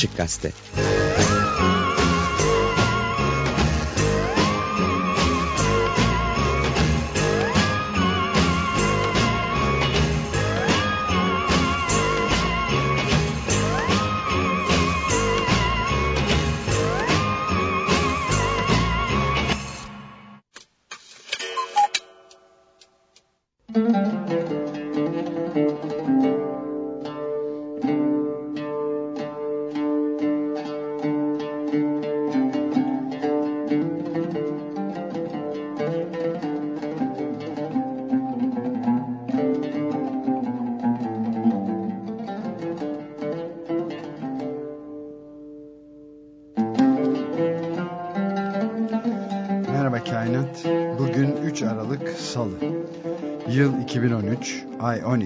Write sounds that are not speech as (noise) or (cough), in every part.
Açık Gazete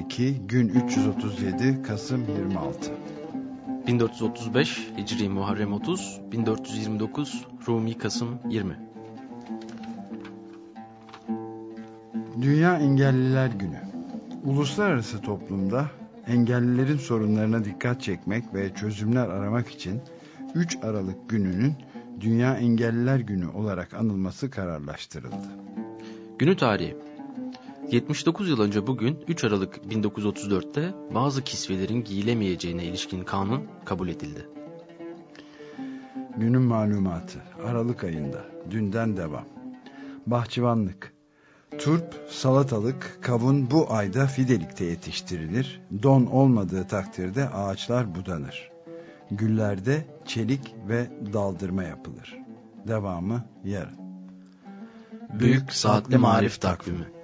12, gün 337, Kasım 26. 1435 Hicri Muharrem 30, 1429 Rumi Kasım 20. Dünya Engelliler Günü. Uluslararası toplumda engellilerin sorunlarına dikkat çekmek ve çözümler aramak için 3 Aralık gününün Dünya Engelliler Günü olarak anılması kararlaştırıldı. Günü tarihi 79 yıl önce bugün 3 Aralık 1934'te bazı kisvelerin giyilemeyeceğine ilişkin kanun kabul edildi. Günün malumatı Aralık ayında dünden devam. Bahçıvanlık Turp, salatalık, kavun bu ayda fidelikte yetiştirilir. Don olmadığı takdirde ağaçlar budanır. Güllerde çelik ve daldırma yapılır. Devamı yarın. Büyük Saatli Marif Takvimi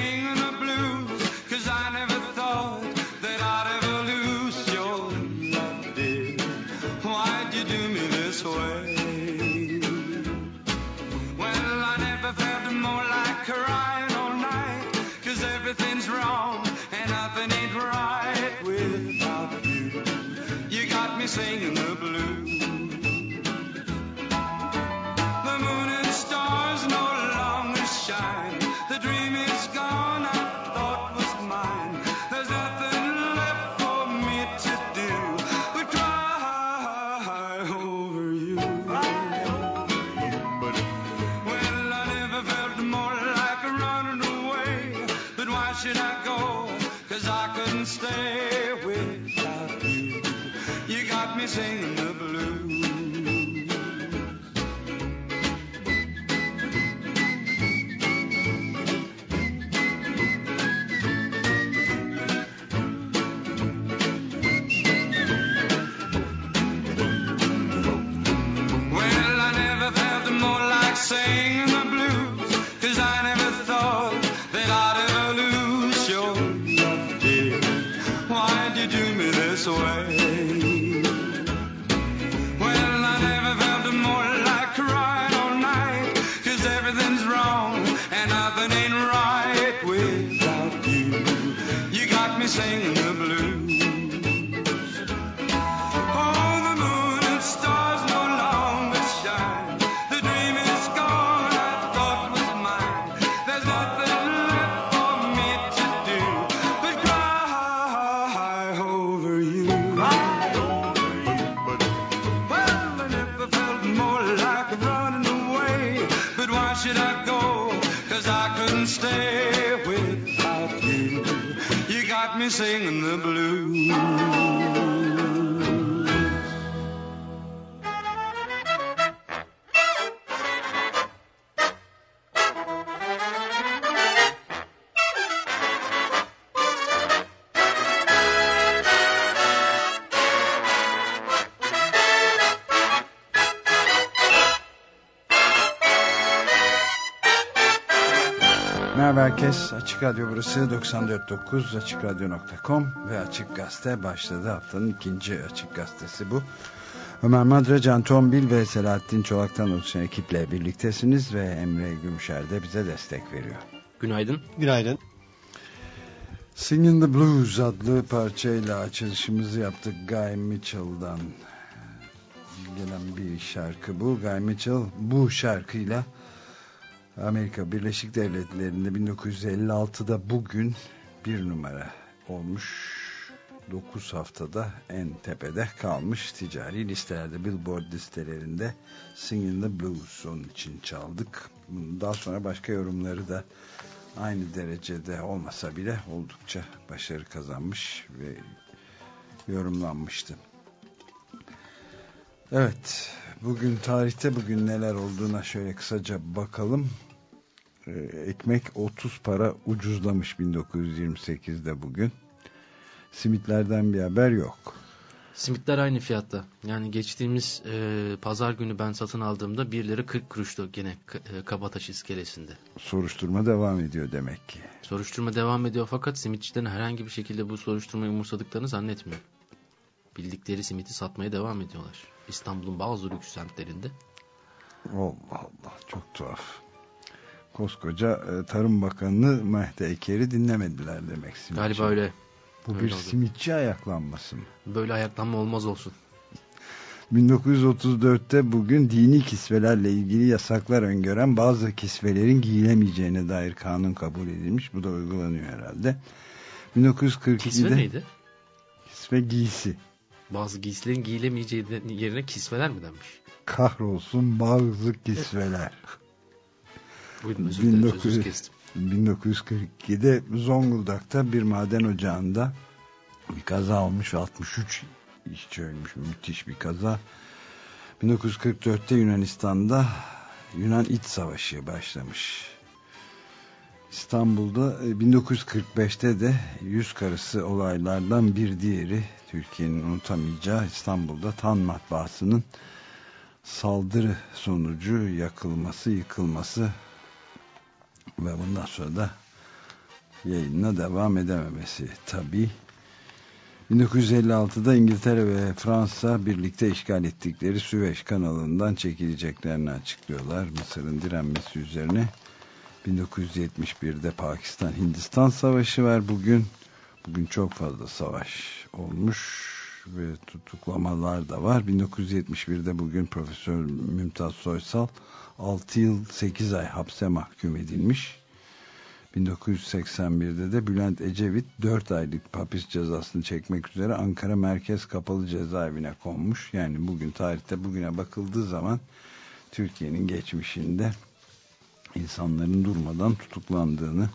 herkes. Açık Radyo burası 94.9 AçıkRadyo.com ve Açık Gazete başladı. Haftanın ikinci Açık Gazetesi bu. Ömer Madra, Can Tombil ve Selahattin Çolak'tan oluşan ekiple birliktesiniz ve Emre Gümüşer de bize destek veriyor. Günaydın. Günaydın. Singing the Blues adlı parçayla açılışımızı yaptık Guy Mitchell'dan gelen bir şarkı bu. Guy Mitchell bu şarkıyla Amerika Birleşik Devletleri'nde 1956'da bugün bir numara olmuş. 9 haftada en tepede kalmış ticari listelerde Billboard listelerinde Singing the Blues onun için çaldık. Daha sonra başka yorumları da aynı derecede olmasa bile oldukça başarı kazanmış ve yorumlanmıştı. Evet, bugün tarihte bugün neler olduğuna şöyle kısaca bakalım. Ee, ekmek 30 para ucuzlamış 1928'de bugün. Simitlerden bir haber yok. Simitler aynı fiyatta. Yani geçtiğimiz e, pazar günü ben satın aldığımda 1 lira 40 kuruştu gene e, Kabataş iskelesinde. Soruşturma devam ediyor demek ki. Soruşturma devam ediyor fakat simitçilerin herhangi bir şekilde bu soruşturmayı umursadıklarını zannetmiyorum. Bildikleri simiti satmaya devam ediyorlar. İstanbul'un bazı lüks semtlerinde. Allah Allah çok tuhaf. Koskoca e, Tarım Bakanı Mehdi Eker'i dinlemediler demek. Simitçi. Galiba öyle. Bu öyle bir oldu. simitçi ayaklanması mı? Böyle ayaklanma olmaz olsun. 1934'te bugün dini kisvelerle ilgili yasaklar öngören bazı kisvelerin giyilemeyeceğine dair kanun kabul edilmiş. Bu da uygulanıyor herhalde. 1942'de Kisve neydi? kisve giysi. Bazı giysilerin giyilemeyeceği yerine kisveler mi denmiş? Kahrolsun bazı kisveler. (laughs) Buyurun özür dilerim 1900 sözünüzü kestim. 1942'de Zonguldak'ta bir maden ocağında bir kaza olmuş ve 63 işçi ölmüş. Müthiş bir kaza. 1944'te Yunanistan'da Yunan İç Savaşı başlamış. İstanbul'da e, 1945'te de yüz karısı olaylardan bir diğeri Türkiye'nin unutamayacağı İstanbul'da Tan matbaasının saldırı sonucu yakılması, yıkılması ve bundan sonra da yayınına devam edememesi tabii. 1956'da İngiltere ve Fransa birlikte işgal ettikleri Süveyş kanalından çekileceklerini açıklıyorlar. Mısır'ın direnmesi üzerine 1971'de Pakistan-Hindistan savaşı var bugün. Bugün çok fazla savaş olmuş ve tutuklamalar da var. 1971'de bugün Profesör Mümtaz Soysal 6 yıl 8 ay hapse mahkum edilmiş. 1981'de de Bülent Ecevit 4 aylık hapis cezasını çekmek üzere Ankara Merkez Kapalı Cezaevine konmuş. Yani bugün tarihte bugüne bakıldığı zaman Türkiye'nin geçmişinde insanların durmadan tutuklandığını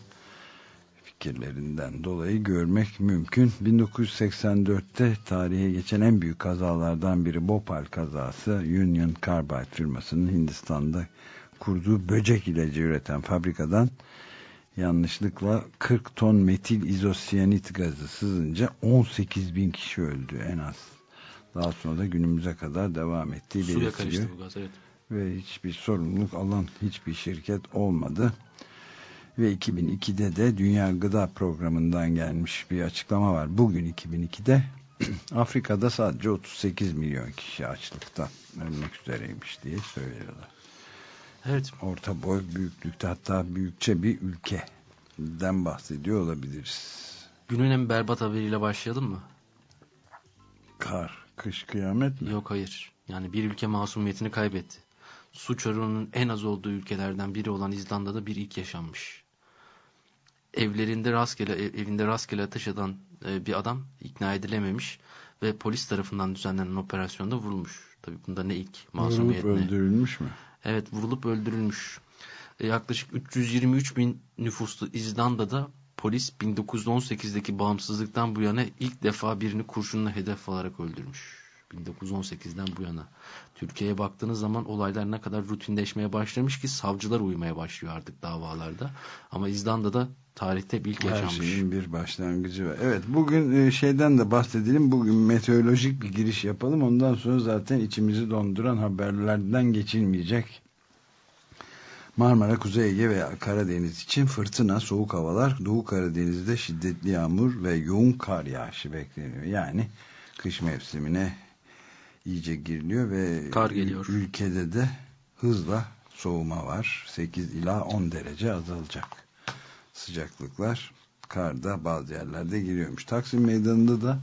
fikirlerinden dolayı görmek mümkün. 1984'te tarihe geçen en büyük kazalardan biri Bhopal kazası. Union Carbide firmasının Hindistan'da kurduğu böcek ilacı üreten fabrikadan yanlışlıkla 40 ton metil izosyanit gazı sızınca 18 bin kişi öldü en az. Daha sonra da günümüze kadar devam ettiği Suya belirtiliyor karıştı bu gaz evet. Ve hiçbir sorumluluk alan hiçbir şirket olmadı. Ve 2002'de de Dünya Gıda Programı'ndan gelmiş bir açıklama var. Bugün 2002'de (clears throat) Afrika'da sadece 38 milyon kişi açlıktan ölmek üzereymiş diye söylüyorlar. Evet Orta boy büyüklükte hatta büyükçe bir ülkeden bahsediyor olabiliriz. günün en berbat haberiyle başlayalım mı? Kar, kış, kıyamet mi? Yok hayır. Yani bir ülke masumiyetini kaybetti. Suç oranının en az olduğu ülkelerden biri olan İzlanda'da bir ilk yaşanmış. Evlerinde rastgele ev- evinde rastgele ateş eden e, bir adam ikna edilememiş ve polis tarafından düzenlenen operasyonda vurulmuş. Tabii bunda ne ilk Vurulup masumiyet ne? öldürülmüş mü? Evet vurulup öldürülmüş. E, yaklaşık 323 bin nüfuslu İzlanda'da polis 1918'deki bağımsızlıktan bu yana ilk defa birini kurşunla hedef alarak öldürmüş. 1918'den bu yana. Türkiye'ye baktığınız zaman olaylar ne kadar rutinleşmeye başlamış ki savcılar uyumaya başlıyor artık davalarda. Ama İzlanda'da tarihte bir ilk Her yaşanmış. şeyin bir başlangıcı var. Evet bugün e, şeyden de bahsedelim. Bugün meteorolojik bir giriş yapalım. Ondan sonra zaten içimizi donduran haberlerden geçilmeyecek. Marmara, Kuzey Ege ve Karadeniz için fırtına, soğuk havalar, Doğu Karadeniz'de şiddetli yağmur ve yoğun kar yağışı bekleniyor. Yani kış mevsimine iyice giriliyor ve Kar geliyor. ülkede de hızla soğuma var. 8 ila 10 derece azalacak sıcaklıklar. kar da bazı yerlerde giriyormuş. Taksim Meydanı'nda da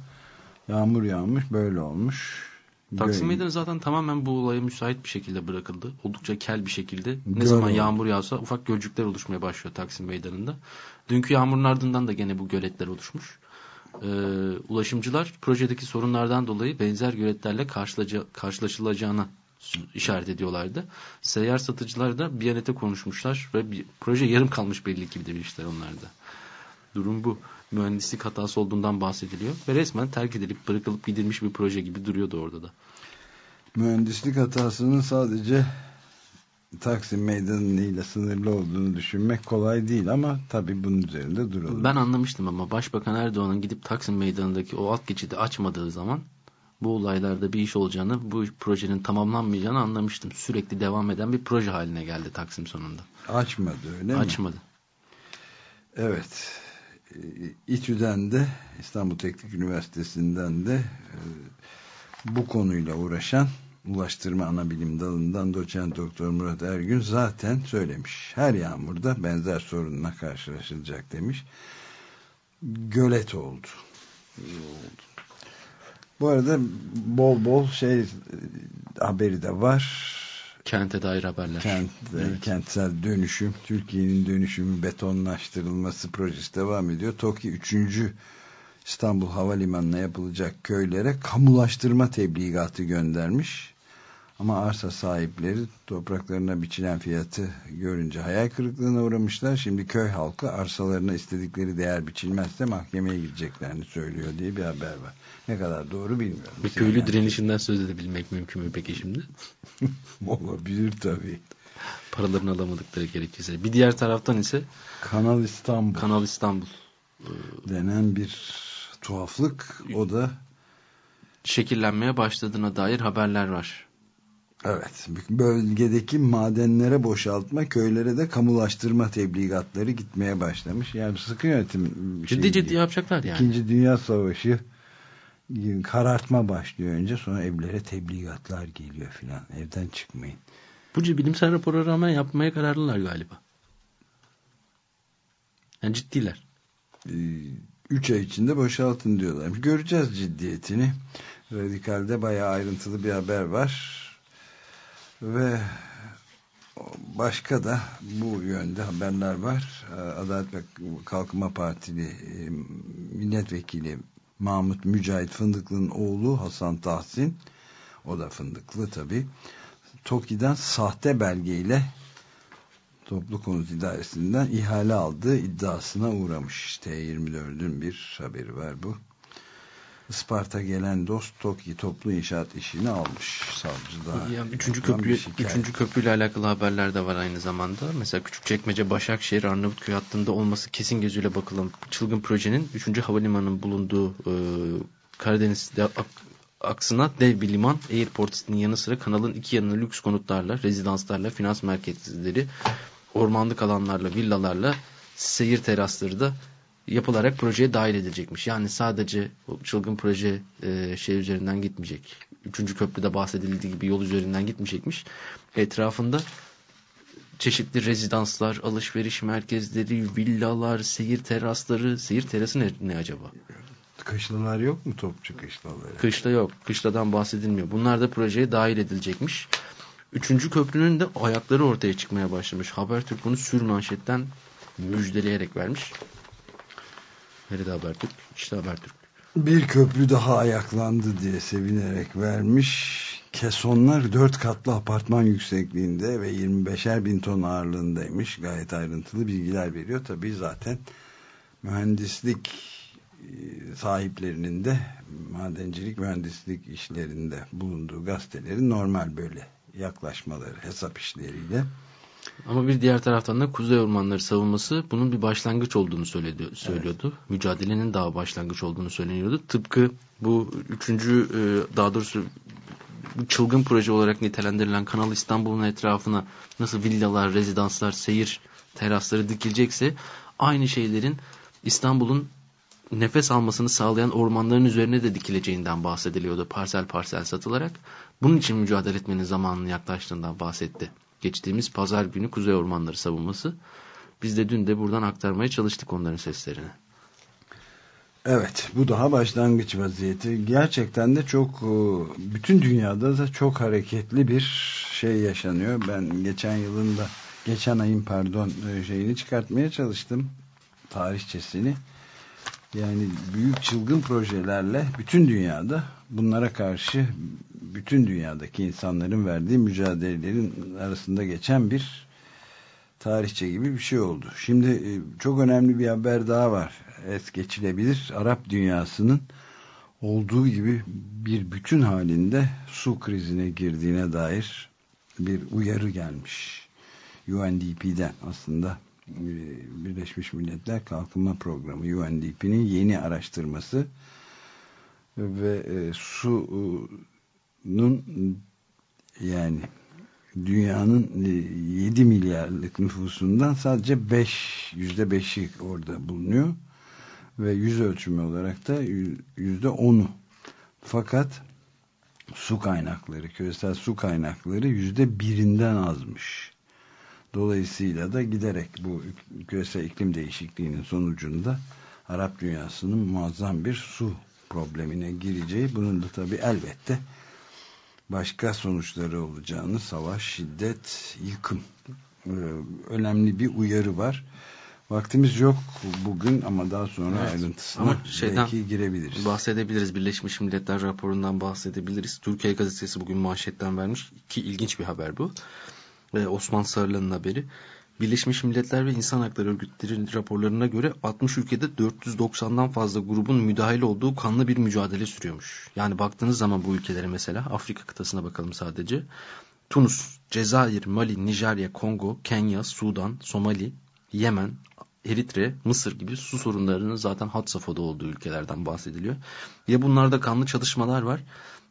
yağmur yağmış böyle olmuş. Taksim Meydanı zaten tamamen bu olaya müsait bir şekilde bırakıldı. Oldukça kel bir şekilde. Ne Göl zaman yağmur yağsa ufak gölcükler oluşmaya başlıyor Taksim Meydanı'nda. Dünkü yağmurun ardından da gene bu göletler oluşmuş. Ee, ulaşımcılar projedeki sorunlardan dolayı benzer göletlerle karşılaşılacağına işaret ediyorlardı. Seyyar satıcılar da Biyanet'e konuşmuşlar ve bir, proje yarım kalmış belli ki demişler onlar da. Durum bu. Mühendislik hatası olduğundan bahsediliyor ve resmen terk edilip bırakılıp gidilmiş bir proje gibi duruyordu orada da. mühendislik hatasının sadece Taksim Meydanı ile sınırlı olduğunu düşünmek kolay değil ama tabii bunun üzerinde duralım. Ben anlamıştım ama Başbakan Erdoğan'ın gidip Taksim Meydanı'ndaki o alt geçidi açmadığı zaman bu olaylarda bir iş olacağını, bu projenin tamamlanmayacağını anlamıştım. Sürekli devam eden bir proje haline geldi Taksim sonunda. Açmadı öyle mi? Açmadı. Evet. İTÜ'den de İstanbul Teknik Üniversitesi'nden de e, bu konuyla uğraşan Ulaştırma Anabilim Dalı'ndan doçent doktor Murat Ergün zaten söylemiş. Her yağmurda benzer sorunla karşılaşılacak demiş. Gölet oldu. Bu arada bol bol şey e, haberi de var. Kente dair haberler. Kent, Evet. Kentsel dönüşüm, Türkiye'nin dönüşümü betonlaştırılması projesi devam ediyor. TOKİ 3. İstanbul Havalimanı'na yapılacak köylere kamulaştırma tebligatı göndermiş. Ama arsa sahipleri topraklarına biçilen fiyatı görünce hayal kırıklığına uğramışlar. Şimdi köy halkı arsalarına istedikleri değer biçilmezse mahkemeye gideceklerini söylüyor diye bir haber var. Ne kadar doğru bilmiyorum. Ve köylü Yani- direnişinden söz edebilmek mümkün mü peki şimdi? (laughs) Olabilir tabii. Paralarını alamadıkları gerekirse. Bir diğer taraftan ise Kanal İstanbul. Kanal İstanbul denen bir tuhaflık o da şekillenmeye başladığına dair haberler var. Evet bölgedeki madenlere boşaltma köylere de kamulaştırma tebligatları gitmeye başlamış yani sıkı yönetim Ciddi şeyi- ciddi yapacaklar yani. İkinci Dünya Savaşı karartma başlıyor önce sonra evlere tebligatlar geliyor filan evden çıkmayın Bu bilimsel raporu rağmen yapmaya kararlılar galiba. Yani ciddiler. 3 ay içinde boşaltın diyorlar. Göreceğiz ciddiyetini. Radikal'de bayağı ayrıntılı bir haber var. Ve başka da bu yönde haberler var. Adalet ve Kalkınma Partili e, milletvekili Mahmut Mücahit Fındıklı'nın oğlu Hasan Tahsin o da Fındıklı tabi TOKİ'den sahte belgeyle Toplu Konut İdaresi'nden ihale aldığı iddiasına uğramış. T24'ün bir haberi var bu. Isparta gelen dost TOKİ toplu inşaat işini almış. Savcı da. Üçüncü köprü üçüncü köprüyle alakalı haberler de var aynı zamanda. Mesela Küçükçekmece Başakşehir Arnavutköy hattında olması kesin gözüyle bakılan çılgın projenin 3. havalimanının bulunduğu e, Karadeniz ak- aksına dev bir liman Airport City'nin yanı sıra kanalın iki yanını lüks konutlarla, rezidanslarla, finans merkezleri, ormanlık alanlarla, villalarla, seyir terasları da yapılarak projeye dahil edilecekmiş. Yani sadece o çılgın proje e, şey üzerinden gitmeyecek. Üçüncü köprüde bahsedildiği gibi yol üzerinden gitmeyecekmiş. Etrafında çeşitli rezidanslar, alışveriş merkezleri, villalar, seyir terasları. Seyir terası ne, ne acaba? Kışlalar yok mu topçu kışlaları? Kışla yok. Kışladan bahsedilmiyor. Bunlar da projeye dahil edilecekmiş. Üçüncü köprünün de ayakları ortaya çıkmaya başlamış. Habertürk bunu sür manşetten müjdeleyerek vermiş. Nerede Habertürk? İşte Habertürk. Bir köprü daha ayaklandı diye sevinerek vermiş. Kesonlar dört katlı apartman yüksekliğinde ve 25'er bin ton ağırlığındaymış. Gayet ayrıntılı bilgiler veriyor. Tabii zaten mühendislik e, sahiplerinin de madencilik mühendislik işlerinde bulunduğu gazetelerin normal böyle yaklaşmaları hesap işleriyle. Ama bir diğer taraftan da Kuzey Ormanları savunması bunun bir başlangıç olduğunu söyledi, söylüyordu. Mücadelenin daha başlangıç olduğunu söyleniyordu. Tıpkı bu üçüncü e, daha doğrusu bu çılgın proje olarak nitelendirilen Kanal İstanbul'un etrafına nasıl villalar, rezidanslar, seyir terasları dikilecekse aynı şeylerin İstanbul'un nefes almasını sağlayan ormanların üzerine de dikileceğinden bahsediliyordu parsel parsel satılarak. Bunun için mücadele etmenin zamanının yaklaştığından bahsetti. Geçtiğimiz pazar günü Kuzey Ormanları savunması. Biz de dün de buradan aktarmaya çalıştık onların seslerini. Evet bu daha başlangıç vaziyeti. Gerçekten de çok e, bütün dünyada da çok hareketli bir şey yaşanıyor. Ben geçen yılın da geçen ayın pardon e, şeyini çıkartmaya çalıştım. Tarihçesini. Yani büyük çılgın projelerle bütün dünyada bunlara karşı bütün dünyadaki insanların verdiği mücadelelerin arasında geçen bir tarihçe gibi bir şey oldu. Şimdi e, çok önemli bir haber daha var. Es geçilebilir. Arap dünyasının olduğu gibi bir bütün halinde su krizine girdiğine dair bir uyarı gelmiş. UNDP'den aslında Birleşmiş Milletler Kalkınma Programı UNDP'nin yeni araştırması ve e, su'nun yani dünyanın 7 e, milyarlık nüfusundan sadece 5 yüzde 5'i orada bulunuyor ve yüz ölçümü olarak da yüzde 10'u fakat su kaynakları küresel su kaynakları yüzde birinden azmış dolayısıyla da giderek bu küresel iklim değişikliğinin sonucunda Arap dünyasının muazzam bir su problemine gireceği bunun da tabi elbette başka sonuçları olacağını savaş, şiddet, yıkım ee, önemli bir uyarı var. Vaktimiz yok bugün ama daha sonra evet. ayrıntısına ama şeyden belki girebiliriz. Bahsedebiliriz. Birleşmiş Milletler raporundan bahsedebiliriz. Türkiye Gazetesi bugün manşetten vermiş ki ilginç bir haber bu. Ee, Osman Sarılan'ın haberi. Birleşmiş Milletler ve İnsan Hakları Örgütleri raporlarına göre 60 ülkede 490'dan fazla grubun müdahil olduğu kanlı bir mücadele sürüyormuş. Yani baktığınız zaman bu ülkelere mesela Afrika kıtasına bakalım sadece. Tunus, Cezayir, Mali, Nijerya, Kongo, Kenya, Sudan, Somali, Yemen, Eritre, Mısır gibi su sorunlarının zaten had safhada olduğu ülkelerden bahsediliyor. Ya bunlarda kanlı çatışmalar var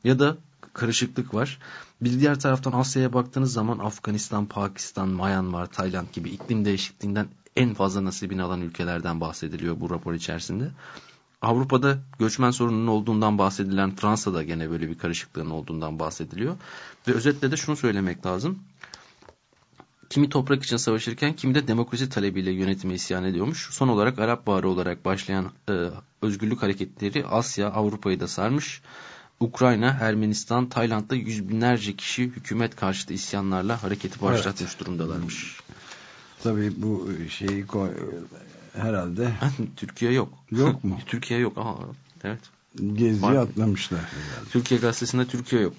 ya da karışıklık var. Bir diğer taraftan Asya'ya baktığınız zaman Afganistan, Pakistan, Myanmar, Tayland gibi iklim değişikliğinden en fazla nasibini alan ülkelerden bahsediliyor bu rapor içerisinde. Avrupa'da göçmen sorununun olduğundan bahsedilen Fransa'da gene böyle bir karışıklığın olduğundan bahsediliyor. Ve özetle de şunu söylemek lazım. Kimi toprak için savaşırken kimi de demokrasi talebiyle yönetime isyan ediyormuş. Son olarak Arap Baharı olarak başlayan e, özgürlük hareketleri Asya, Avrupa'yı da sarmış. Ukrayna, Ermenistan, Tayland'da yüz binlerce kişi hükümet karşıtı isyanlarla hareketi başlatmış evet. durumdalarmış. Tabii bu şeyi herhalde (laughs) Türkiye yok. Yok mu? (laughs) Türkiye yok. Aa, evet. Geziyi atlamışlar. Herhalde. Türkiye gazetesinde Türkiye yok.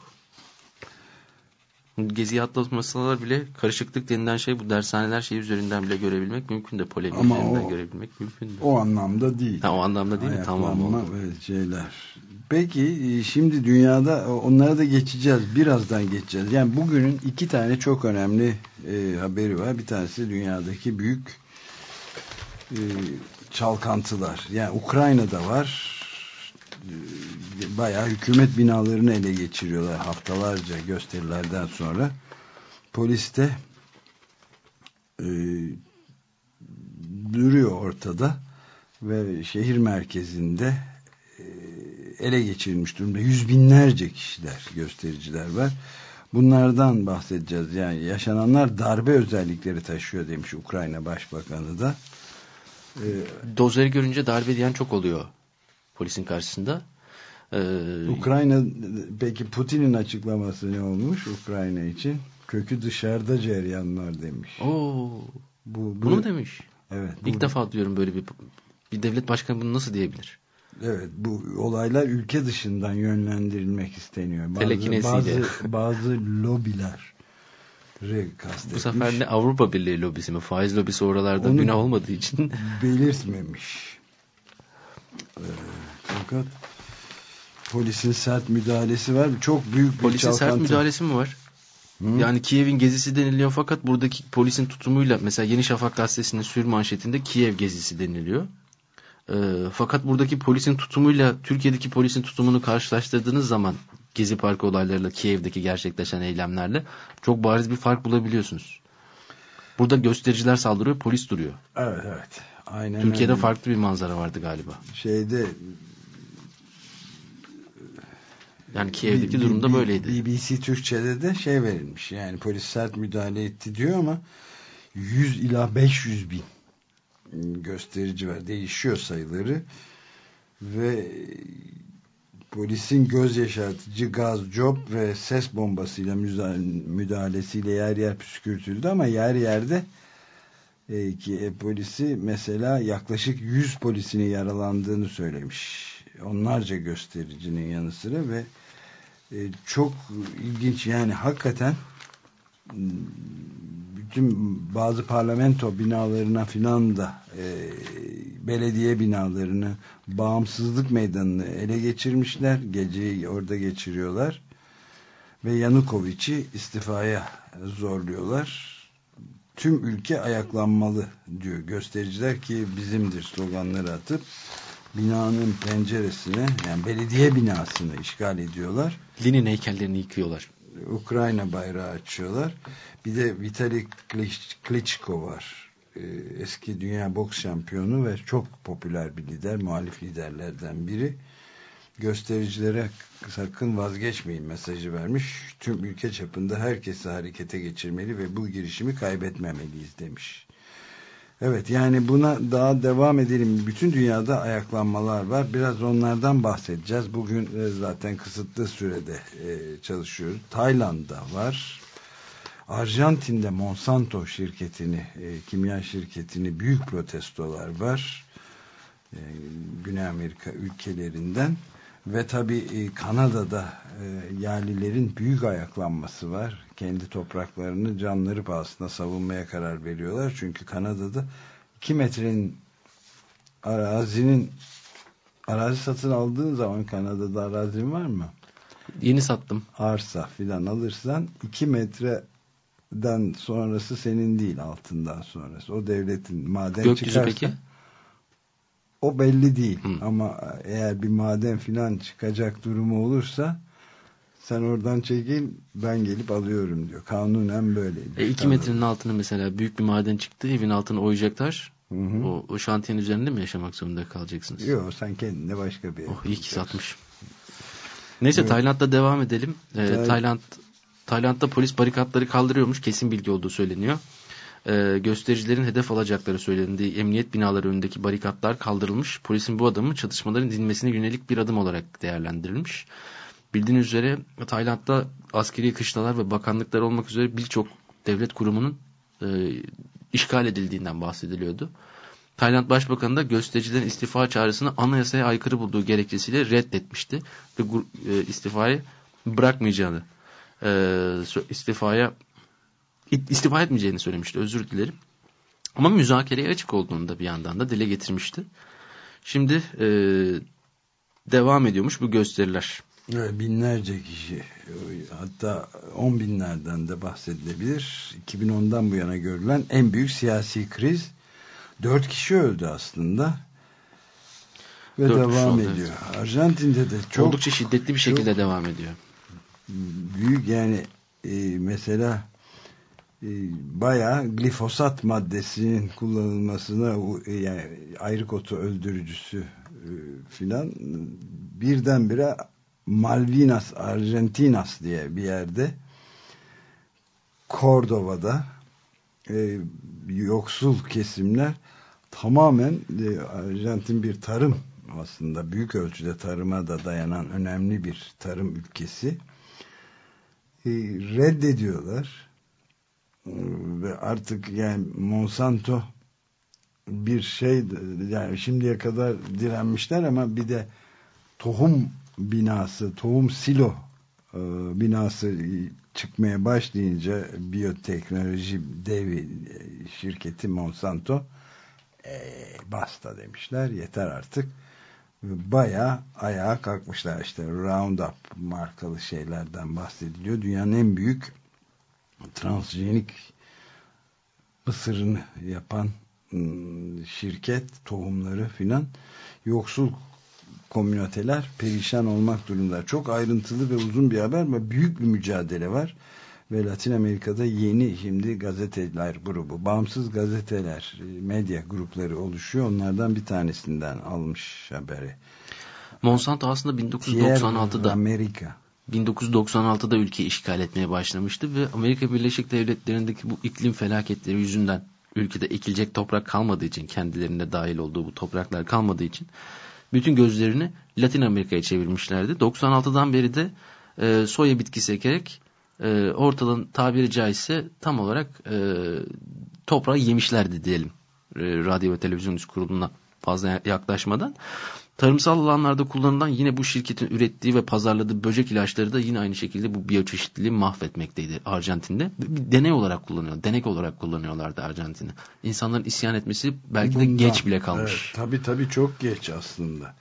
Geziyi atlatmasalar bile karışıklık denilen şey bu dershaneler şey üzerinden bile görebilmek mümkün de polemik Ama üzerinden o, görebilmek mümkün de. O anlamda değil. Ha, o anlamda değil mi? Tamam. Ama şeyler. Peki e, şimdi dünyada onlara da geçeceğiz. Birazdan geçeceğiz. Yani bugünün iki tane çok önemli e, haberi var. Bir tanesi dünyadaki büyük e, çalkantılar. Yani Ukrayna'da var. E, bayağı hükümet binalarını ele geçiriyorlar haftalarca gösterilerden sonra. Polis de e, duruyor ortada ve şehir merkezinde ele geçirilmiş durumda. Yüz binlerce kişiler, göstericiler var. Bunlardan bahsedeceğiz. Yani yaşananlar darbe özellikleri taşıyor demiş Ukrayna Başbakanı da. Ee, Dozeri görünce darbe diyen çok oluyor polisin karşısında. Ee, Ukrayna peki Putin'in açıklaması ne olmuş Ukrayna için? Kökü dışarıda ceryanlar demiş. Oo, bu, bu, bunu demiş? Evet. İlk bu, defa duyuyorum böyle bir bir devlet başkanı bunu nasıl diyebilir? Evet bu olaylar ülke dışından yönlendirilmek isteniyor. Bazı, bazı, bazı lobiler Bu sefer ne Avrupa Birliği lobisi mi? Faiz lobisi oralarda Onu günah olmadığı için. belirtmemiş. Ee, fakat polisin sert müdahalesi var. Çok büyük bir Polisin çalkantı. sert müdahalesi mi var? Hı? Yani Kiev'in gezisi deniliyor fakat buradaki polisin tutumuyla mesela Yeni Şafak gazetesinin sür manşetinde Kiev gezisi deniliyor. E, fakat buradaki polisin tutumuyla Türkiye'deki polisin tutumunu karşılaştırdığınız zaman Gezi Parkı olaylarıyla Kiev'deki gerçekleşen eylemlerle çok bariz bir fark bulabiliyorsunuz. Burada göstericiler saldırıyor, polis duruyor. Evet, evet. Aynen Türkiye'de öyle. farklı bir manzara vardı galiba. Şeyde yani Kiev'deki B, durumda böyleydi. BBC Türkçe'de de şey verilmiş. Yani polis sert müdahale etti diyor ama 100 ila 500 bin gösterici var. Değişiyor sayıları. ve polisin göz yaşartıcı gaz, job ve ses bombasıyla müdahalesiyle yer yer püskürtüldü ama yer yerde e, ki e, polisi mesela yaklaşık 100 polisinin yaralandığını söylemiş. Onlarca göstericinin yanı sıra ve e, çok ilginç yani hakikaten bütün bazı parlamento binalarına filan da e, belediye binalarını bağımsızlık meydanını ele geçirmişler. Geceyi orada geçiriyorlar. Ve Yanukovic'i istifaya zorluyorlar. Tüm ülke ayaklanmalı diyor göstericiler ki bizimdir sloganları atıp binanın penceresine yani belediye binasını işgal ediyorlar. Lenin heykellerini yıkıyorlar. Ukrayna bayrağı açıyorlar. Bir de Vitali Klitschko var. Ee, eski dünya boks şampiyonu ve çok popüler bir lider, muhalif liderlerden biri. Göstericilere sakın vazgeçmeyin mesajı vermiş. Tüm ülke çapında herkesi harekete geçirmeli ve bu girişimi kaybetmemeliyiz demiş. Evet yani buna daha devam edelim. Bütün dünyada ayaklanmalar var. Biraz onlardan bahsedeceğiz. Bugün e, zaten kısıtlı sürede e, çalışıyoruz. Tayland'da var. Arjantin'de Monsanto şirketini, e, kimya şirketini büyük protestolar var. Güney Amerika ülkelerinden. Ve tabii Kanada'da yerlilerin büyük ayaklanması var. Kendi topraklarını canları pahasına savunmaya karar veriyorlar. Çünkü Kanada'da 2 metrenin arazinin arazi satın aldığın zaman Kanada'da arazin var mı? Yeni sattım. Arsa filan alırsan 2 metreden sonrası senin değil altından sonrası. O devletin maden Gökyüzü çıkarsa. peki? O belli değil. Hı. Ama eğer bir maden filan çıkacak durumu olursa sen oradan çekil ben gelip alıyorum diyor. Kanunen böyleydi. E, iki metrenin altına mesela büyük bir maden çıktı. Evin altına oyacaklar. Hı hı. O, o şantiyenin üzerinde mi yaşamak zorunda kalacaksınız? Yok sen kendine başka bir Oh iyi ki satmış. Neyse Evet. Tayland'da devam edelim. Ee, Tay- Tayland Tayland'da polis barikatları kaldırıyormuş. Kesin bilgi olduğu söyleniyor. Ee, göstericilerin hedef alacakları söylendiği emniyet binaları önündeki barikatlar kaldırılmış. Polisin bu adımı çatışmaların dinmesine yönelik bir adım olarak değerlendirilmiş. Bildiğiniz üzere Tayland'da askeri kışlalar ve bakanlıklar olmak üzere birçok devlet kurumunun e, işgal edildiğinden bahsediliyordu. Tayland Başbakanı da göstericilerin istifa çağrısını anayasaya aykırı bulduğu gerekçesiyle reddetmişti. Ve e, istifayı bırakmayacağını e, istifaya istifa etmeyeceğini söylemişti. Özür dilerim. Ama müzakereye açık olduğunu da bir yandan da dile getirmişti. Şimdi e, devam ediyormuş bu gösteriler. Evet, binlerce kişi hatta on binlerden de bahsedilebilir. 2010'dan bu yana görülen en büyük siyasi kriz. Dört kişi öldü aslında. Ve Dört devam oldu, ediyor. Arjantin'de de çok Oldukça şiddetli bir şekilde devam ediyor. büyük yani e, mesela bayağı glifosat maddesinin kullanılmasına e, yani ayrık otu öldürücüsü e, filan birdenbire Malvinas Argentinas diye bir yerde Kordova'da e, yoksul kesimler tamamen e, Arjantin bir tarım aslında büyük ölçüde tarıma da dayanan önemli bir tarım ülkesi e, reddediyorlar. E, ve artık yani Monsanto bir şey yani şimdiye kadar direnmişler ama bir de tohum binası tohum silo e, binası çıkmaya başlayınca biyoteknoloji devi şirketi Monsanto e, basta demişler. Yeter artık. Bayağı ayağa kalkmışlar. İşte Roundup markalı şeylerden bahsediliyor. Dünyanın en büyük transjenik mısırını yapan ım, şirket tohumları filan yoksul komüniteler perişan olmak durumda. Çok ayrıntılı ve uzun bir haber ama büyük bir mücadele var. Ve Latin Amerika'da yeni şimdi gazeteler grubu, bağımsız gazeteler, medya grupları oluşuyor. Onlardan bir tanesinden almış haberi. Monsanto aslında Tierra 1996'da Amerika. 1996'da ülkeyi işgal etmeye başlamıştı ve Amerika Birleşik Devletleri'ndeki bu iklim felaketleri yüzünden ülkede ekilecek toprak kalmadığı için kendilerinde dahil olduğu bu topraklar kalmadığı için bütün gözlerini Latin Amerika'ya çevirmişlerdi. 96'dan beri de e, soya bitkisi ekerek e, ortadan tabiri caizse tam olarak e, toprağı yemişlerdi diyelim. E, radyo ve televizyon üst kuruluna fazla yaklaşmadan. Tarımsal alanlarda kullanılan yine bu şirketin ürettiği ve pazarladığı böcek ilaçları da yine aynı şekilde bu biyoçeşitliliği mahvetmekteydi Arjantin'de. Bir deney olarak kullanıyor. Denek olarak kullanıyorlardı Arjantin'i. İnsanların isyan etmesi belki de Bundan, geç bile kalmış. Evet, tabii tabii çok geç aslında.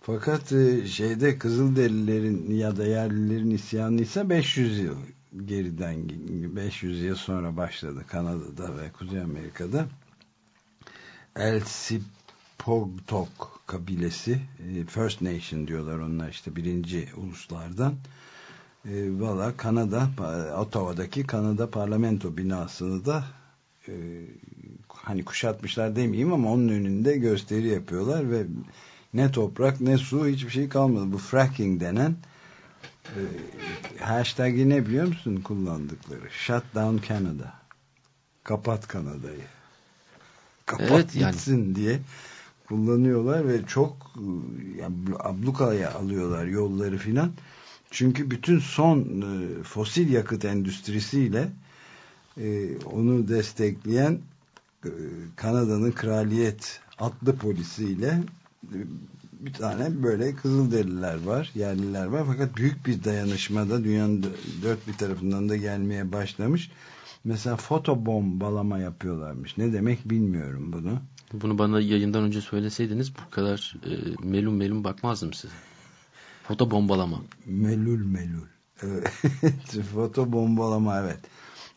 Fakat e, şeyde Kızılderililerin ya da yerlilerin isyanı ise 500 yıl geriden 500 yıl sonra başladı Kanada'da ve Kuzey Amerika'da. El Sipogtok kabilesi e, First Nation diyorlar onlar işte birinci uluslardan. E, Valla Kanada Ottawa'daki Kanada parlamento binasını da e, hani kuşatmışlar demeyeyim ama onun önünde gösteri yapıyorlar ve ne toprak ne su hiçbir şey kalmadı. Bu fracking denen e, hashtag'i ne biliyor musun kullandıkları? Shut down Canada. Kapat Kanada'yı. Kapat Evet, yani. gitsin diye kullanıyorlar ve çok yani ablukaya alıyorlar yolları filan. Çünkü bütün son e, fosil yakıt endüstrisiyle e, onu destekleyen e, Kanada'nın kraliyet atlı polisiyle e, bir tane böyle Kızılderililer var, yerliler var. Fakat büyük bir dayanışmada dünyanın dört bir tarafından da gelmeye başlamış. Mesela foto bombalama yapıyorlarmış. Ne demek bilmiyorum bunu. Bunu bana yayından önce söyleseydiniz bu kadar e, melun melun bakmazdım size. Foto bombalama. Melul melul. (laughs) Foto bombalama evet.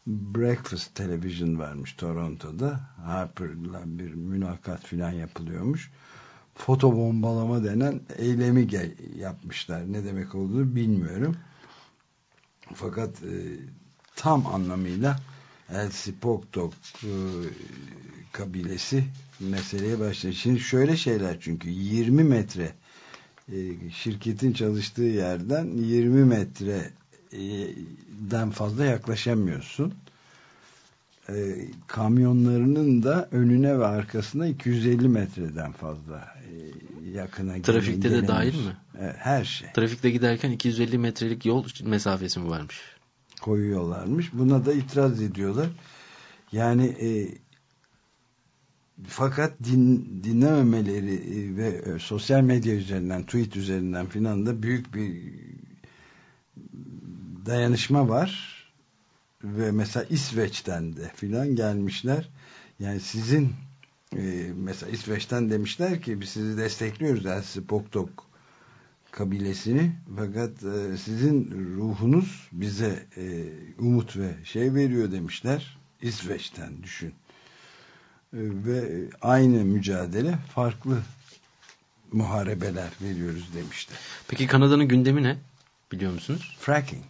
Breakfast Television varmış Toronto'da. Harper'la bir mülakat filan yapılıyormuş. Foto bombalama denen eylemi yapmışlar. Ne demek olduğunu bilmiyorum. Fakat e, tam anlamıyla El Sipoktok e, kabilesi meseleye başladı. Şimdi şöyle şeyler çünkü 20 metre e, şirketin çalıştığı yerden 20 metreden fazla yaklaşamıyorsun. E, kamyonlarının da önüne ve arkasına 250 metreden fazla e, yakına Trafikte de dahil mi? Evet, her şey. Trafikte giderken 250 metrelik yol mesafesi mi varmış? Koyuyorlarmış. Buna da itiraz ediyorlar. Yani e, fakat din, dinlememeleri e, ve e, sosyal medya üzerinden, tweet üzerinden filan da büyük bir dayanışma var. Ve mesela İsveç'ten de filan gelmişler. Yani sizin e, mesela İsveç'ten demişler ki biz sizi destekliyoruz Elsi Poktok kabilesini fakat sizin ruhunuz bize umut ve şey veriyor demişler İsveç'ten düşün ve aynı mücadele farklı muharebeler veriyoruz demişler. Peki Kanada'nın gündemi ne? Biliyor musunuz? Fracking.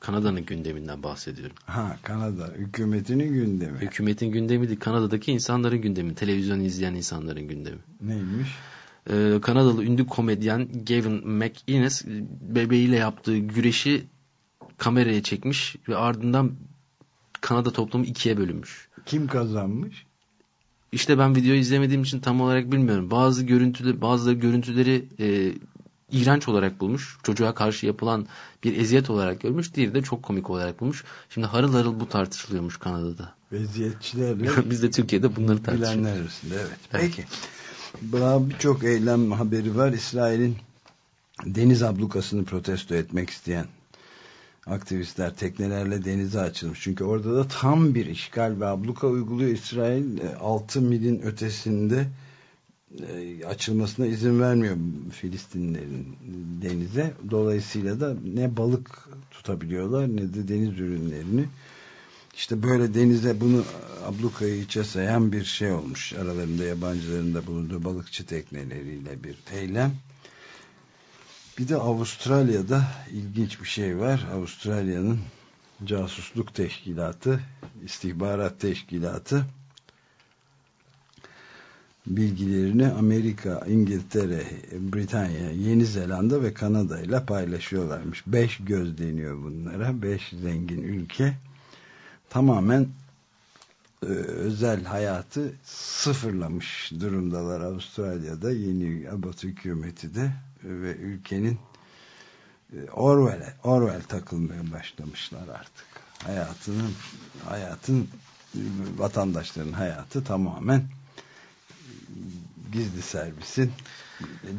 Kanada'nın gündeminden bahsediyorum. Ha Kanada hükümetinin gündemi. Hükümetin gündemi değil Kanada'daki insanların gündemi. Televizyon izleyen insanların gündemi. Neymiş? Ee, Kanadalı ünlü komedyen Gavin McInnes bebeğiyle yaptığı güreşi kameraya çekmiş ve ardından Kanada toplumu ikiye bölünmüş. Kim kazanmış? İşte ben videoyu izlemediğim için tam olarak bilmiyorum. Bazı görüntüleri, bazı görüntüleri e, iğrenç olarak bulmuş. Çocuğa karşı yapılan bir eziyet olarak görmüş. Diğeri de çok komik olarak bulmuş. Şimdi harıl harıl bu tartışılıyormuş Kanada'da. Eziyetçilerle (laughs) Biz de Türkiye'de bunları tartışıyoruz. bilenler arasında evet. Evet. Peki. Birçok eylem haberi var. İsrail'in deniz ablukasını protesto etmek isteyen aktivistler teknelerle denize açılmış. Çünkü orada da tam bir işgal ve abluka uyguluyor. İsrail 6 milin ötesinde e, açılmasına izin vermiyor Filistinlerin denize. Dolayısıyla da ne balık tutabiliyorlar ne de deniz ürünlerini. İşte böyle denize bunu ablukayı içe sayan bir şey olmuş. Aralarında yabancıların da bulunduğu balıkçı tekneleriyle bir eylem. Bir de Avustralya'da ilginç bir şey var. Avustralya'nın casusluk teşkilatı, istihbarat teşkilatı bilgilerini Amerika, İngiltere, Britanya, Yeni Zelanda ve Kanada ile paylaşıyorlarmış. Beş göz deniyor bunlara. Beş zengin ülke tamamen e, özel hayatı sıfırlamış durumdalar Avustralya'da yeni Abbott hükümeti de ve ülkenin e, Orwell'e Orwell takılmaya başlamışlar artık. Hayatının hayatın vatandaşların hayatı tamamen gizli servisin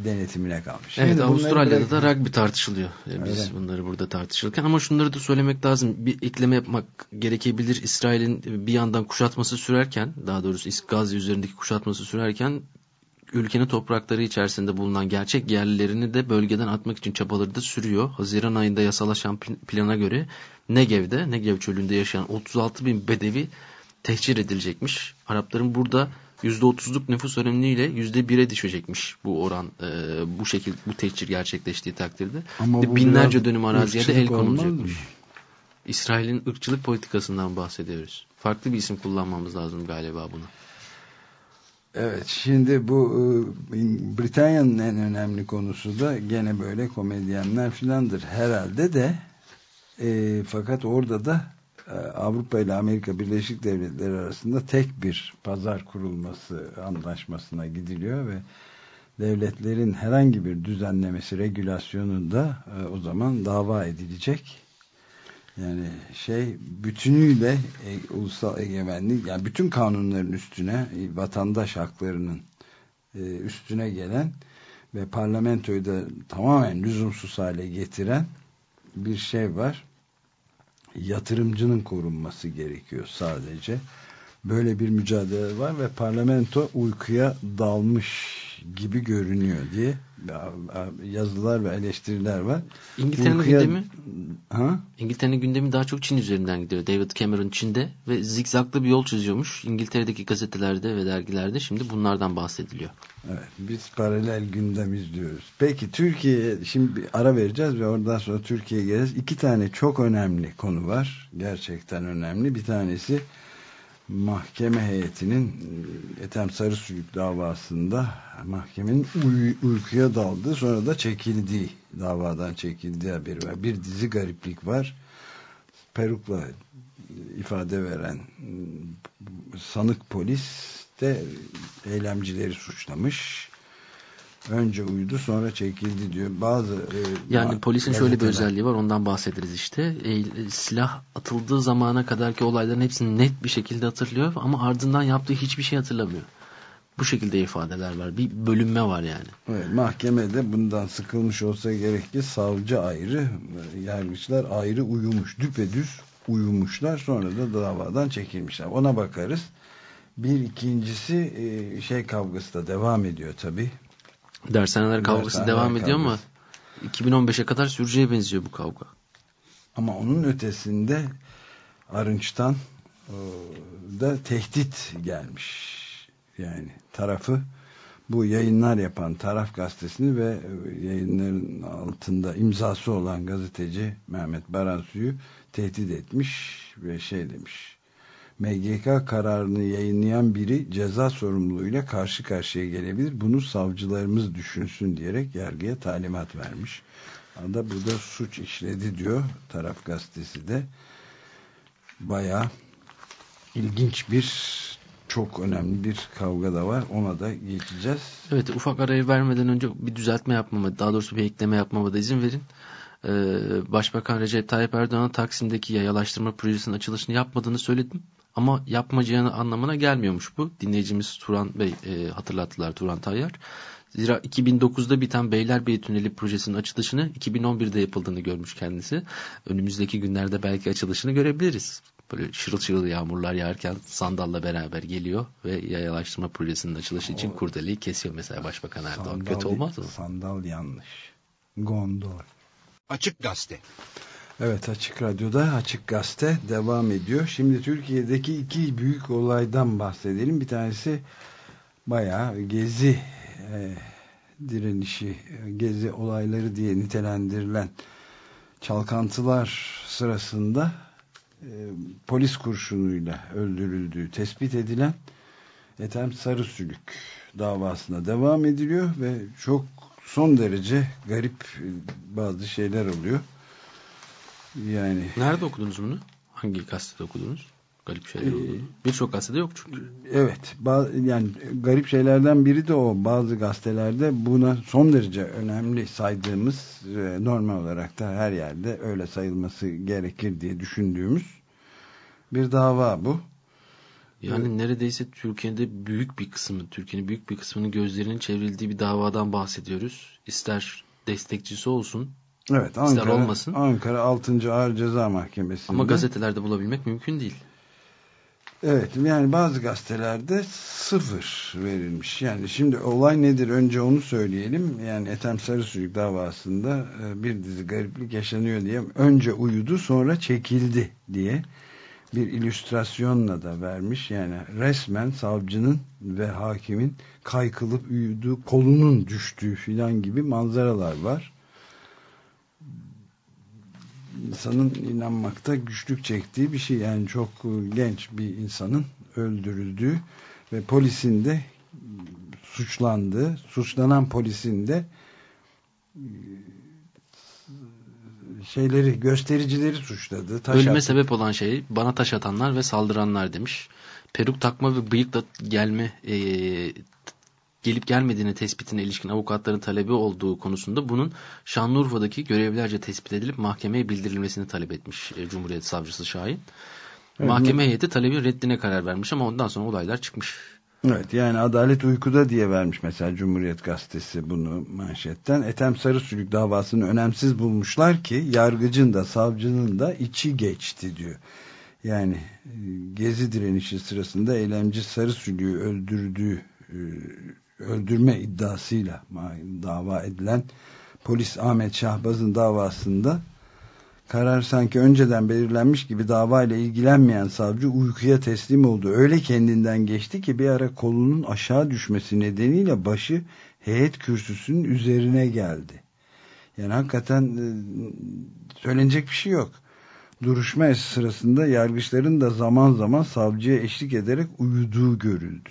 denetimine kalmış. Evet Şimdi Avustralya'da da rugby tartışılıyor. Ee, Biz Öyle. bunları burada tartışırken ama şunları da söylemek lazım. Bir ekleme yapmak gerekebilir. İsrail'in bir yandan kuşatması sürerken daha doğrusu Gazze üzerindeki kuşatması sürerken ülkenin toprakları içerisinde bulunan gerçek yerlilerini de bölgeden atmak için çabaları da sürüyor. Haziran ayında yasalaşan pl- plana göre Negev'de, Negev çölünde yaşayan 36 bin bedevi tehcir edilecekmiş. Arapların burada %30'luk nüfus oranıyla %1'e düşecekmiş bu oran e, bu şekil bu tehcir gerçekleştiği takdirde. Ama binlerce dönüm araziye de el konulacakmış. mı? İsrail'in ırkçılık politikasından bahsediyoruz. Farklı bir isim kullanmamız lazım galiba buna. Evet şimdi bu e, Britanya'nın en önemli konusu da gene böyle komedyenler filandır herhalde de e, fakat orada da e, Avrupa ile Amerika Birleşik Devletleri arasında tek bir pazar kurulması anlaşmasına gidiliyor ve devletlerin herhangi bir düzenlemesi, regülasyonu da e, o zaman dava edilecek. Yani şey bütünüyle e, ulusal egemenlik yani bütün kanunların üstüne e, vatandaş haklarının e, üstüne gelen ve parlamentoyu da tamamen lüzumsuz hale getiren bir şey var. Yatırımcının korunması gerekiyor sadece. Böyle bir mücadele var ve parlamento uykuya dalmış gibi görünüyor diye yazılar ve eleştiriler var. İngiltere'nin Uykuya- gündemi Ha? İngiltere'nin gündemi daha çok Çin üzerinden gidiyor. David Cameron Çin'de ve zigzaglı bir yol çiziyormuş. İngiltere'deki gazetelerde ve dergilerde şimdi bunlardan bahsediliyor. Evet, biz paralel gündem izliyoruz. Peki Türkiye şimdi bir ara vereceğiz ve oradan sonra Türkiye'ye geleceğiz. İki tane çok önemli konu var. Gerçekten önemli. Bir tanesi mahkeme heyetinin e, Ethem Sarısülük davasında mahkemenin uy- uykuya daldı sonra da çekildiği davadan çekildiği haberi var. Bir dizi gariplik var. Perukla e, ifade veren e, sanık polis de eylemcileri suçlamış. Önce uyudu sonra çekildi diyor. Bazı e, Yani polisin şöyle bir özelliği var ondan bahsederiz işte. E, e, silah atıldığı zamana kadarki olayların hepsini net bir şekilde hatırlıyor ama ardından yaptığı hiçbir şey hatırlamıyor. Bu şekilde ifadeler var. Bir bölünme var yani. Evet, mahkemede bundan sıkılmış olsa gerek ki savcı ayrı, yargıçlar ayrı uyumuş. Düpedüz uyumuşlar. Sonra da davadan çekilmişler. Ona bakarız. Bir ikincisi e, şey kavgası da devam ediyor tabi. Dershaneler kavgası Dershaneler devam ediyor ama kavgası. 2015'e kadar süreceğe benziyor bu kavga. Ama onun ötesinde Arınç'tan e, da tehdit gelmiş. Yani tarafı bu yayınlar yapan taraf gazetesini ve yayınların altında imzası olan gazeteci Mehmet Baransu'yu tehdit etmiş ve şey demiş. MGK kararını yayınlayan biri ceza sorumluluğuyla karşı karşıya gelebilir. Bunu savcılarımız düşünsün diyerek yargıya talimat vermiş. Anda burada suç işledi diyor taraf gazetesi de. Bayağı ilginç bir çok önemli bir kavga da var. Ona da geçeceğiz. Evet ufak araya vermeden önce bir düzeltme yapmama, daha doğrusu bir ekleme yapmama da izin verin. Ee, Başbakan Recep Tayyip Erdoğan'ın Taksim'deki yayalaştırma projesinin açılışını yapmadığını söyledim. Ama yapmayacağını anlamına gelmiyormuş bu. Dinleyicimiz Turan Bey e, hatırlattılar Turan Tayyar. Zira 2009'da biten Beylerbeyi Tüneli projesinin açılışını 2011'de yapıldığını görmüş kendisi. Önümüzdeki günlerde belki açılışını görebiliriz. Böyle şırıl şırıl yağmurlar yağarken sandalla beraber geliyor ve yayalaştırma projesinin açılışı için kurdeleyi kesiyor mesela Başbakan Erdoğan. Kötü olmaz mı? Sandal yanlış. Gondol. Açık Gazete. Evet Açık Radyo'da Açık Gazete devam ediyor. Şimdi Türkiye'deki iki büyük olaydan bahsedelim. Bir tanesi bayağı gezi e, direnişi, gezi olayları diye nitelendirilen çalkantılar sırasında e, polis kurşunuyla öldürüldüğü tespit edilen Ethem Sarısülük davasına devam ediliyor ve çok son derece garip e, bazı şeyler oluyor. Yani Nerede okudunuz bunu? Hangi gazetede okudunuz? garip şeyler olduğunu. Birçok gazetede yok çünkü. Evet, yani garip şeylerden biri de o. Bazı gazetelerde buna son derece önemli saydığımız, e, normal olarak da her yerde öyle sayılması gerekir diye düşündüğümüz bir dava bu. Yani neredeyse Türkiye'de büyük bir kısmı, Türkiye'nin büyük bir kısmının gözlerinin çevrildiği bir davadan bahsediyoruz. İster destekçisi olsun Evet, İster Ankara, olmasın. Ankara 6. Ağır Ceza Mahkemesi'nde. ama gazetelerde bulabilmek mümkün değil. Evet yani bazı gazetelerde sıfır verilmiş. Yani şimdi olay nedir önce onu söyleyelim. Yani Ethem Sarısülük davasında e, bir dizi gariplik yaşanıyor diye önce uyudu sonra çekildi diye bir illüstrasyonla da vermiş. Yani resmen savcının ve hakimin kaykılıp uyuduğu kolunun düştüğü filan gibi manzaralar var. İnsanın inanmakta güçlük çektiği bir şey. Yani çok e, genç bir insanın öldürüldüğü ve polisin de suçlandığı, suçlanan polisin de e, şeyleri, göstericileri suçladı. Taş Ölüme attı. sebep olan şey bana taş atanlar ve saldıranlar demiş. Peruk takma ve bıyıkla gelme e, gelip gelmediğine tespitine ilişkin avukatların talebi olduğu konusunda bunun Şanlıurfa'daki görevlerce tespit edilip mahkemeye bildirilmesini talep etmiş e, Cumhuriyet Savcısı Şahin. Evet, Mahkeme heyeti talebin reddine karar vermiş ama ondan sonra olaylar çıkmış. Evet yani adalet uykuda diye vermiş mesela Cumhuriyet Gazetesi bunu manşetten. Ethem Sarısülük davasını önemsiz bulmuşlar ki yargıcın da savcının da içi geçti diyor. Yani e, gezi direnişi sırasında eylemci Sarısülük'ü öldürdüğü e, öldürme iddiasıyla dava edilen polis Ahmet Şahbaz'ın davasında karar sanki önceden belirlenmiş gibi davayla ilgilenmeyen savcı uykuya teslim oldu. Öyle kendinden geçti ki bir ara kolunun aşağı düşmesi nedeniyle başı heyet kürsüsünün üzerine geldi. Yani hakikaten e, söylenecek bir şey yok. Duruşma sırasında yargıçların da zaman zaman savcıya eşlik ederek uyuduğu görüldü.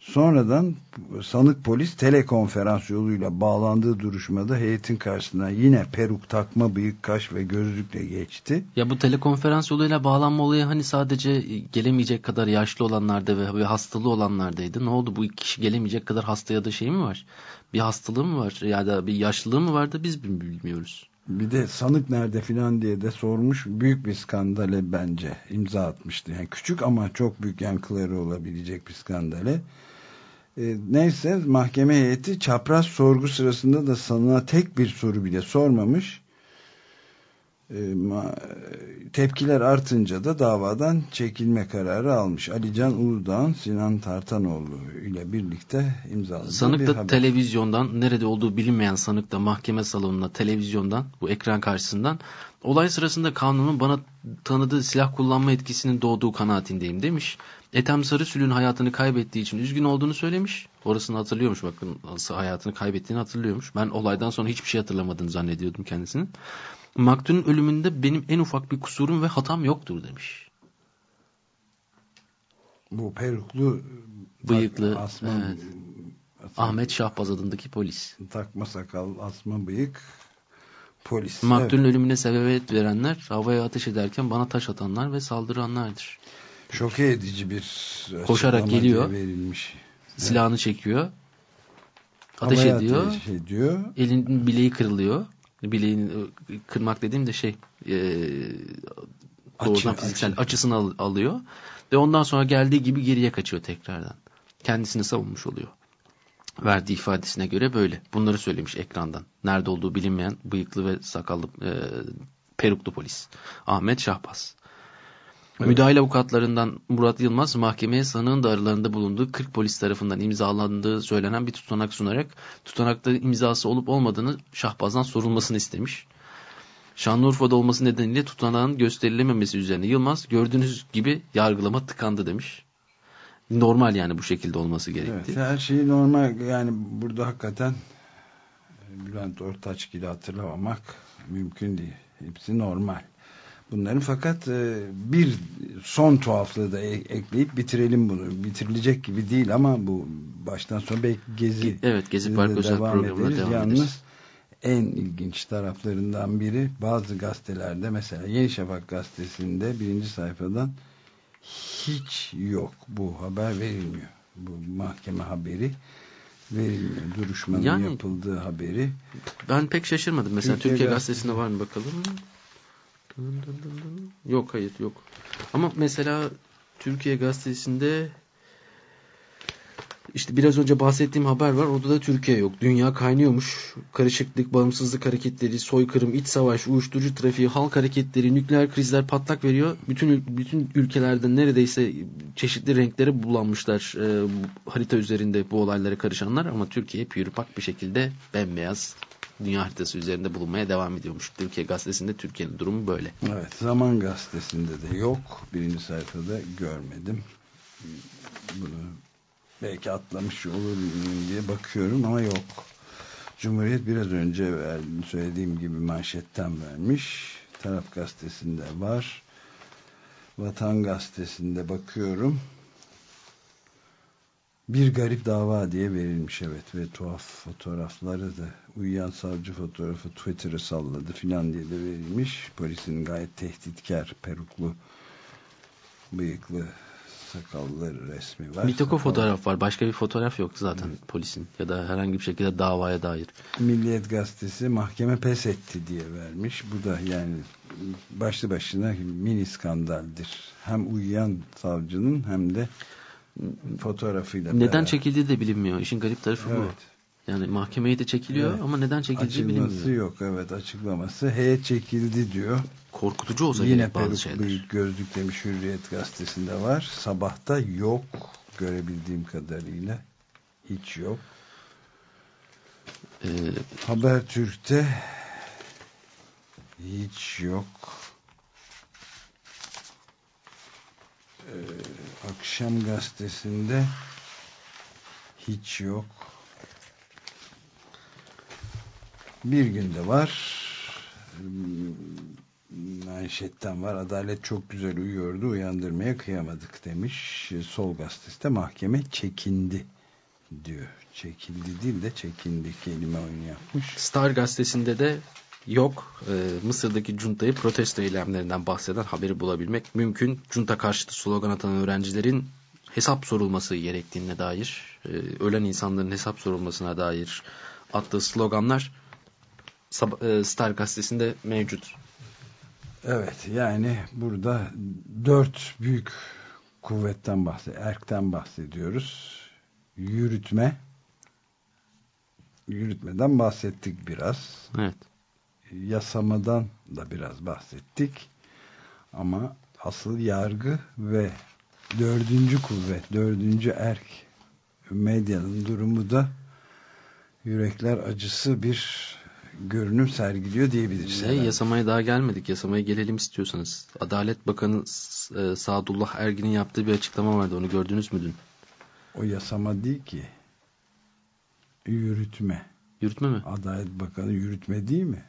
Sonradan sanık polis telekonferans yoluyla bağlandığı duruşmada heyetin karşısına yine peruk takma bıyık kaş ve gözlükle geçti. Ya bu telekonferans yoluyla bağlanma olayı hani sadece gelemeyecek kadar yaşlı olanlarda ve, hastalığı olanlardaydı. Ne oldu bu iki kişi gelemeyecek kadar hasta ya da şey mi var? Bir hastalığı mı var ya da bir yaşlılığı mı vardı biz bilmiyoruz. Bir de sanık nerede filan diye de sormuş. Büyük bir skandale bence imza atmıştı. Yani küçük ama çok büyük yankıları olabilecek bir skandale. E, neyse mahkeme heyeti çapraz sorgu sırasında da sanığa tek bir soru bile sormamış. E, ma, tepkiler artınca da davadan çekilme kararı almış. Alican Uludağ'ın Sinan Tartanoğlu ile birlikte imzaladığı Sanık da televizyondan nerede olduğu bilinmeyen sanık da mahkeme salonunda televizyondan bu ekran karşısından olay sırasında kanunun bana tanıdığı silah kullanma etkisinin doğduğu kanaatindeyim demiş. Ethem Sarısülü'nün hayatını kaybettiği için üzgün olduğunu söylemiş. Orasını hatırlıyormuş bakın nasıl hayatını kaybettiğini hatırlıyormuş. Ben olaydan sonra hiçbir şey hatırlamadığını zannediyordum kendisinin. Maktul'ün ölümünde benim en ufak bir kusurum ve hatam yoktur demiş. Bu peruklu Bıyıklı, asma, evet. asma- Ahmet Şahbaz adındaki polis. takma sakal, asma bıyık polis. Maktul'ün ölümüne sebebiyet verenler havaya ateş ederken bana taş atanlar ve saldıranlardır. Şoke edici bir Koşarak geliyor. verilmiş. Silahını çekiyor. Ateş Havaya ediyor. ateş ediyor. Elinin bileği kırılıyor. Bileğini e, kırmak dediğim de şey e, doğrudan Açı, fiziksel açı. açısını al- alıyor. Ve ondan sonra geldiği gibi geriye kaçıyor tekrardan. Kendisini savunmuş oluyor. Verdiği ifadesine göre böyle. Bunları söylemiş ekrandan. Nerede olduğu bilinmeyen bıyıklı ve sakallı e, peruklu polis. Ahmet Şahbaz. Evet. Müdahil avukatlarından Murat Yılmaz mahkemeye sanığın da aralarında bulunduğu 40 polis tarafından imzalandığı söylenen bir tutanak sunarak tutanakta imzası olup olmadığını Şahbaz'dan sorulmasını istemiş. Şanlıurfa'da olması nedeniyle tutanağın gösterilememesi üzerine Yılmaz gördüğünüz gibi yargılama tıkandı demiş. Normal yani bu şekilde olması Evet, gerektiği. her şey normal. Yani burada hakikaten Bülent Ortaç gibi hatırlamamak mümkün değil. Hepsi normal. Bunların fakat e, bir son tuhaflığı da e- ekleyip bitirelim bunu. Bitirilecek gibi değil ama bu baştan sona belki gezi Evet Gezi Park özel programına devam Yalnız ederiz. en ilginç taraflarından biri bazı gazetelerde mesela Yeni Şafak gazetesinde birinci sayfadan hiç yok. Bu haber verilmiyor. Bu mahkeme haberi verilmiyor. Duruşmanın Yani- yapıldığı haberi. Ben pek şaşırmadım. Mesela Türkiye Türkiye, Gazetesi. Gazetesi'nde var mı bakalım. Yok hayır yok. Ama mesela Türkiye Gazetesi'nde işte biraz önce bahsettiğim haber var. Orada da Türkiye yok. Dünya kaynıyormuş. Karışıklık, bağımsızlık hareketleri, soykırım, iç savaş, uyuşturucu trafiği, halk hareketleri, nükleer krizler patlak veriyor. Bütün bütün ülkelerde neredeyse çeşitli renklere bulanmışlar e, harita üzerinde bu olaylara karışanlar ama Türkiye hep yürüpak bir şekilde bembeyaz dünya haritası üzerinde bulunmaya devam ediyormuş. Türkiye gazetesinde Türkiye'nin durumu böyle. Evet. Zaman Gazetesi'nde de yok. Birinci sayfada görmedim. Bunu belki atlamış olur diye bakıyorum ama yok. Cumhuriyet biraz önce söylediğim gibi manşetten vermiş. Taraf Gazetesi'nde var. Vatan Gazetesi'nde bakıyorum. Bir garip dava diye verilmiş evet ve tuhaf fotoğrafları da uyuyan savcı fotoğrafı Twitter'ı salladı filan diye de verilmiş. Polisin gayet tehditkar peruklu bıyıklı sakallı resmi var. Bir tek o fotoğraf var. Başka bir fotoğraf yok zaten polisin ya da herhangi bir şekilde davaya dair. Milliyet Gazetesi mahkeme pes etti diye vermiş. Bu da yani başlı başına mini skandaldir. Hem uyuyan savcının hem de fotoğrafıyla Neden beraber. çekildiği de bilinmiyor. İşin garip tarafı bu. Yani mahkemeye de çekiliyor Evet. ama neden çekildiği Açıklaması bilinmiyor. yok evet açıklaması. Heyet çekildi diyor. Korkutucu olsa Yine gerek bazı şeyler. bıyık gözlük demiş Hürriyet gazetesinde var. Sabahta yok görebildiğim kadarıyla. Hiç yok. Ee, Habertürk'te hiç yok. Ee, Akşam gazetesinde hiç yok. Bir günde var. Manşetten var. Adalet çok güzel uyuyordu. Uyandırmaya kıyamadık demiş. Sol gazetesinde mahkeme çekindi diyor. Çekildi değil de çekindi kelime oyunu yapmış. Star gazetesinde de yok. Ee, Mısır'daki cuntayı protesto eylemlerinden bahseden haberi bulabilmek mümkün. Junta karşıtı slogan atan öğrencilerin hesap sorulması gerektiğine dair, e, ölen insanların hesap sorulmasına dair attığı sloganlar Star gazetesinde mevcut. Evet yani burada dört büyük kuvvetten bahsediyoruz. Erkten bahsediyoruz. Yürütme. Yürütmeden bahsettik biraz. Evet. Yasamadan da biraz bahsettik. Ama asıl yargı ve dördüncü kuvvet, dördüncü erk medyanın durumu da yürekler acısı bir görünüm sergiliyor diyebiliriz. Herhalde. yasamaya daha gelmedik. Yasamaya gelelim istiyorsanız. Adalet Bakanı e, Sadullah Ergin'in yaptığı bir açıklama vardı. Onu gördünüz mü dün? O yasama değil ki. Yürütme. Yürütme mi? Adalet Bakanı yürütme değil mi?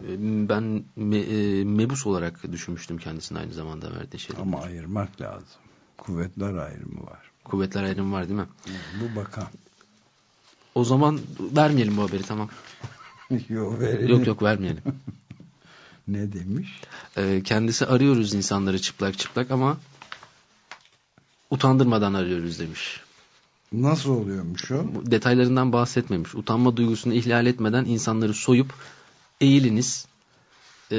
E, Ben me, e, mebus olarak düşünmüştüm kendisini aynı zamanda verdiği şey. Ama ayırmak lazım. Kuvvetler ayrımı var. Kuvvetler ayrımı var değil mi? Bu bakan. O zaman vermeyelim bu haberi tamam. (laughs) yok verelim. Yok yok vermeyelim. (laughs) Ne demiş? E, kendisi arıyoruz insanları çıplak çıplak ama utandırmadan arıyoruz demiş. Nasıl oluyormuş o? Detaylarından bahsetmemiş. Utanma duygusunu ihlal etmeden insanları soyup eğiliniz, e,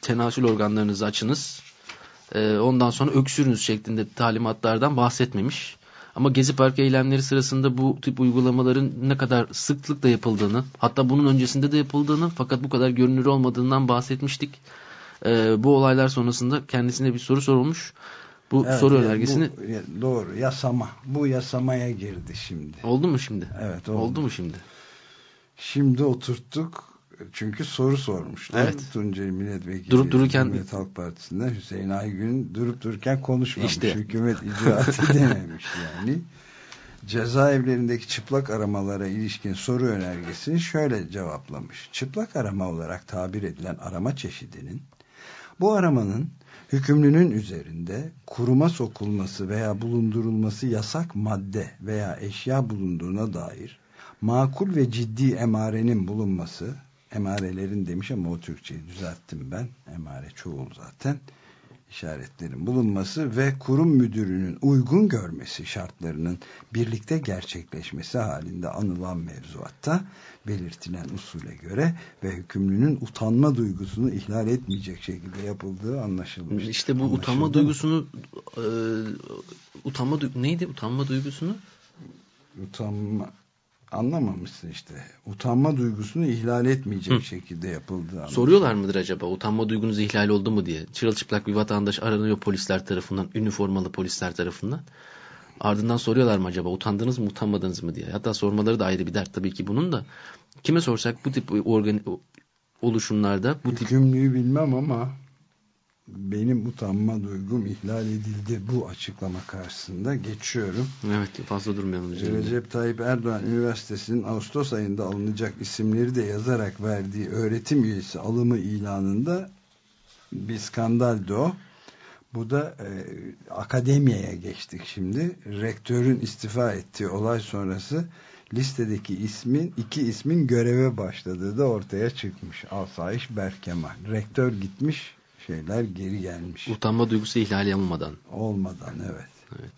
tenasül organlarınızı açınız, e, ondan sonra öksürünüz şeklinde talimatlardan bahsetmemiş. Ama Gezi Parkı eylemleri sırasında bu tip uygulamaların ne kadar sıklıkla yapıldığını, hatta bunun öncesinde de yapıldığını fakat bu kadar görünür olmadığından bahsetmiştik. E, bu olaylar sonrasında kendisine bir soru sorulmuş. Bu Evet, soru önergesini bu- doğru yasama. Bu yasamaya girdi şimdi. oldu mu şimdi? Evet Oldu, oldu. mu şimdi? Şimdi oturttuk. Çünkü soru sormuşlar. Evet. Tunceli Milletvekili Durup dururken- Cumhuriyet Halk Partisi'nden Hüseyin Aygün durup dururken konuşmamış. İşte. Hükümet icraatı (laughs) dememiş yani. Cezaevlerindeki çıplak aramalara ilişkin soru önergesini şöyle cevaplamış. Çıplak arama olarak tabir edilen arama çeşidinin bu aramanın hükümlünün üzerinde kuruma sokulması veya bulundurulması yasak madde veya eşya bulunduğuna dair makul ve ciddi emarenin bulunması emarelerin demiş ama o Türkçeyi düzelttim ben emare çoğul zaten işaretlerin bulunması ve kurum müdürünün uygun görmesi şartlarının birlikte gerçekleşmesi halinde anılan mevzuatta belirtilen usule göre ve hükümlünün utanma duygusunu ihlal etmeyecek şekilde yapıldığı anlaşılmış. İşte bu Anlaşıldı utanma mı? duygusunu e, utanma neydi utanma duygusunu? utanma anlamamışsın işte. Utanma duygusunu ihlal etmeyecek Hı. şekilde anlaşılmış. Soruyorlar mıdır acaba utanma duygunuz ihlal oldu mu diye. Çırılçıplak bir vatandaş aranıyor polisler tarafından, üniformalı polisler tarafından. Ardından soruyorlar mı acaba utandınız mı utanmadınız mı diye. Hatta sormaları da ayrı bir dert tabii ki bunun da. Kime sorsak bu tip organ oluşumlarda bu tip Hükümlüyü bilmem ama benim utanma duygum ihlal edildi bu açıklama karşısında geçiyorum. evet fazla durmayalım üzerinde. Recep Tayyip Erdoğan Üniversitesi'nin Ağustos ayında alınacak isimleri de yazarak verdiği öğretim üyesi alımı ilanında bir skandaldı o. Bu da e, akademiyeye geçtik şimdi. Rektörün istifa ettiği olay sonrası listedeki ismin iki ismin göreve başladığı da ortaya çıkmış. Asayiş Berkemal. Rektör gitmiş şeyler geri gelmiş. Utanma duygusu ihlali yapılmadan. Olmadan evet. Evet.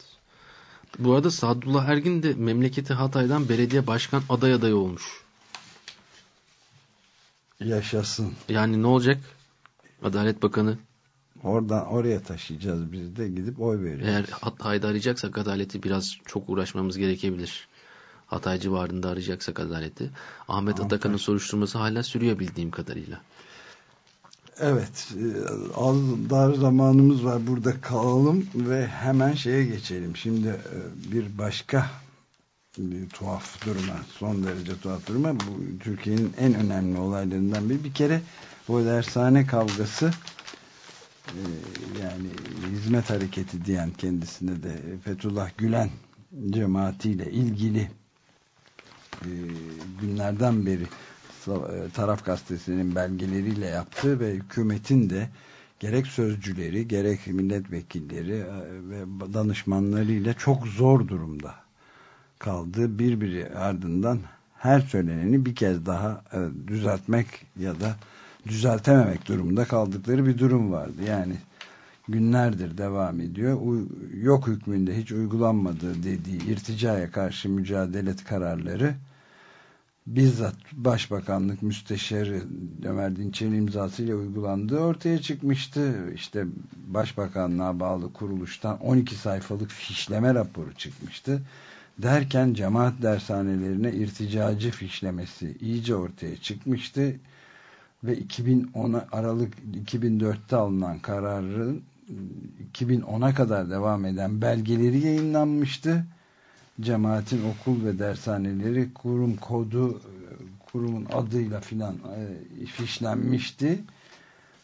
Bu arada Sadullah Ergin de memleketi Hatay'dan belediye başkan aday adayı olmuş. Yaşasın. Yani ne olacak? Adalet Bakanı Oradan oraya taşıyacağız biz de gidip oy vereceğiz. eğer Hatay'da arayacaksak adaleti biraz çok uğraşmamız gerekebilir. Hatay civarında arayacaksak adaleti. Ahmet. Atakan'ın soruşturması hala sürüyor bildiğim kadarıyla. Evet, e, az dar zamanımız var. Burada kalalım ve hemen şeye geçelim. Şimdi e, bir başka bir tuhaf duruma, son derece tuhaf duruma. Bu Türkiye'nin en önemli olaylarından biri. Bir kere bu dershane kavgası e, yani hizmet hareketi diyen kendisine de Fethullah Gülen cemaatiyle ilgili günlerden beri taraf gazetesinin belgeleriyle yaptığı ve hükümetin de gerek sözcüleri gerek milletvekilleri e, ve danışmanlarıyla çok zor durumda kaldığı birbiri ardından her söyleneni bir kez daha e, düzeltmek ya da düzeltememek durumunda kaldıkları bir durum vardı. Yani günlerdir devam ediyor. Yok hükmünde hiç uygulanmadığı dediği irticaya karşı mücadele kararları bizzat Başbakanlık Müsteşarı Ömer Dinçer'in imzasıyla uygulandığı ortaya çıkmıştı. İşte Başbakanlığa bağlı kuruluştan 12 sayfalık fişleme raporu çıkmıştı. Derken cemaat dershanelerine irticacı fişlemesi iyice ortaya çıkmıştı. Ve 2010 Aralık 2004'te alınan kararın 2010'a kadar devam eden belgeleri yayınlanmıştı cemaatin okul ve dershaneleri kurum kodu kurumun adıyla filan e, fişlenmişti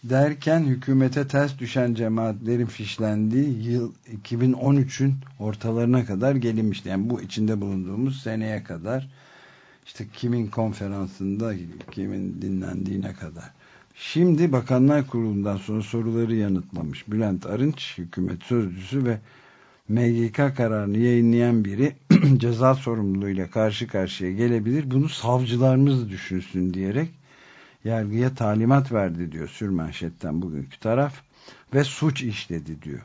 derken hükümete ters düşen cemaatlerin fişlendiği yıl 2013'ün ortalarına kadar gelinmişti. Yani bu içinde bulunduğumuz seneye kadar işte kimin konferansında kimin dinlendiğine kadar. Şimdi Bakanlar Kurulu'ndan sonra soruları yanıtlamış Bülent Arınç hükümet sözcüsü ve MGK kararını yayınlayan biri (clears throat) ceza sorumluluğuyla karşı karşıya gelebilir. Bunu savcılarımız düşünsün diyerek yargıya talimat verdi diyor sürmanşetten bugünkü taraf ve suç işledi diyor.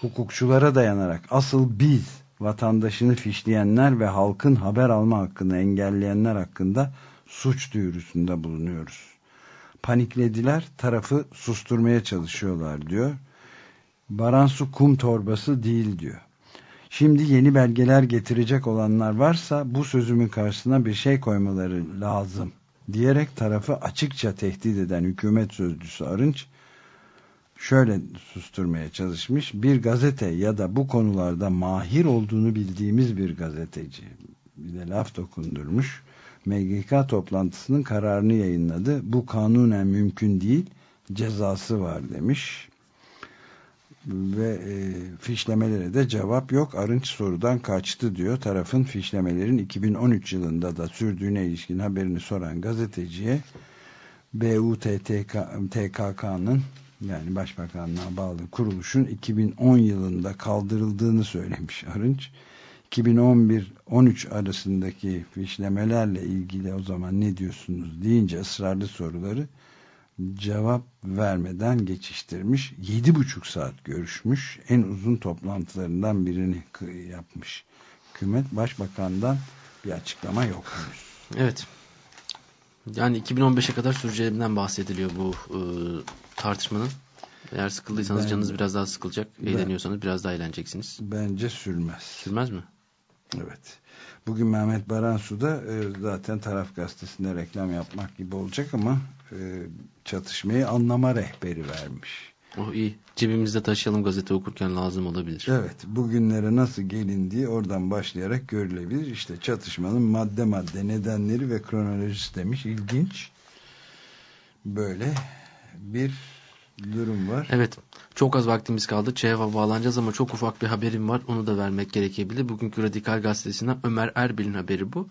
Hukukçulara dayanarak asıl biz vatandaşını fişleyenler ve halkın haber alma hakkını engelleyenler hakkında suç duyurusunda bulunuyoruz. Paniklediler, tarafı susturmaya çalışıyorlar diyor. Baransu kum torbası değil diyor. Şimdi yeni belgeler getirecek olanlar varsa bu sözümün karşısına bir şey koymaları lazım diyerek tarafı açıkça tehdit eden hükümet sözcüsü Arınç şöyle susturmaya çalışmış. Bir gazete ya da bu konularda mahir olduğunu bildiğimiz bir gazeteci bir de laf dokundurmuş. MGK toplantısının kararını yayınladı. Bu kanunen mümkün değil. Cezası var demiş ve e, fişlemelere de cevap yok. Arınç sorudan kaçtı diyor. Tarafın fişlemelerin 2013 yılında da sürdüğüne ilişkin haberini soran gazeteciye BUTTK'nın yani Başbakanlığa bağlı kuruluşun 2010 yılında kaldırıldığını söylemiş Arınç. 2011-13 arasındaki fişlemelerle ilgili o zaman ne diyorsunuz deyince ısrarlı soruları cevap vermeden geçiştirmiş. Yedi buçuk saat görüşmüş. En uzun toplantılarından birini yapmış. Hükümet başbakandan bir açıklama yok. Evet. Yani 2015'e kadar süreceğinden bahsediliyor bu e, tartışmanın. Eğer sıkıldıysanız Ben- canınız biraz daha sıkılacak. Ben- Eğleniyorsanız biraz daha eğleneceksiniz. Bence sürmez. Sürmez mi? Evet. Bugün Mehmet Baransu da e, zaten taraf gazetesinde reklam yapmak gibi olacak ama e, çatışmayı anlama rehberi vermiş. Oh iyi. Cebimizde taşıyalım gazete okurken lazım olabilir. Evet, bugünlere nasıl gelindiği oradan başlayarak görülebilir. İşte çatışmanın madde madde nedenleri ve kronolojisi demiş. İlginç. Böyle bir durum var. Evet. Çok az vaktimiz kaldı. ÇEV'a bağlanacağız ama çok ufak bir haberim var. Onu da vermek gerekebilir. Bugünkü Radikal Gazetesi'nden Ömer Erbil'in haberi bu.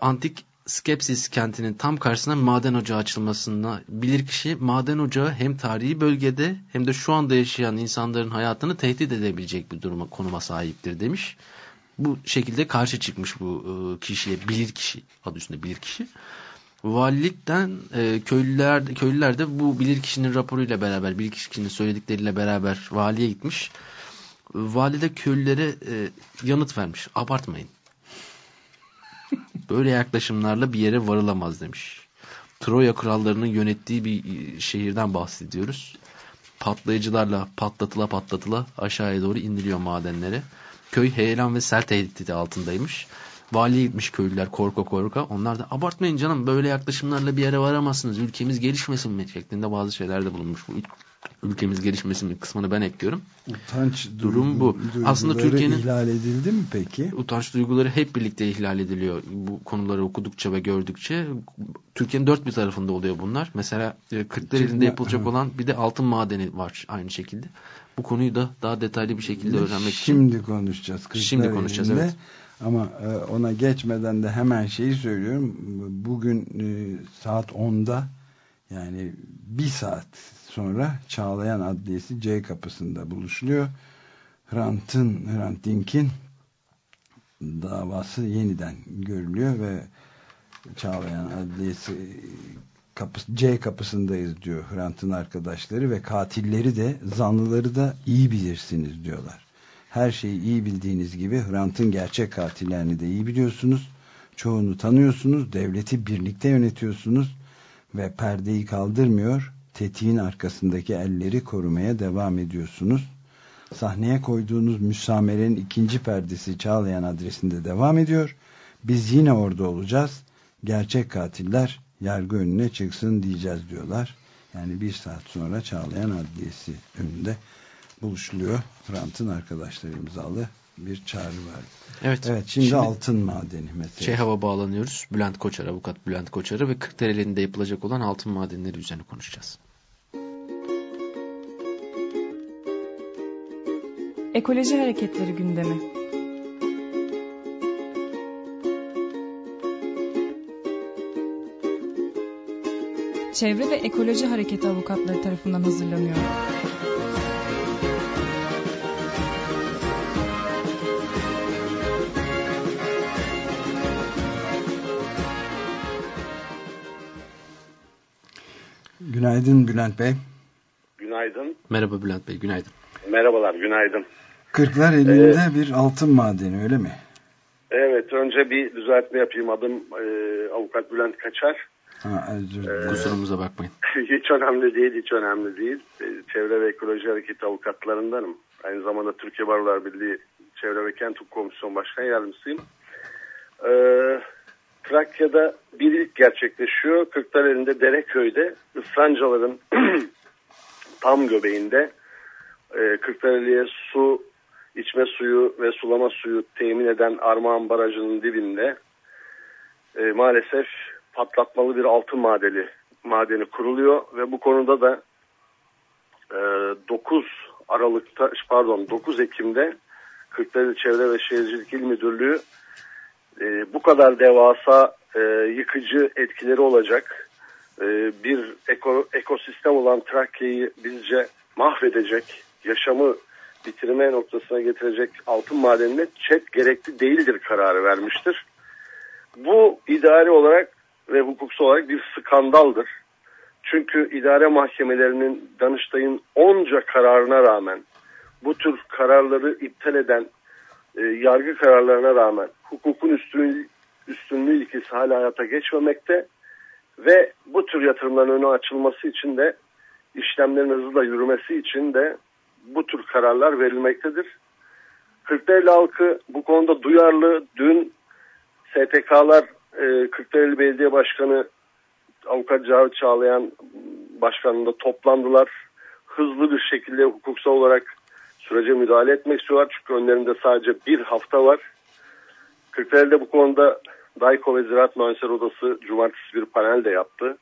Antik Skepsis kentinin tam karşısına maden ocağı açılmasına bilirkişi maden ocağı hem tarihi bölgede hem de şu anda yaşayan insanların hayatını tehdit edebilecek bir duruma konuma sahiptir demiş. Bu şekilde karşı çıkmış bu e, kişiye bilirkişi adı üstünde bilirkişi. Valilikten e, köylüler köylüler de bu bilirkişinin raporuyla beraber bilirkişinin söyledikleriyle beraber valiye gitmiş. Vali de köylülere e, yanıt vermiş. Abartmayın. Böyle yaklaşımlarla bir yere varılamaz demiş. Troya krallarının yönettiği bir e, şehirden bahsediyoruz. Patlayıcılarla patlatıla patlatıla aşağıya doğru iniliyor madenlere. Köy heyelan ve sel tehdidi altındaymış. Valiye gitmiş köylüler korka korka. Onlar da abartmayın canım böyle yaklaşımlarla bir yere varamazsınız. Ülkemiz gelişmesin mi? şeklinde bazı şeylerde bulunmuş. Bu ülkemiz gelişmesin mi kısmını ben ekliyorum. Utanç Durum bu. Aslında Türkiye'nin- ihlal edildi mi peki? Utanç duyguları hep birlikte ihlal ediliyor. Bu konuları okudukça ve gördükçe. Türkiye'nin dört bir tarafında oluyor bunlar. Mesela e, Kırklareli'nde yapılacak olan bir de altın madeni var aynı şekilde. Bu konuyu da daha detaylı bir şekilde öğrenmek için. Şimdi konuşacağız. Şimdi konuşacağız, evet. Ama e, ona geçmeden de hemen şeyi söylüyorum. Bugün e, saat 10'da yani bir saat sonra Çağlayan Adliyesi C kapısında buluşuluyor. Hrant'ın, Hrant Dink'in davası yeniden görülüyor ve Çağlayan Adliyesi kapısı, C kapısındayız diyor Hrant'ın arkadaşları ve katilleri de zanlıları da iyi bilirsiniz diyorlar. Her şeyi iyi bildiğiniz gibi Hrant'ın gerçek katillerini de iyi biliyorsunuz. Çoğunu tanıyorsunuz. Devleti birlikte yönetiyorsunuz ve perdeyi kaldırmıyor. Tetiğin arkasındaki elleri korumaya devam ediyorsunuz. Sahneye koyduğunuz müsamerenin ikinci perdesi Çağlayan adresinde devam ediyor. Biz yine orada olacağız. Gerçek katiller yargı önüne çıksın diyeceğiz diyorlar. Yani bir saat sonra Çağlayan Adliyesi önünde buluşuluyor. Hrant'ın arkadaşları imzalı bir çağrı var. Evet. Evet şimdi, altın madeni mesela. ÇEHAV'a bağlanıyoruz. Bülent Koçar, avukat Bülent Koçar'ı ve Kırklareli'nde yapılacak olan altın madenleri üzerine konuşacağız. Ekoloji hareketleri gündemi. Çevre ve Ekoloji Hareketi avukatları tarafından hazırlanıyor. Günaydın Bülent Bey. Günaydın. Merhaba Bülent Bey, günaydın. Merhabalar, günaydın. Kırklar elinde bir altın madeni öyle mi? Evet, önce bir düzeltme yapayım. Adım e, Avukat Bülent Kaçar. Ha, özür dilerim. Kusurumuza bakmayın. (laughs) hiç önemli değil, hiç önemli değil. E, Çevre ve Ekoloji Hareketi avukatlarındanım. Aynı zamanda Türkiye Barolar Birliği Çevre ve Kent Hukuk Komisyon Başkan Yardımcısıyım. E, Trakya'da bir ilk gerçekleşiyor. Kırklareli'nde Dereköy'de ıslancaların (clears throat) tam göbeğinde e, Kırklareli'ye su, içme suyu ve sulama suyu temin eden Armağan Barajı'nın dibinde e, maalesef patlatmalı bir altın madeni, madeni kuruluyor ve bu konuda da e, 9 Aralık'ta pardon 9 Ekim'de Kırklareli Çevre ve Şehircilik İl Müdürlüğü e, bu kadar devasa e, yıkıcı etkileri olacak e, bir eko, ekosistem olan Trakya'yı bizce mahvedecek, yaşamı bitirme noktasına getirecek altın madenine çet gerekli değildir kararı vermiştir. Bu idari olarak ve hukuksal olarak bir skandaldır. Çünkü idare mahkemelerinin Danıştay'ın onca kararına rağmen bu tür kararları iptal eden e, yargı kararlarına rağmen hukukun üstünlüğü, üstünlüğü ilkesi hala hayata geçmemekte ve bu tür yatırımların önü açılması için de işlemlerin hızla yürümesi için de bu tür kararlar verilmektedir. Kırklareli halkı bu konuda duyarlı. Dün STK'lar e, Kırklareli Belediye Başkanı Avukat Cavit Çağlayan başkanında toplandılar. Hızlı bir şekilde hukuksal olarak sürece müdahale etmek istiyorlar. Çünkü önlerinde sadece bir hafta var. Kırklareli'de bu konuda Dayko ve Ziraat Mühendisleri Odası cumartesi bir panel de yaptı.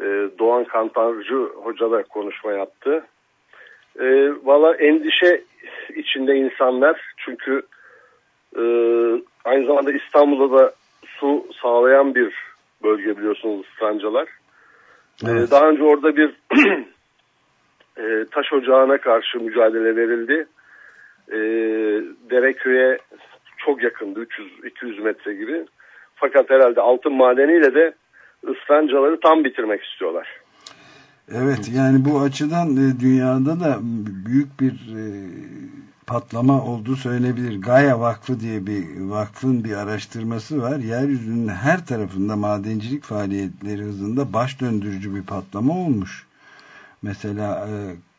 E, Doğan Kantarcı Hoca da konuşma yaptı. E, Valla endişe içinde insanlar çünkü e, aynı zamanda İstanbul'da da su sağlayan bir bölge biliyorsunuz Strancalar. E, Evet. daha önce orada bir (clears throat) e, taş ocağına karşı mücadele verildi. E, Dereköy'e çok yakındı 300-200 metre gibi. Fakat herhalde altın madeniyle de ıslancaları tam bitirmek istiyorlar. Evet yani bu açıdan e, dünyada da büyük bir e, patlama olduğu söylenebilir. Gaia Vakfı diye bir vakfın bir araştırması var. Yeryüzünün her tarafında madencilik faaliyetleri hızında baş döndürücü bir patlama olmuş. Mesela e,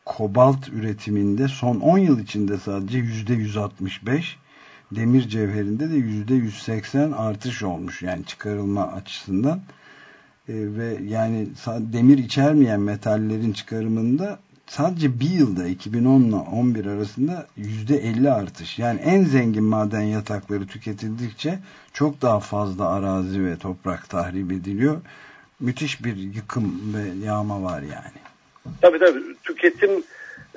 kobalt üretiminde son 10 yıl içinde sadece %165 demir cevherinde de %180 artış olmuş. Yani çıkarılma açısından. E, ve yani demir içermeyen metallerin çıkarımında sadece bir yılda 2010 ile 11 arasında %50 artış. Yani en zengin maden yatakları tüketildikçe çok daha fazla arazi ve toprak tahrip ediliyor. Müthiş bir yıkım ve yağma var yani. Tabii tabii tüketim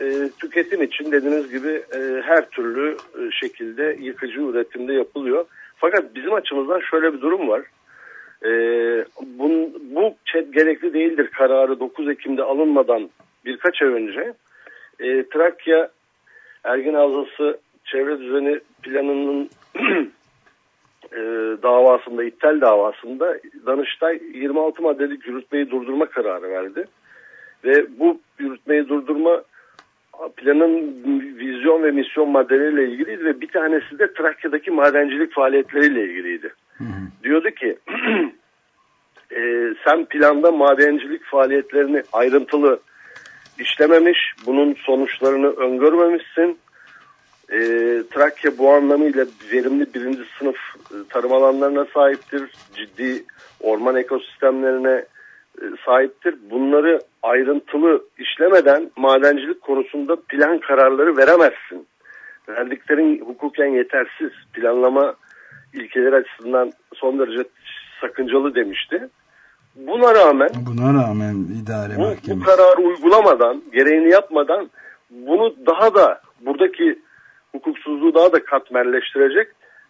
e, tüketim için dediğiniz gibi e, her türlü e, şekilde yıkıcı üretimde yapılıyor. Fakat bizim açımızdan şöyle bir durum var. E, bun, bu çet gerekli değildir kararı 9 Ekim'de alınmadan birkaç ay önce e, Trakya Ergin Havzası çevre düzeni planının (clears throat) e, davasında, iptal davasında Danıştay 26 maddelik yürütmeyi durdurma kararı verdi. Ve bu yürütmeyi durdurma planın vizyon ve misyon maddeleriyle ilgiliydi ve bir tanesi de Trakya'daki madencilik faaliyetleriyle ilgiliydi. Diyordu ki (clears throat) e, sen planda madencilik faaliyetlerini ayrıntılı işlememiş, bunun sonuçlarını öngörmemişsin. E, Trakya bu anlamıyla verimli birinci sınıf e, tarım alanlarına sahiptir. Ciddi orman ekosistemlerine sahiptir. Bunları ayrıntılı işlemeden madencilik konusunda plan kararları veremezsin. Verdiklerin hukuken yetersiz. Planlama ilkeleri açısından son derece sakıncalı demişti. Buna rağmen Buna rağmen idare bu, bu kararı uygulamadan, gereğini yapmadan bunu daha da buradaki hukuksuzluğu daha da katmerleştirecek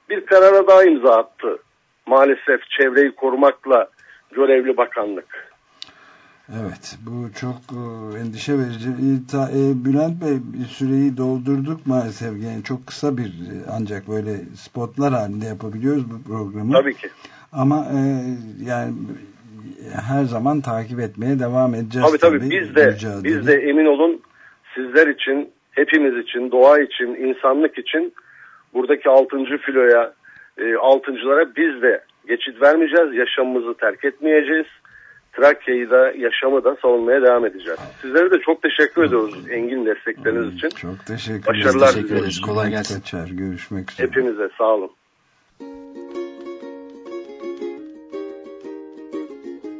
bir karara daha imza attı. Maalesef çevreyi korumakla görevli bakanlık. Evet bu çok e, endişe verici. E, e, Bülent Bey bir süreyi doldurduk maalesef. Yani çok kısa bir ancak böyle spotlar halinde yapabiliyoruz bu programı. Tabii ki. Ama e, yani her zaman takip etmeye devam edeceğiz. Tabii tabii biz de mücadele. biz de emin olun sizler için, hepimiz için, doğa için, insanlık için buradaki altıncı filoya, e, altıncılara biz de geçit vermeyeceğiz. Yaşamımızı terk etmeyeceğiz. Trakya'yı da yaşamı da savunmaya devam edeceğiz. Sizlere de çok teşekkür ediyoruz engin destekleriniz için. Çok teşekkür Başarılar Teşekkür diliyoruz. ederiz. Kolay gelsin. Kaçar. Görüşmek üzere. Hepinize sağ olun.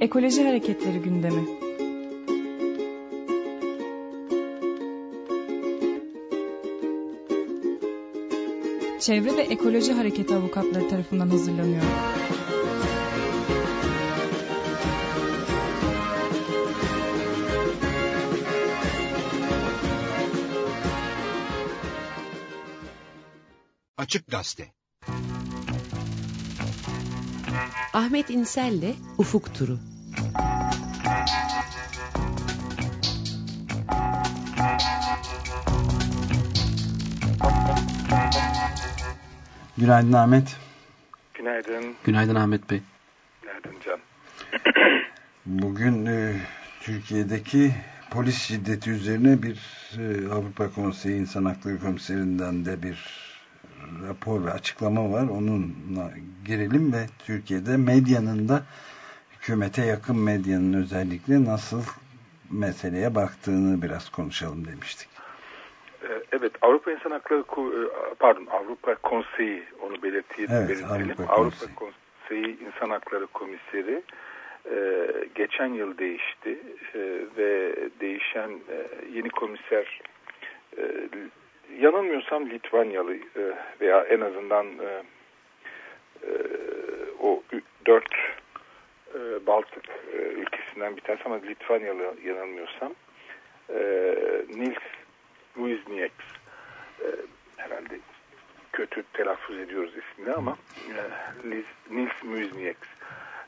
Ekoloji Hareketleri gündemi. Çevre ve Ekoloji Hareketi avukatları tarafından hazırlanıyor. Açık Gazete. Ahmet İnsel'le Ufuk Turu. Günaydın Ahmet. Günaydın. Günaydın Ahmet Bey. Günaydın Can. (clears throat) Bugün e, Türkiye'deki polis şiddeti üzerine bir e, Avrupa Konseyi İnsan Hakları Komiserinden de bir rapor ve açıklama var. Onunla girelim ve Türkiye'de medyanın da hükümete yakın medyanın özellikle nasıl meseleye baktığını biraz konuşalım demiştik. Ee, Evet, Avrupa İnsan Hakları e, pardon Avrupa Konseyi onu belirteyim, Evet, belirtelim. Avrupa Avrupa, Konseyi. Konseyi İnsan Hakları Komiseri e, geçen yıl değişti E, ve değişen e, yeni komiser yanılmıyorsam Litvanyalı e, veya en azından e, e, o dört e, Baltık e, ülkesinden bir tanesi ama Litvanyalı yanılmıyorsam e, Nils Muiznieks e, herhalde kötü telaffuz ediyoruz ismini ama e, Liz- Nils Muiznieks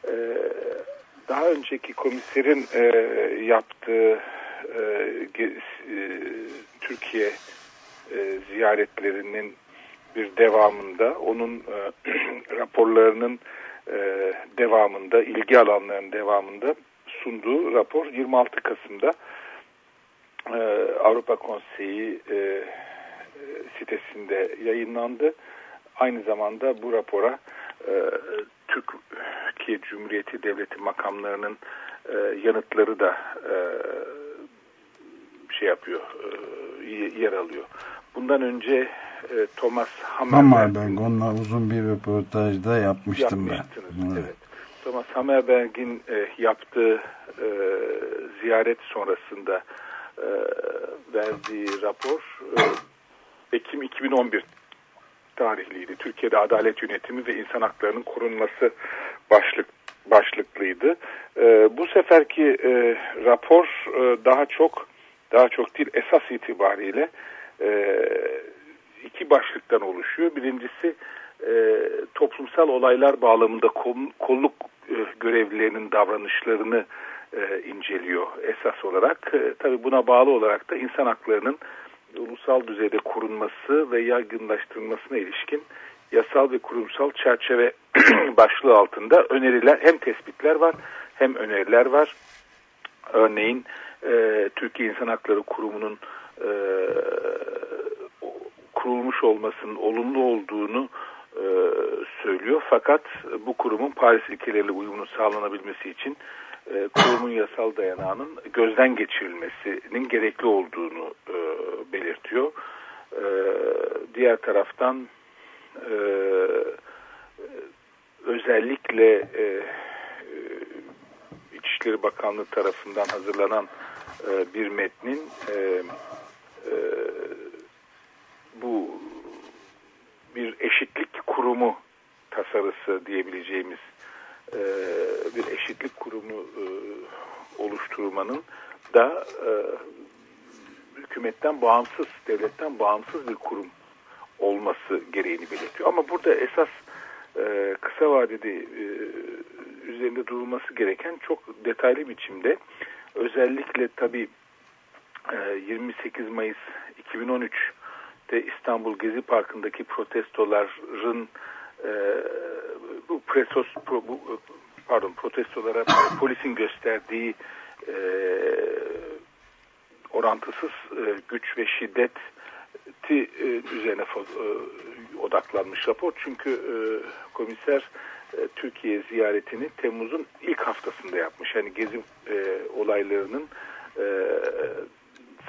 e, daha önceki komiserin e, yaptığı e, e, Türkiye e, ziyaretlerinin bir devamında onun e, (clears throat) raporlarının e, devamında ilgi alanlarının devamında sunduğu rapor 26 Kasım'da Avrupa Konseyi sitesinde yayınlandı. Aynı zamanda bu rapora e, Türkiye Cumhuriyeti Devleti makamlarının yanıtları da şey yapıyor, e, yer alıyor. Bundan önce e, Thomas Hammerberg Hammerberg onunla uzun bir röportajda yapmıştım ben. yapmıştınız. Evet. Thomas Hammerberg'in e, yaptığı e, ziyaret sonrasında e, verdiği rapor e, Ekim 2011 tarihliydi. Türkiye'de adalet yönetimi ve insan haklarının korunması başlık başlıklıydı. E, bu seferki e, rapor e, daha çok daha çok değil esas itibariyle e, iki başlıktan oluşuyor. Birincisi e, toplumsal olaylar bağlamında kol- kolluk e, görevlilerinin davranışlarını e, inceliyor esas olarak. E, tabii buna bağlı olarak da insan haklarının ulusal düzeyde korunması ve yaygınlaştırılmasına ilişkin yasal ve kurumsal çerçeve (clears throat) başlığı altında öneriler hem tespitler var hem öneriler var. Örneğin e, Türkiye İnsan Hakları Kurumu'nun e, kurulmuş olmasının olumlu olduğunu e, söylüyor. Fakat bu kurumun Paris ilkeleriyle uyumunu sağlanabilmesi için e, kurumun yasal dayanağının gözden geçirilmesinin gerekli olduğunu e, belirtiyor. E, diğer taraftan e, özellikle e, e, İçişleri Bakanlığı tarafından hazırlanan e, bir metnin e, e, bu bir eşitlik kurumu tasarısı diyebileceğimiz e, bir eşitlik kurumu e, oluşturmanın da e, hükümetten bağımsız, devletten bağımsız bir kurum olması gereğini belirtiyor. Ama burada esas e, kısa vadede e, üzerinde durulması gereken çok detaylı biçimde özellikle tabii e, 28 Mayıs 2013'te İstanbul Gezi Parkı'ndaki protestoların e, bu presos pardon protestolara (laughs) polisin gösterdiği e, orantısız e, güç ve şiddeti e, üzerine e, odaklanmış rapor. Çünkü e, komiser e, Türkiye ziyaretini Temmuz'un ilk haftasında yapmış. Yani gezi e, olaylarının e,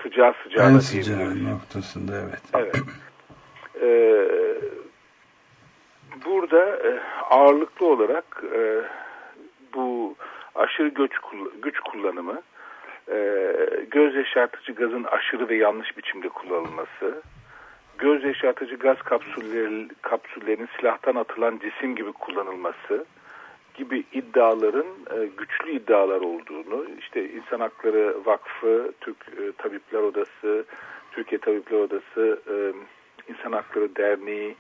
sıcağı sıcağına En sıcağı noktasında evet. Evet. Ee, burada e, ağırlıklı olarak e, bu aşırı kull- güç kullanımı, e, göz yaşartıcı gazın aşırı ve yanlış biçimde kullanılması, göz yaşartıcı gaz kapsülleri, kapsüllerinin silahtan atılan cisim gibi kullanılması gibi iddiaların e, güçlü iddialar olduğunu, işte İnsan Hakları Vakfı, Türk e, Tabipler Odası, Türkiye Tabipler Odası, e, İnsan Hakları Derneği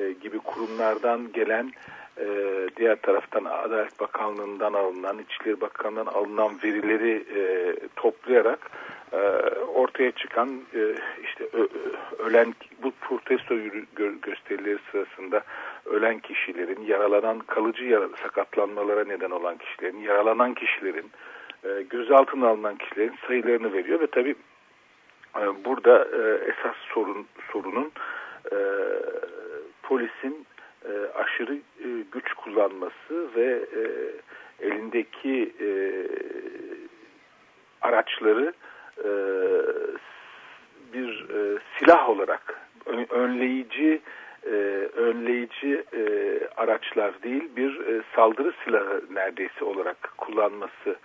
e, gibi kurumlardan gelen e, diğer taraftan Adalet Bakanlığı'ndan alınan, İçişleri Bakanlığı'ndan alınan verileri e, toplayarak e, ortaya çıkan e, işte ölen bu protesto gösterileri sırasında ölen kişilerin, yaralanan kalıcı yara, sakatlanmalara neden olan kişilerin, yaralanan kişilerin, e, gözaltına alınan kişilerin sayılarını veriyor ve tabii e, burada e, esas sorun sorunun e, polisin aşırı güç kullanması ve elindeki araçları e, bir e, silah olarak ön- önleyici e, önleyici e, araçlar değil bir e, saldırı silahı neredeyse olarak kullanmasına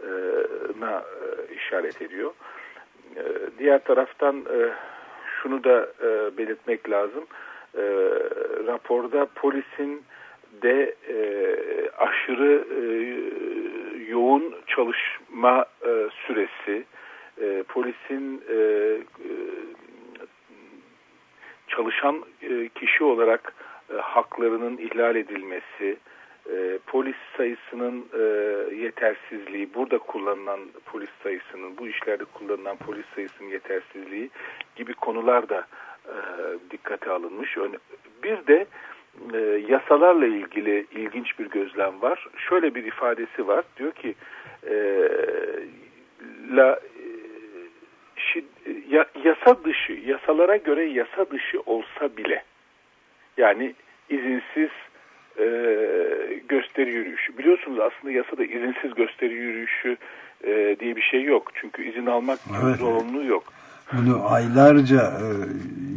e, işaret ediyor. E, diğer taraftan e, şunu da e, belirtmek lazım. E, raporda polisin de e, aşırı e, yoğun çalışma e, süresi, e, polisin e, e, çalışan e, kişi olarak e, haklarının ihlal edilmesi, e, polis sayısının e, yetersizliği, burada kullanılan polis sayısının, bu işlerde kullanılan polis sayısının yetersizliği gibi konular da e, dikkate alınmış. Bir de e, yasalarla ilgili ilginç bir gözlem var. Şöyle bir ifadesi var. Diyor ki e, la ya- yasa dışı, yasalara göre yasa dışı olsa bile yani izinsiz e, gösteri yürüyüşü. Biliyorsunuz aslında yasada izinsiz gösteri yürüyüşü e, diye bir şey yok. Çünkü izin almak Evet. zorunluluğu yok. Bunu aylarca, e,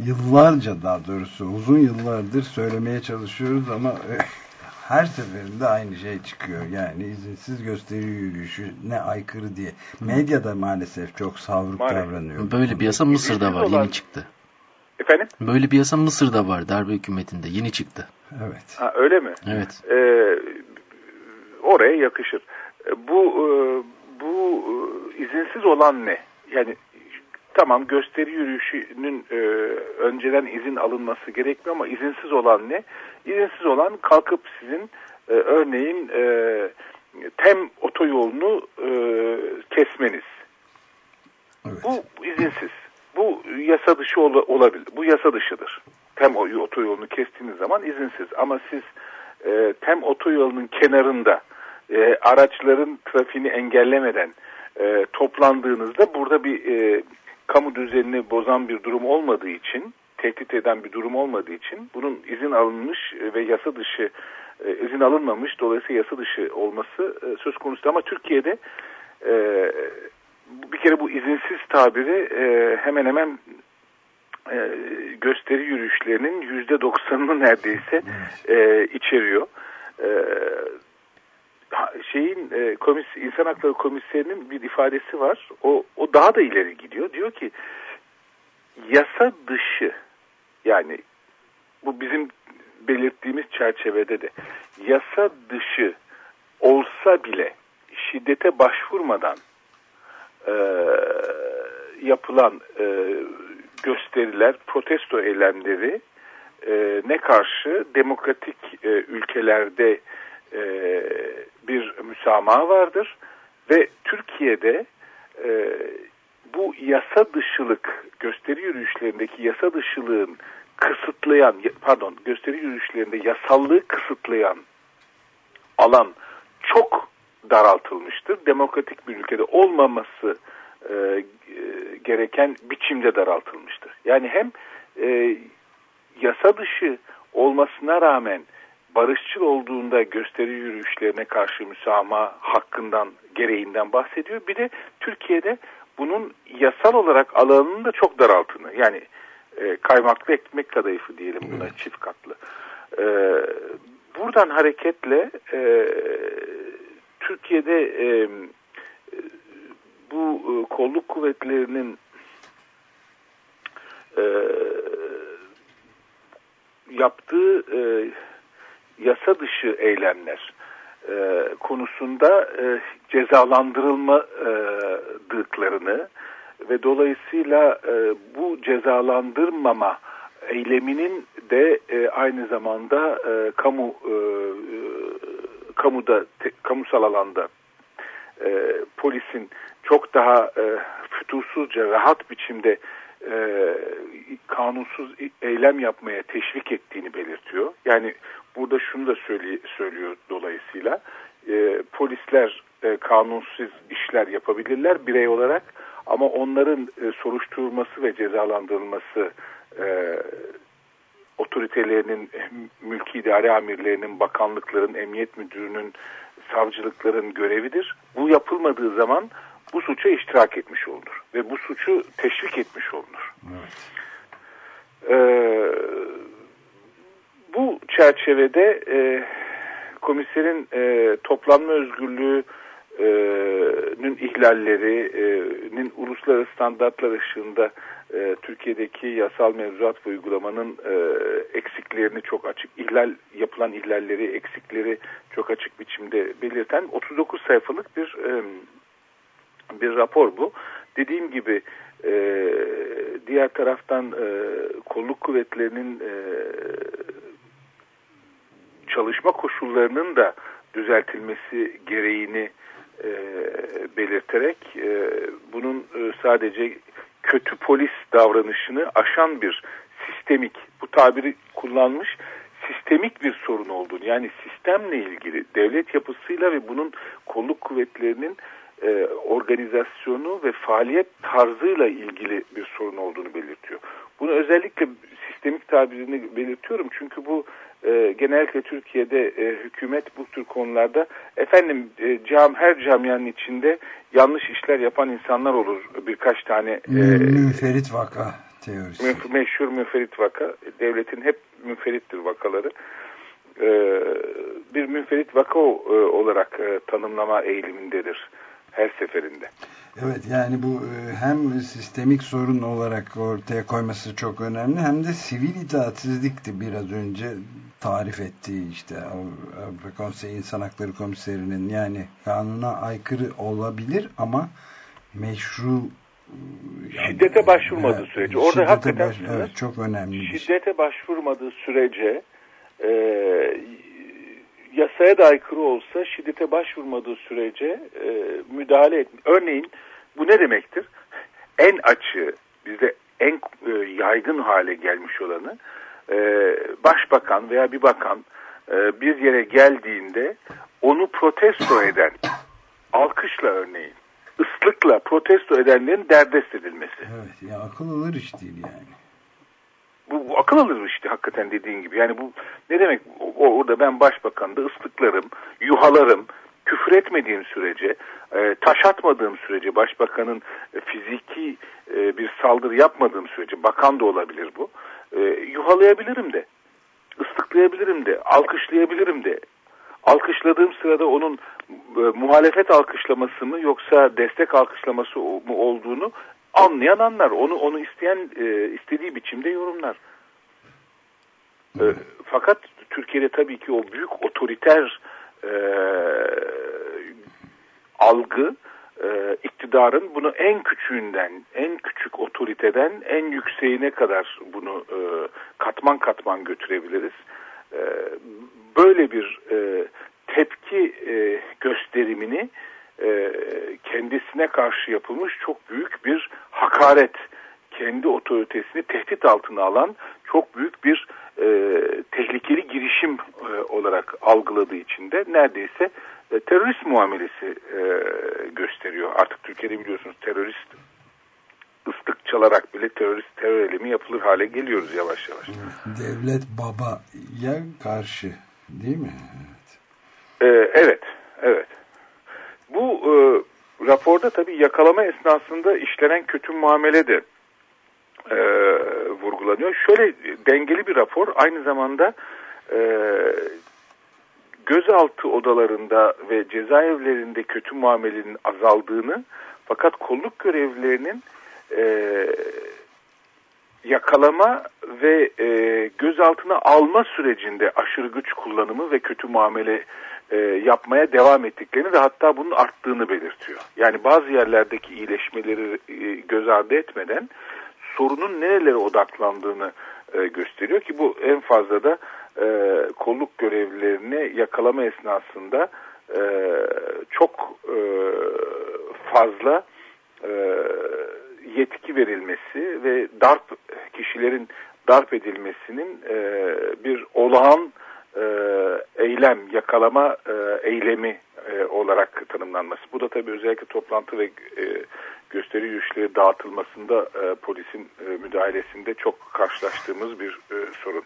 yıllarca daha doğrusu uzun yıllardır söylemeye çalışıyoruz ama e, her seferinde aynı şey çıkıyor. Yani izinsiz gösteri yürüyüşü ne aykırı diye. Medyada maalesef çok savruk Maalesef. davranıyor. Böyle bir yasa Mısır'da var. Yeni çıktı. Efendim? Böyle bir yasa Mısır'da var. Darbe hükümetinde. Yeni çıktı. Evet. Ha, öyle mi? Evet. e, oraya yakışır. Bu e, bu e, izinsiz olan ne? Yani tamam gösteri yürüyüşünün e, önceden izin alınması gerekmiyor ama izinsiz olan ne? İzinsiz olan kalkıp sizin e, örneğin e, tem otoyolunu e, kesmeniz. evet. Bu izinsiz. Bu yasa dışı ola- olabilir. Bu yasa dışıdır. Tem otoyolunu kestiğiniz zaman izinsiz. Ama siz e, tem otoyolunun kenarında e, araçların trafiğini engellemeden e, toplandığınızda burada bir e, kamu düzenini bozan bir durum olmadığı için, tehdit eden bir durum olmadığı için bunun izin alınmış ve yasa dışı e, izin alınmamış dolayısıyla yasa dışı olması e, söz konusu. Ama Türkiye'de e, bir kere bu izinsiz tabiri hemen hemen gösteri yürüyüşlerinin yüzde doksanını neredeyse içeriyor. Şeyin e, komis, insan hakları komiserinin bir ifadesi var. O, o daha da ileri gidiyor. Diyor ki yasa dışı yani bu bizim belirttiğimiz çerçevede de yasa dışı olsa bile şiddete başvurmadan e, yapılan e, gösteriler, protesto eylemleri e, ne karşı demokratik e, ülkelerde e, bir müsamaha vardır ve Türkiye'de e, bu yasa dışılık gösteri yürüyüşlerindeki yasa dışılığın kısıtlayan pardon gösteri yürüyüşlerinde yasallığı kısıtlayan alan çok daraltılmıştır. Demokratik bir ülkede olmaması e, gereken biçimde daraltılmıştır. Yani hem e, yasa dışı olmasına rağmen barışçıl olduğunda gösteri yürüyüşlerine karşı müsamaha hakkından, gereğinden bahsediyor. Bir de Türkiye'de bunun yasal olarak alanının da çok daraltını. Yani e, kaymaklı ekmek kadayıfı diyelim buna çift katlı. E, buradan hareketle e, Türkiye'de e, bu e, kolluk kuvvetlerinin e, yaptığı e, yasa dışı eylemler e, konusunda e, cezalandırılmadıklarını ve dolayısıyla e, bu cezalandırmama eyleminin de e, aynı zamanda e, kamu e, kamuda te, kamusal alanda e, polisin çok daha e, fütursuzca rahat biçimde e, kanunsuz eylem yapmaya teşvik ettiğini belirtiyor. Yani burada şunu da söyle, söylüyor dolayısıyla e, polisler e, kanunsuz işler yapabilirler birey olarak ama onların e, soruşturulması ve cezalandırılması e, otoritelerinin, mülki idare amirlerinin, bakanlıkların, emniyet müdürünün, savcılıkların görevidir. Bu yapılmadığı zaman bu suça iştirak etmiş olunur ve bu suçu teşvik etmiş olunur. Evet. Ee, bu çerçevede e, komiserin e, toplanma özgürlüğünün ihlallerinin uluslararası standartlar ışığında e, Türkiye'deki yasal mevzuat ve uygulamanın e, eksiklerini çok açık, ihlal yapılan ihlalleri, eksikleri çok açık biçimde belirten 39 sayfalık bir e, bir rapor bu. Dediğim gibi e, diğer taraftan e, kolluk kuvvetlerinin e, çalışma koşullarının da düzeltilmesi gereğini e, belirterek e, bunun e, sadece kötü polis davranışını aşan bir sistemik, bu tabiri kullanmış, sistemik bir sorun olduğunu yani sistemle ilgili devlet yapısıyla ve bunun kolluk kuvvetlerinin e, organizasyonu ve faaliyet tarzıyla ilgili bir sorun olduğunu belirtiyor. Bunu özellikle sistemik tabirini belirtiyorum çünkü bu e, genellikle Türkiye'de e, hükümet bu tür konularda efendim e, cam her camianın içinde yanlış işler yapan insanlar olur birkaç tane e, Münferit vaka teorisi. Müf- meşhur münferit vaka. Devletin hep münferittir vakaları. Ee, bir münferit vaka e, olarak e, tanımlama eğilimindedir her seferinde. Evet yani bu e, hem sistemik sorun olarak ortaya koyması çok önemli hem de sivil itaatsizlikti biraz önce tarif ettiği işte Av- Avrupa Konseyi İnsan Hakları Komiserinin yani kanuna aykırı olabilir ama meşru e, Şiddete başvurmadığı Evet, sürece. Orada şiddete hakikaten baş- evet, çok önemli bir şey. Şiddete başvurmadığı sürece e, yasaya da aykırı olsa şiddete başvurmadığı sürece e, müdahale et. Örneğin bu ne demektir? (laughs) En açığı bizde en e, yaygın hale gelmiş olanı e, başbakan veya bir bakan e, bir yere geldiğinde onu protesto eden alkışla örneğin ıslıkla protesto edenlerin derdest edilmesi. Evet ya akıl alır iş değil yani. Bu, bu akıl alır işte hakikaten dediğin gibi. Yani bu ne demek? Orada ben başbakanda ıslıklarım, yuhalarım, küfür etmediğim sürece, e, taş atmadığım sürece, başbakanın fiziki e, bir saldırı yapmadığım sürece, bakan da olabilir bu, e, yuhalayabilirim de, ıslıklayabilirim de, alkışlayabilirim de. Alkışladığım sırada onun e, muhalefet alkışlaması mı yoksa destek alkışlaması mu olduğunu anlayan anlar. Onu onu isteyen e, istediği biçimde yorumlar. E, fakat Türkiye'de tabii ki o büyük otoriter e, algı e, iktidarın bunu en küçüğünden, en küçük otoriteden en yükseğine kadar bunu e, katman katman götürebiliriz. E, böyle bir e, tepki e, gösterimini e, kendisine karşı yapılmış çok büyük bir hakaret, kendi otoritesini tehdit altına alan çok büyük bir e, tehlikeli girişim e, olarak algıladığı için de neredeyse e, terörist muamelesi e, gösteriyor. Artık Türkiye'de biliyorsunuz terörist ıslık çalarak bile terörist terör eylemi yapılır hale geliyoruz yavaş yavaş. Devlet babaya karşı değil mi? Evet. Ee, evet, evet. Bu e, raporda tabii yakalama esnasında işlenen kötü muamele de e, vurgulanıyor. Şöyle dengeli bir rapor aynı zamanda e, gözaltı odalarında ve cezaevlerinde kötü muamelenin azaldığını fakat kolluk görevlilerinin e, yakalama ve e, gözaltına alma sürecinde aşırı güç kullanımı ve kötü muamele e, yapmaya devam ettiklerini ve hatta bunun arttığını belirtiyor. Yani bazı yerlerdeki iyileşmeleri e, göz ardı etmeden sorunun nerelere odaklandığını e, gösteriyor ki bu en fazla da kolluk görevlilerini yakalama esnasında çok fazla yetki verilmesi ve darp kişilerin darp edilmesinin bir olağan e, eylem, yakalama e, eylemi e, olarak tanımlanması. Bu da tabii özellikle toplantı ve e, gösteri yürüyüşleri dağıtılmasında e, polisin e, müdahalesinde çok karşılaştığımız bir e, sorun.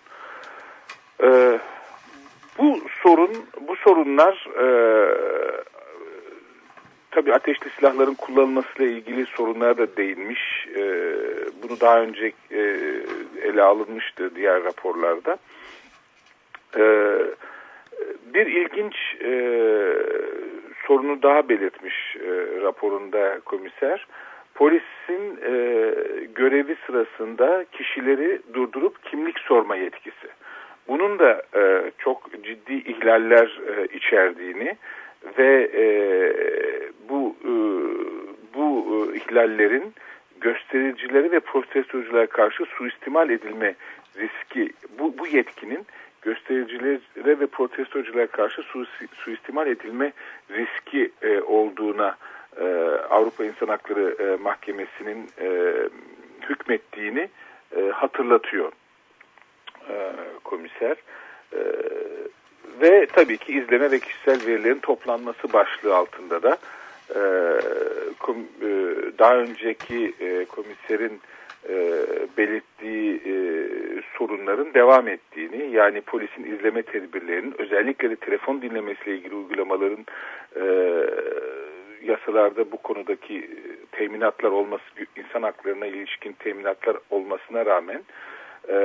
E, bu sorun, bu sorunlar e, tabii ateşli silahların kullanılmasıyla ilgili sorunlara da değinmiş. E, bunu daha önce e, ele alınmıştı diğer raporlarda. E, bir ilginç e, sorunu daha belirtmiş e, raporunda komiser. Polisin e, görevi sırasında kişileri durdurup kimlik sorma yetkisi. Bunun da e, çok ciddi ihlaller e, içerdiğini ve e, bu e, bu e, ihlallerin göstericileri ve protestoculara karşı suistimal edilme riski bu, bu yetkinin göstericilere ve protestoculara karşı su, suistimal edilme riski e, olduğuna e, Avrupa İnsan Hakları e, Mahkemesi'nin e, hükmettiğini e, hatırlatıyor e, komiser. E, ve tabii ki izleme ve kişisel verilerin toplanması başlığı altında da e, kom, e, daha önceki e, komiserin e, belirttiği e, sorunların devam ettiğini yani polisin izleme tedbirlerinin özellikle de telefon dinlemesiyle ilgili uygulamaların e, yasalarda bu konudaki teminatlar olması insan haklarına ilişkin teminatlar olmasına rağmen e,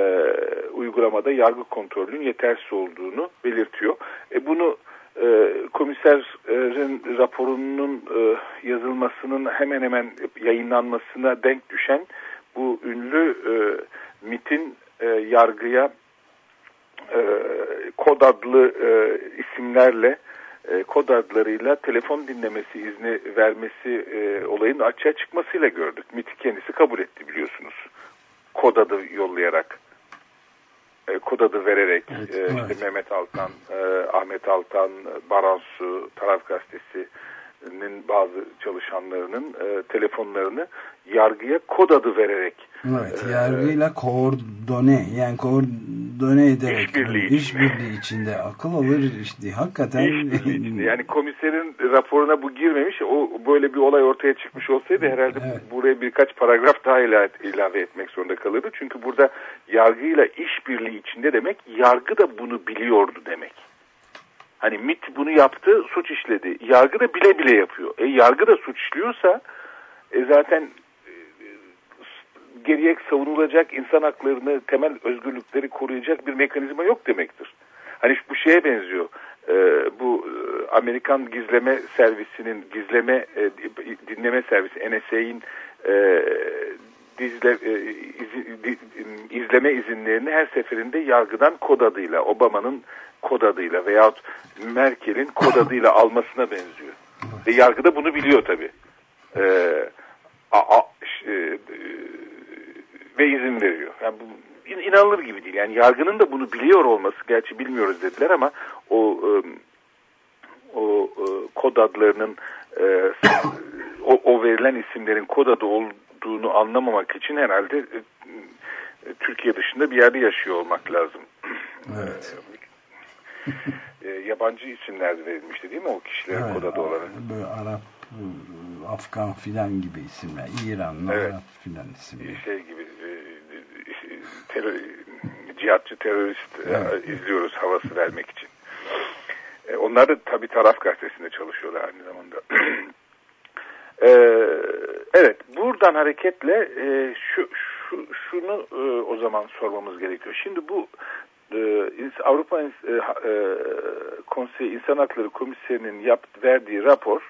uygulamada yargı kontrolünün yetersiz olduğunu belirtiyor. E, bunu e, komiserin raporunun e, yazılmasının hemen hemen yayınlanmasına denk düşen bu ünlü e, MIT'in e, yargıya e, kod adlı e, isimlerle e, kod adlarıyla telefon dinlemesi izni vermesi e, olayın açığa çıkmasıyla gördük. MIT kendisi kabul etti biliyorsunuz. Kod adı yollayarak e, kod adı vererek Evet, e, işte evet. Mehmet Altan, e, Ahmet Altan, Baransu, Taraf Gazetesi'nin bazı çalışanlarının e, telefonlarını yargıya kod adı vererek Evet, Ee, yargıyla koordone yani koordone ederek İşbirliği içinde. işbirliği içinde akıl alır işte hakikaten içinde. Yani komiserin raporuna bu girmemiş. O böyle bir olay ortaya çıkmış olsaydı herhalde Evet. buraya birkaç paragraf daha ilave etmek zorunda kalırdı. Çünkü burada yargıyla işbirliği içinde demek yargı da bunu biliyordu demek. Hani MIT bunu yaptı, suç işledi. Yargı da bile bile yapıyor. E yargı da suç işliyorsa e zaten e, geriye savunulacak insan haklarını, temel özgürlükleri koruyacak bir mekanizma yok demektir. Hani bu şeye benziyor. Ee, bu e, Amerikan gizleme servisinin gizleme e, dinleme servisi NSA'in e, dizle, e, izi- di- izleme izinlerini her seferinde yargıdan kod adıyla, Obama'nın kod adıyla veyahut Merkel'in kod adıyla almasına benziyor. Ve yargı da bunu biliyor tabii. Ee, a- a- ş- e, ve izin veriyor. Yani bu in- inanılır gibi değil. Yani yargının da bunu biliyor olması, gerçi bilmiyoruz dediler ama o e, o e, kod adlarının e, o, o verilen isimlerin kod adı olduğunu anlamamak için herhalde e, e, Türkiye dışında bir yerde yaşıyor olmak lazım. (clears throat) Evet. (laughs) E, yabancı isimler verilmişti değil mi o kişilerin Evet, kod adı olarak? böyle Arap Afgan filan gibi isimler İranlı Evet. Arap filan isimler şey gibi e, e, terör, cihatçı terörist e, Evet. izliyoruz havası vermek için. E, onlar da tabii taraf gazetesinde çalışıyorlar aynı zamanda. (clears throat) E, evet buradan hareketle e, şu, şu şunu e, o zaman sormamız gerekiyor. Şimdi bu e, Avrupa e, e, Konseyi İnsan Hakları Komisyoni'nin yap, verdiği rapor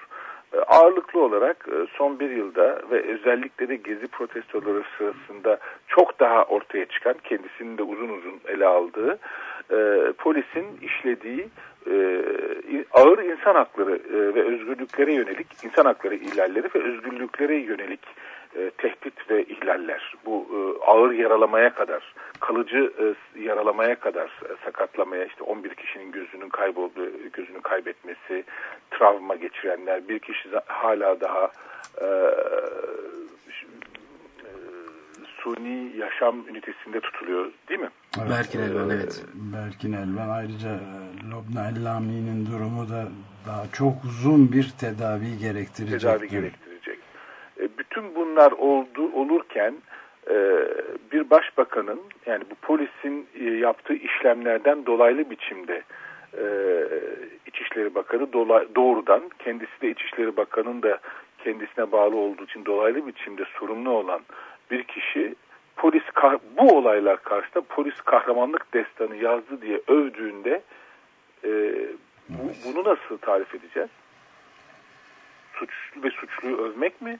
e, ağırlıklı olarak e, son bir yılda ve özellikle de gezi protestoları sırasında çok daha ortaya çıkan kendisinin de uzun uzun ele aldığı e, polisin işlediği e, ağır insan hakları e, ve özgürlüklere yönelik insan hakları ihlalleri ve özgürlüklere yönelik e, tehdit ve ihlaller. Bu e, ağır yaralamaya kadar, kalıcı yaralamaya kadar, sakatlamaya işte 11 kişinin gözünün kaybolduğu, gözünü kaybetmesi, travma geçirenler, bir kişi hala daha suni yaşam ünitesinde tutuluyor değil mi? Berkin Elvan, evet. Berkin Elvan ayrıca e, Lobna Ellami'nin durumu da daha çok uzun bir tedavi gerektirecek. tedavi gerektirecek. E, bütün bunlar oldu olurken e, bir başbakanın yani bu polisin e, yaptığı işlemlerden dolaylı biçimde e, İçişleri Bakanı doğrudan kendisi de İçişleri Bakanı'nın da kendisine bağlı olduğu için dolaylı biçimde sorumlu olan bir kişi polis bu olaylar karşısında polis kahramanlık destanı yazdı diye övdüğünde e, bu, bunu nasıl tarif edeceğiz? Suçlu ve suçluyu övmek mi?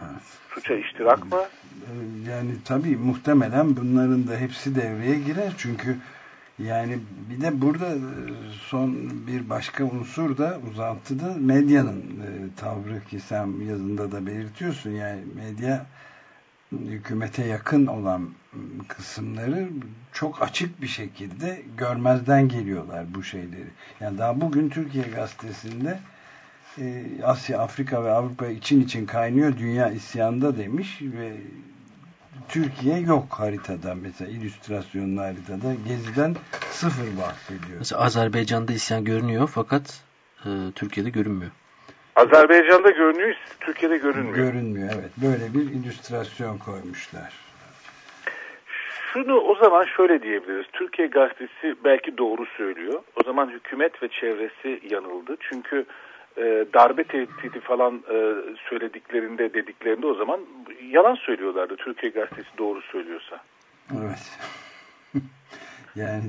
Evet. Suça iştirak mı? Ee, Yani tabii muhtemelen bunların da hepsi devreye girer. Çünkü yani bir de burada e, son bir başka unsur da uzantıda medyanın e, tavrı ki sen yazında da belirtiyorsun. Yani medya hükümete yakın olan kısımları çok açık bir şekilde görmezden geliyorlar bu şeyleri. Yani daha bugün Türkiye gazetesinde e, Asya, Afrika ve Avrupa için için kaynıyor dünya isyanda demiş ve Türkiye yok haritada mesela illüstrasyonlu haritada geziden sıfır bahsediyor. Mesela Azerbaycan'da isyan görünüyor fakat e, Türkiye'de görünmüyor. Azerbaycan'da görünüyor, Türkiye'de görünmüyor. Görünmüyor evet. Böyle bir illüstrasyon koymuşlar. Şunu o zaman şöyle diyebiliriz. Türkiye gazetesi belki doğru söylüyor. O zaman hükümet ve çevresi yanıldı. Çünkü e, darbe tehdidi falan e, söylediklerinde dediklerinde o zaman yalan söylüyorlardı. Türkiye gazetesi doğru söylüyorsa. Evet. (laughs) yani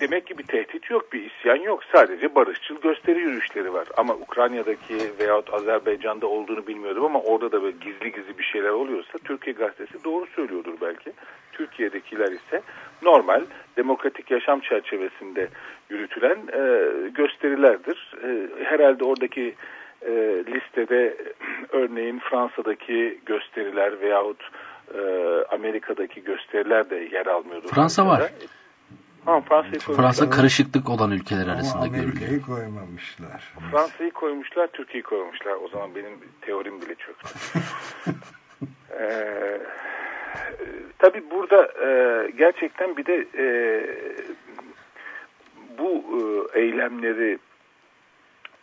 Demek ki bir tehdit yok, bir isyan yok. Sadece barışçıl gösteri yürüyüşleri var. Ama Ukrayna'daki veyahut Azerbaycan'da olduğunu bilmiyordum ama orada da böyle gizli gizli bir şeyler oluyorsa Türkiye gazetesi doğru söylüyordur belki. Türkiye'dekiler ise normal demokratik yaşam çerçevesinde yürütülen e, gösterilerdir. E, herhalde oradaki e, listede (clears throat) örneğin Fransa'daki gösteriler veyahut e, Amerika'daki gösteriler de yer almıyordu. Fransa var. Ha, Fransa'yı koymuşlar. Fransa karışıklık olan ülkeler ama arasında görülüyor. Amerika'yı koymamışlar. Fransa'yı koymuşlar, Türkiye'yi koymuşlar. O zaman benim teorim bile çöktü. (laughs) ee, tabii burada e, gerçekten bir de e, bu e, eylemleri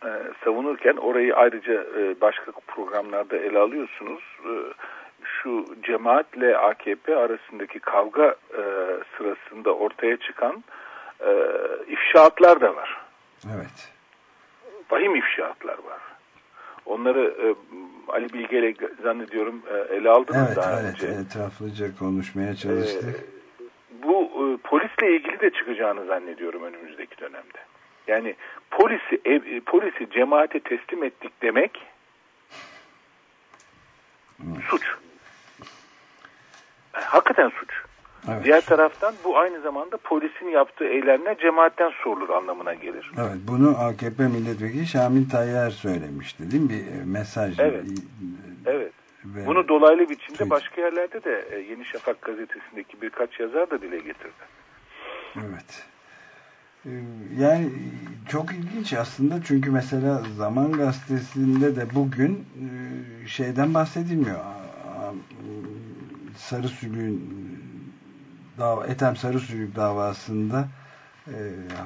e, savunurken orayı ayrıca e, başka programlarda ele alıyorsunuz. E, şu cemaatle AKP arasındaki kavga e, sırasında ortaya çıkan e, ifşaatlar da var Evet. vahim ifşaatlar var. Onları e, Ali Bilge ile zannediyorum e, ele aldınız Evet, daha evet. önce. Etraflıca konuşmaya çalıştık. Ee, bu e, polisle ilgili de çıkacağını zannediyorum önümüzdeki dönemde. Yani polisi ev, e, polisi cemaate teslim ettik demek suç. Hakikaten suç. evet. Diğer taraftan bu aynı zamanda polisin yaptığı eylemler cemaatten sorulur anlamına gelir. Evet, bunu AKP milletvekili Şamil Tayyar söylemişti değil mi? Bir e, mesaj. Evet. Evet. Ve- Bunu dolaylı biçimde Tweet. başka yerlerde de e, Yeni Şafak gazetesindeki birkaç yazar da dile getirdi. Evet. Ee, Yani çok ilginç aslında çünkü mesela Zaman Gazetesi'nde de bugün e, şeyden bahsedilmiyor. Sarı Sülük'ün dava, Ethem Sarı Sülük davasında e,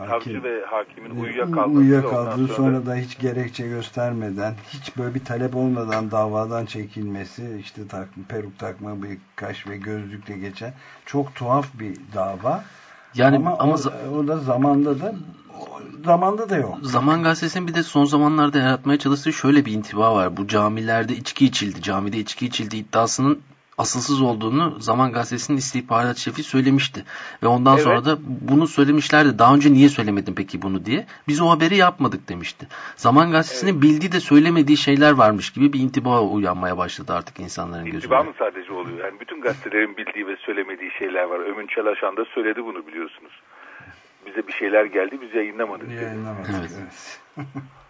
Savcı ve hakimin e, uyuyakalması. uyuyakaldığı sonra sonra da hiç gerekçe göstermeden hiç böyle bir talep olmadan davadan çekilmesi işte tak, peruk takma bıyık kaş ve gözlükle geçen çok tuhaf bir dava. Yani ama, ama, o, da zamanda da o zamanda da yok. Zaman Gazetesi'nin bir de son zamanlarda yaratmaya çalıştığı şöyle bir intiba var. Bu camilerde içki içildi, camide içki içildi iddiasının asılsız olduğunu Zaman Gazetesi'nin istihbarat şefi söylemişti. Ve ondan Evet. sonra da bunu söylemişlerdi. Daha önce niye söylemedin peki bunu diye. Biz o haberi yapmadık demişti. Zaman Gazetesi'nin bildiği de söylemediği şeyler varmış gibi bir intiba uyanmaya başladı artık insanların gözünde. İntiba mı sadece oluyor? Yani bütün gazetelerin bildiği ve söylemediği şeyler var. Ömün Çalışan da söyledi bunu biliyorsunuz. Bize bir şeyler geldi biz yayınlamadık. Yayınlamadık, Evet. evet. (laughs)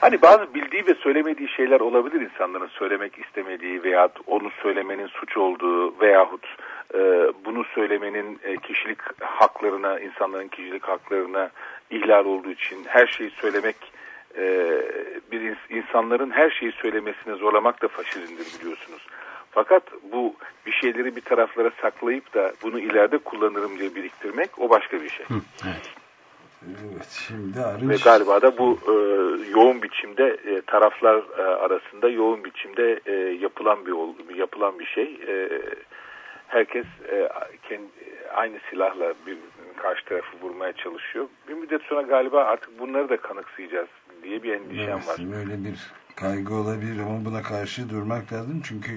Hani bazı bildiği ve söylemediği şeyler olabilir insanların söylemek istemediği veya onu söylemenin suç olduğu veyahut e, bunu söylemenin e, kişilik haklarına, insanların kişilik haklarına ihlal olduğu için her şeyi söylemek e, bir ins- insanların her şeyi söylemesine zorlamak da faşizmdir biliyorsunuz. Fakat bu bir şeyleri bir taraflara saklayıp da bunu ileride kullanırım diye biriktirmek o başka bir şey. Evet şimdi Ve Arınç galiba da bu e, yoğun biçimde e, taraflar e, arasında yoğun biçimde e, yapılan bir yapılan bir şey. E, herkes e, kendi, aynı silahla bir karşı tarafı vurmaya çalışıyor. Bir müddet sonra galiba artık bunları da kanıksayacağız diye bir endişem var. Evet, böyle bir kaygı olabilir ama buna karşı durmak lazım çünkü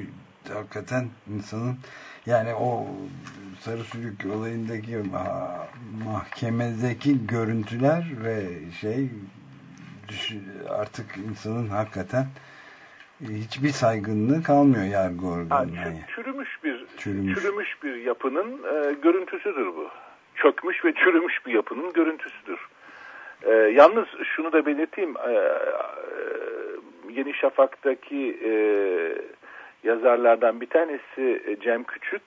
hakikaten insanın yani o sarı sülük olayındaki ma- mahkemedeki görüntüler ve şey artık insanın hakikaten hiçbir saygınlığı kalmıyor yargı organına. çü- çürümüş bir Çürümüş. çürümüş bir yapının e, görüntüsüdür bu. Çökmüş ve çürümüş bir yapının görüntüsüdür. E, yalnız şunu da belirteyim. E, e, Yeni Şafak'taki e, yazarlardan bir tanesi e, Cem Küçük.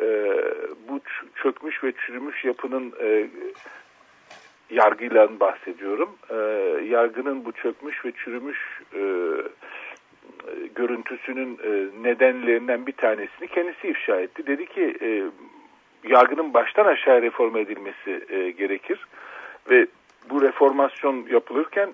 E, bu çökmüş ve çürümüş yapının e, yargıyla bahsediyorum. Yargının bu çökmüş ve çürümüş görüntüsünün nedenlerinden bir tanesini kendisi ifşa etti. Dedi ki yargının baştan aşağı reform edilmesi gerekir ve bu reformasyon yapılırken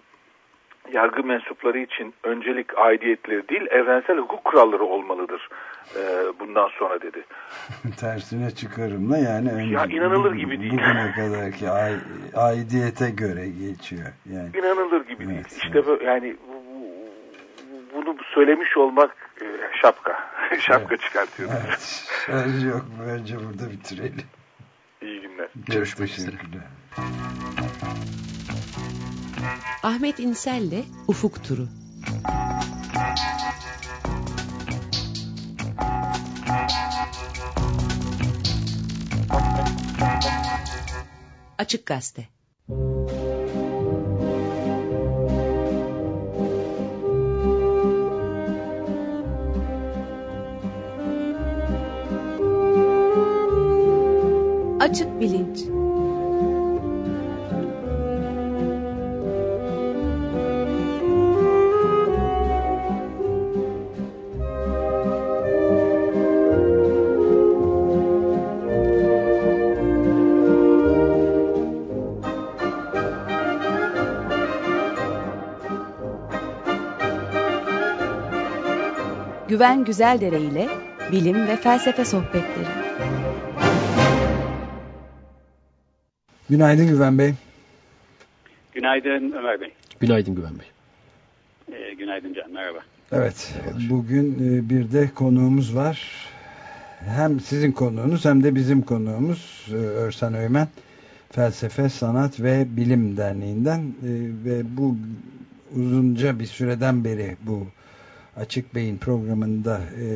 yargı mensupları için öncelik aidiyetleri değil evrensel hukuk kuralları olmalıdır e, bundan sonra dedi. (laughs) Tersine çıkarımla yani önce, Ya inanılır gibi değil. Bugüne kadarki ai- aidiyete göre geçiyor. Yani İnanılır gibi değil. Evet, İşte bu, yani bu- bu- bunu söylemiş olmak e, şapka. (laughs) şapka çıkartıyor. evet, söz yok. Bence burada bitirelim. İyi günler. Görüşmek üzere. Ahmet İnsel'le Ufuk Turu. Açık Gazete Güven Güzeldere ile bilim ve felsefe sohbetleri. Günaydın Güven Bey. Günaydın Ömer Bey. Günaydın Güven Bey. Ee, günaydın Can, merhaba. Evet, bugün e, bir de konuğumuz var. Hem sizin konuğunuz hem de bizim konuğumuz e, Örsen Öymen. Felsefe, Sanat ve Bilim Derneği'nden e, ve bu uzunca bir süreden beri bu Açık Beyin programında e,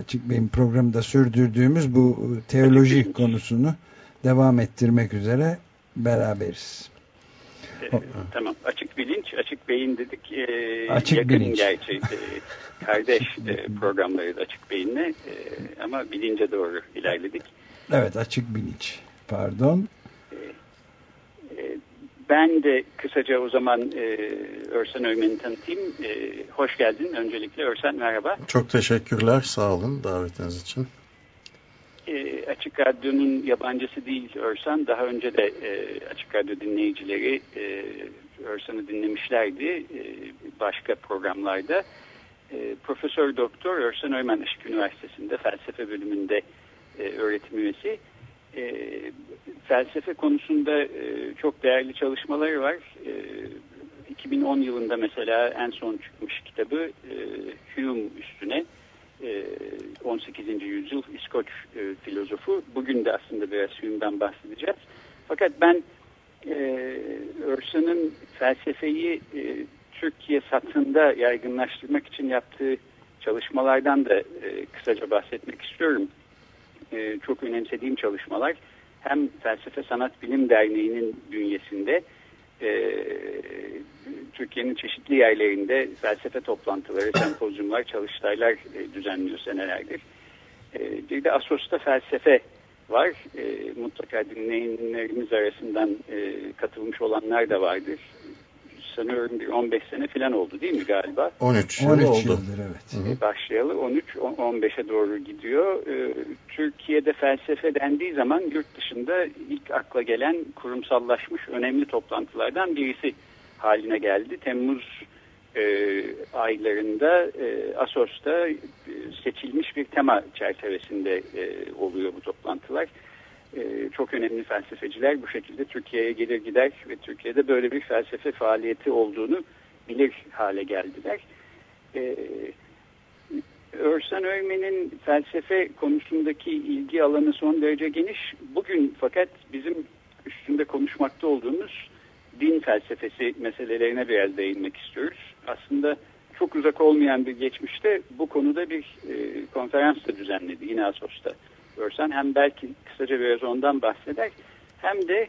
Açık Beyin programında sürdürdüğümüz bu teoloji konusunu devam ettirmek üzere beraberiz. Ee, tamam, açık bilinç, açık beyin dedik. Ee, Açık yakın bilinç. gerçi e, kardeş e, programlarıyız açık beyinle e, ama bilince doğru ilerledik. Evet, açık bilinç. Pardon. Ben de kısaca o zaman e, Örsen Öymen'i tanıtayım. E, hoş geldin öncelikle Örsen merhaba. Çok teşekkürler. Sağ olun davetiniz için. E, Açık Radyo'nun yabancısı değil Örsen. Daha önce de e, Açık Radyo dinleyicileri e, Örsen'i dinlemişlerdi e, başka programlarda. E, Profesör Doktor Örsen Öymen Işık Üniversitesi'nde felsefe bölümünde e, öğretim üyesi. E, felsefe konusunda e, çok değerli çalışmaları var. E, 2010 yılında mesela en son çıkmış kitabı e, Hume üstüne. e, 18. yüzyıl İskoç e, filozofu. Bugün de aslında biraz Hume'dan bahsedeceğiz. Fakat ben e, felsefeyi e, Türkiye satında yaygınlaştırmak için yaptığı çalışmalardan da e, kısaca bahsetmek istiyorum. E, çok önemsediğim çalışmalar hem Felsefe Sanat Bilim Derneği'nin bünyesinde e, Türkiye'nin çeşitli yerlerinde felsefe toplantıları, sempozyumlar, çalıştaylar e, düzenliyor senelerdir. E, bir de Asos'ta felsefe var. Mutlaka dinleyenlerimiz arasından katılmış olanlar da vardır. Sanıyorum bir 15 sene falan oldu değil mi galiba? 13 yıl 13 oldu. yıldır evet. Başlayalı 13 on- 15'e doğru gidiyor. E, Türkiye'de felsefe dendiği zaman yurt dışında ilk akla gelen kurumsallaşmış önemli toplantılardan birisi haline geldi. Temmuz e, aylarında e, Asos'ta e, seçilmiş bir tema çerçevesinde e, oluyor bu toplantılar. E, çok önemli felsefeciler bu şekilde Türkiye'ye gelir gider ve Türkiye'de böyle bir felsefe faaliyeti olduğunu bilir hale geldiler. E, Örsen Öymen'in felsefe konusundaki ilgi alanı son derece geniş. Bugün fakat bizim üstünde konuşmakta olduğumuz din felsefesi meselelerine biraz değinmek istiyoruz. Aslında çok uzak olmayan bir geçmişte bu konuda bir e, konferans da düzenledi yine Asos'ta. Örsen hem belki kısaca biraz ondan bahseder hem de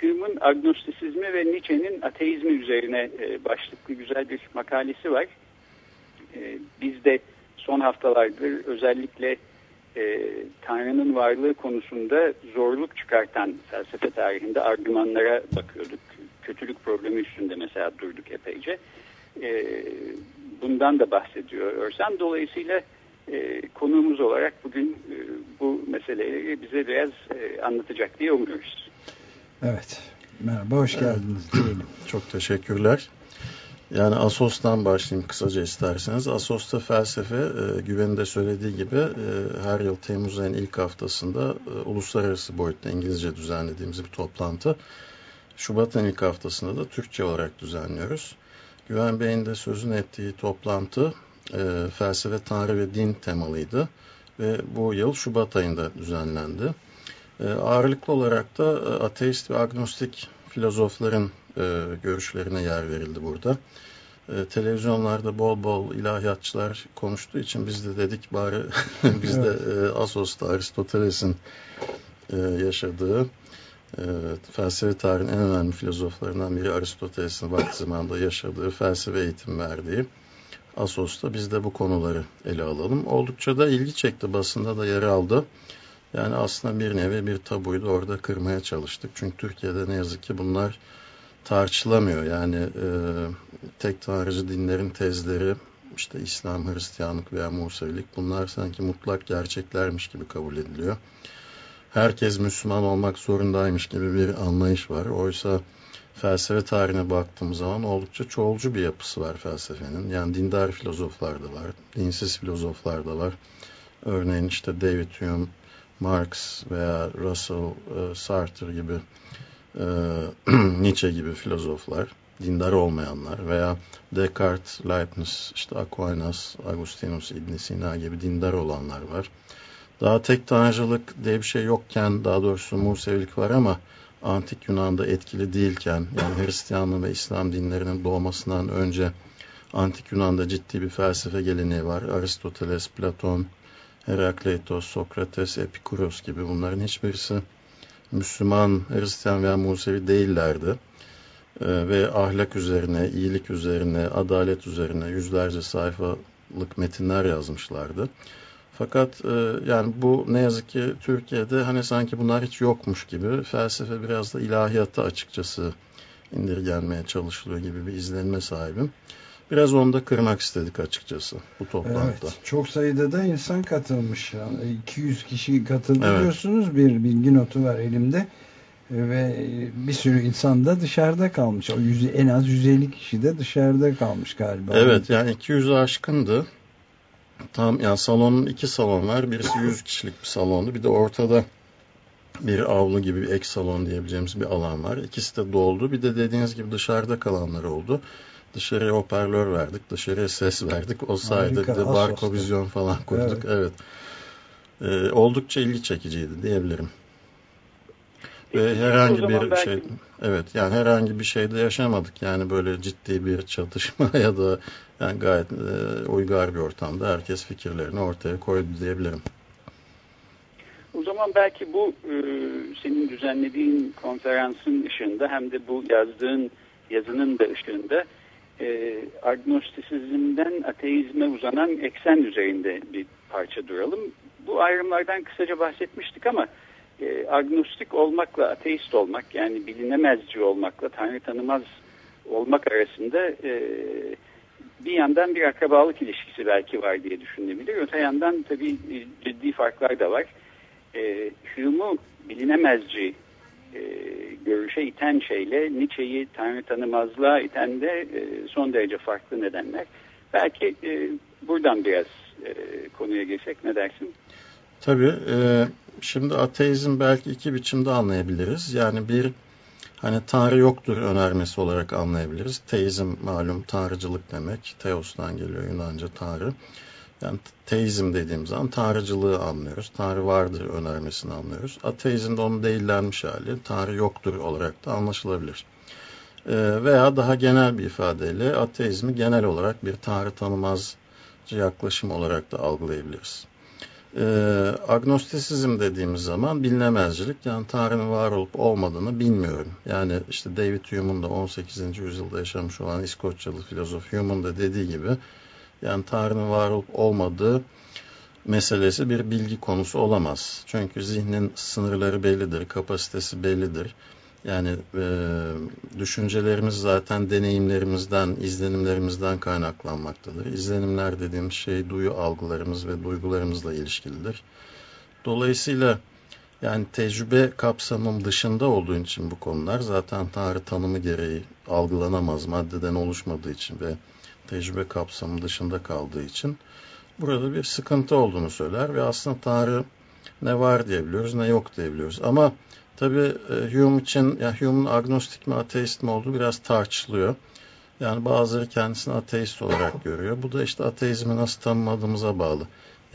Hume'un agnostisizmi ve Nietzsche'nin ateizmi üzerine e, başlıklı güzel bir makalesi var. E, biz de son haftalardır özellikle e, Tanrı'nın varlığı konusunda zorluk çıkartan felsefe tarihinde argümanlara bakıyorduk. Kötülük problemi üstünde mesela durduk epeyce. E, bundan da bahsediyor Örsen. Dolayısıyla konuğumuz olarak bugün e, bu meseleleri bize biraz e, anlatacak diye umuyoruz. Evet. Merhaba, hoş geldiniz diyelim. (clears throat) Çok teşekkürler. Yani Asos'tan başlayayım kısaca isterseniz. Asos'ta felsefe, e, Güven'in de söylediği gibi e, her yıl Temmuz ayının ilk haftasında e, uluslararası boyutta İngilizce düzenlediğimiz bir toplantı. Şubat ayının ilk haftasında da Türkçe olarak düzenliyoruz. Güven Bey'in de sözünü ettiği toplantı e, felsefe, tanrı ve din temalıydı. Ve bu yıl Şubat ayında düzenlendi. E, ağırlıklı olarak da e, ateist ve agnostik filozofların e, görüşlerine yer verildi burada. E, televizyonlarda bol bol ilahiyatçılar konuştuğu için biz de dedik bari (laughs) biz de e, Asos'ta Aristoteles'in e, yaşadığı e, felsefe tarihinin en önemli filozoflarından biri Aristoteles'in vakti zamanında yaşadığı felsefe eğitim verdiği Asos'ta biz de bu konuları ele alalım. Oldukça da ilgi çekti basında da yer aldı. Yani aslında bir nevi bir tabuydu orada kırmaya çalıştık. Çünkü Türkiye'de ne yazık ki bunlar tartışılamıyor. Yani e, tek tanrıcı dinlerin tezleri işte İslam, Hristiyanlık veya Musevilik bunlar sanki mutlak gerçeklermiş gibi kabul ediliyor. Herkes Müslüman olmak zorundaymış gibi bir anlayış var. Oysa felsefe tarihine baktığım zaman oldukça çoğulcu bir yapısı var felsefenin. Yani dindar filozoflar da var, dinsiz filozoflar da var. Örneğin işte David Hume, Marx veya Russell, e, Sartre gibi, e, (clears throat) Nietzsche gibi filozoflar, dindar olmayanlar veya Descartes, Leibniz, işte Aquinas, Agustinus, ibn Sina gibi dindar olanlar var. Daha tek tanrıcılık diye bir şey yokken, daha doğrusu Musevilik var ama Antik Yunan'da etkili değilken, yani Hristiyanlığı ve İslam dinlerinin doğmasından önce Antik Yunan'da ciddi bir felsefe geleneği var. Aristoteles, Platon, Herakleitos, Sokrates, Epikuros gibi bunların hiçbirisi Müslüman, Hristiyan veya Musevi değillerdi. Ee, ve ahlak üzerine, iyilik üzerine, adalet üzerine yüzlerce sayfalık metinler yazmışlardı. Fakat e, yani bu ne yazık ki Türkiye'de hani sanki bunlar hiç yokmuş gibi felsefe biraz da ilahiyata açıkçası indirgenmeye çalışılıyor gibi bir izlenime sahibim. Biraz onu da kırmak istedik açıkçası bu toplantıda. Evet, çok sayıda da insan katılmış. Yani 200 kişi katıldı Evet. diyorsunuz. Bir bilgi notu var elimde. Ve bir sürü insan da dışarıda kalmış. O yüz, en az 150 kişi de dışarıda kalmış galiba. Evet yani 200'ü aşkındı. Tam yani salonun iki salon var. Birisi 100 kişilik bir salondu. Bir de ortada bir avlu gibi bir ek salon diyebileceğimiz bir alan var. İkisi de doldu. Bir de dediğiniz gibi dışarıda kalanlar oldu. Dışarıya hoparlör verdik. Dışarıya ses verdik. O sayede Harika, de Asos'ta. barkovizyon falan kurduk. Evet. Ee, oldukça ilgi çekiciydi diyebilirim. Ve herhangi bir belki- şey evet yani herhangi bir şeyde yaşamadık. Yani böyle ciddi bir çatışma (laughs) ya da yani gayet e, uygar bir ortamda herkes fikirlerini ortaya koydu diyebilirim. O zaman belki bu e, senin düzenlediğin konferansın ışığında hem de bu yazdığın yazının da ışığında e, agnostisizmden ateizme uzanan eksen üzerinde bir parça duralım. Bu ayrımlardan kısaca bahsetmiştik ama e, agnostik olmakla ateist olmak yani bilinemezci olmakla tanrı tanımaz olmak arasında e, bir yandan bir akrabalık ilişkisi belki var diye düşünülebilir. Öte yandan tabii ciddi farklar da var. E, Hume'u bilinemezci e, görüşe iten şeyle Nietzsche'yi tanrı tanımazlığa iten de e, son derece farklı nedenler. Belki e, buradan biraz e, konuya geçsek ne dersin? Tabii. E, şimdi ateizm belki iki biçimde anlayabiliriz. Yani bir hani Tanrı yoktur önermesi olarak anlayabiliriz. Teizm malum tanrıcılık demek. Teos'tan geliyor Yunanca Tanrı. Yani teizm dediğimiz zaman tanrıcılığı anlıyoruz. Tanrı vardır önermesini anlıyoruz. Ateizm de onun değillenmiş hali. Tanrı yoktur olarak da anlaşılabilir. Ee, veya daha genel bir ifadeyle ateizmi genel olarak bir tanrı tanımazcı yaklaşım olarak da algılayabiliriz. Ee, agnostisizm dediğimiz zaman bilinemezcilik yani Tanrı'nın var olup olmadığını bilmiyorum. Yani işte David Hume'un da 18. yüzyılda yaşamış olan İskoçyalı filozof Hume'un da dediği gibi yani Tanrı'nın var olup olmadığı meselesi bir bilgi konusu olamaz. Çünkü zihnin sınırları bellidir, kapasitesi bellidir. Yani e, düşüncelerimiz zaten deneyimlerimizden, izlenimlerimizden kaynaklanmaktadır. İzlenimler dediğimiz şey duyu algılarımız ve duygularımızla ilişkilidir. Dolayısıyla yani tecrübe kapsamım dışında olduğu için bu konular zaten Tanrı tanımı gereği algılanamaz maddeden oluşmadığı için ve tecrübe kapsamı dışında kaldığı için burada bir sıkıntı olduğunu söyler ve aslında Tanrı ne var diyebiliyoruz ne yok diyebiliyoruz. Ama tabii e, Hume için ya Hume'un agnostik mi ateist mi olduğu biraz tartışılıyor. Yani bazıları kendisini ateist olarak görüyor. Bu da işte ateizmi nasıl tanımladığımıza bağlı.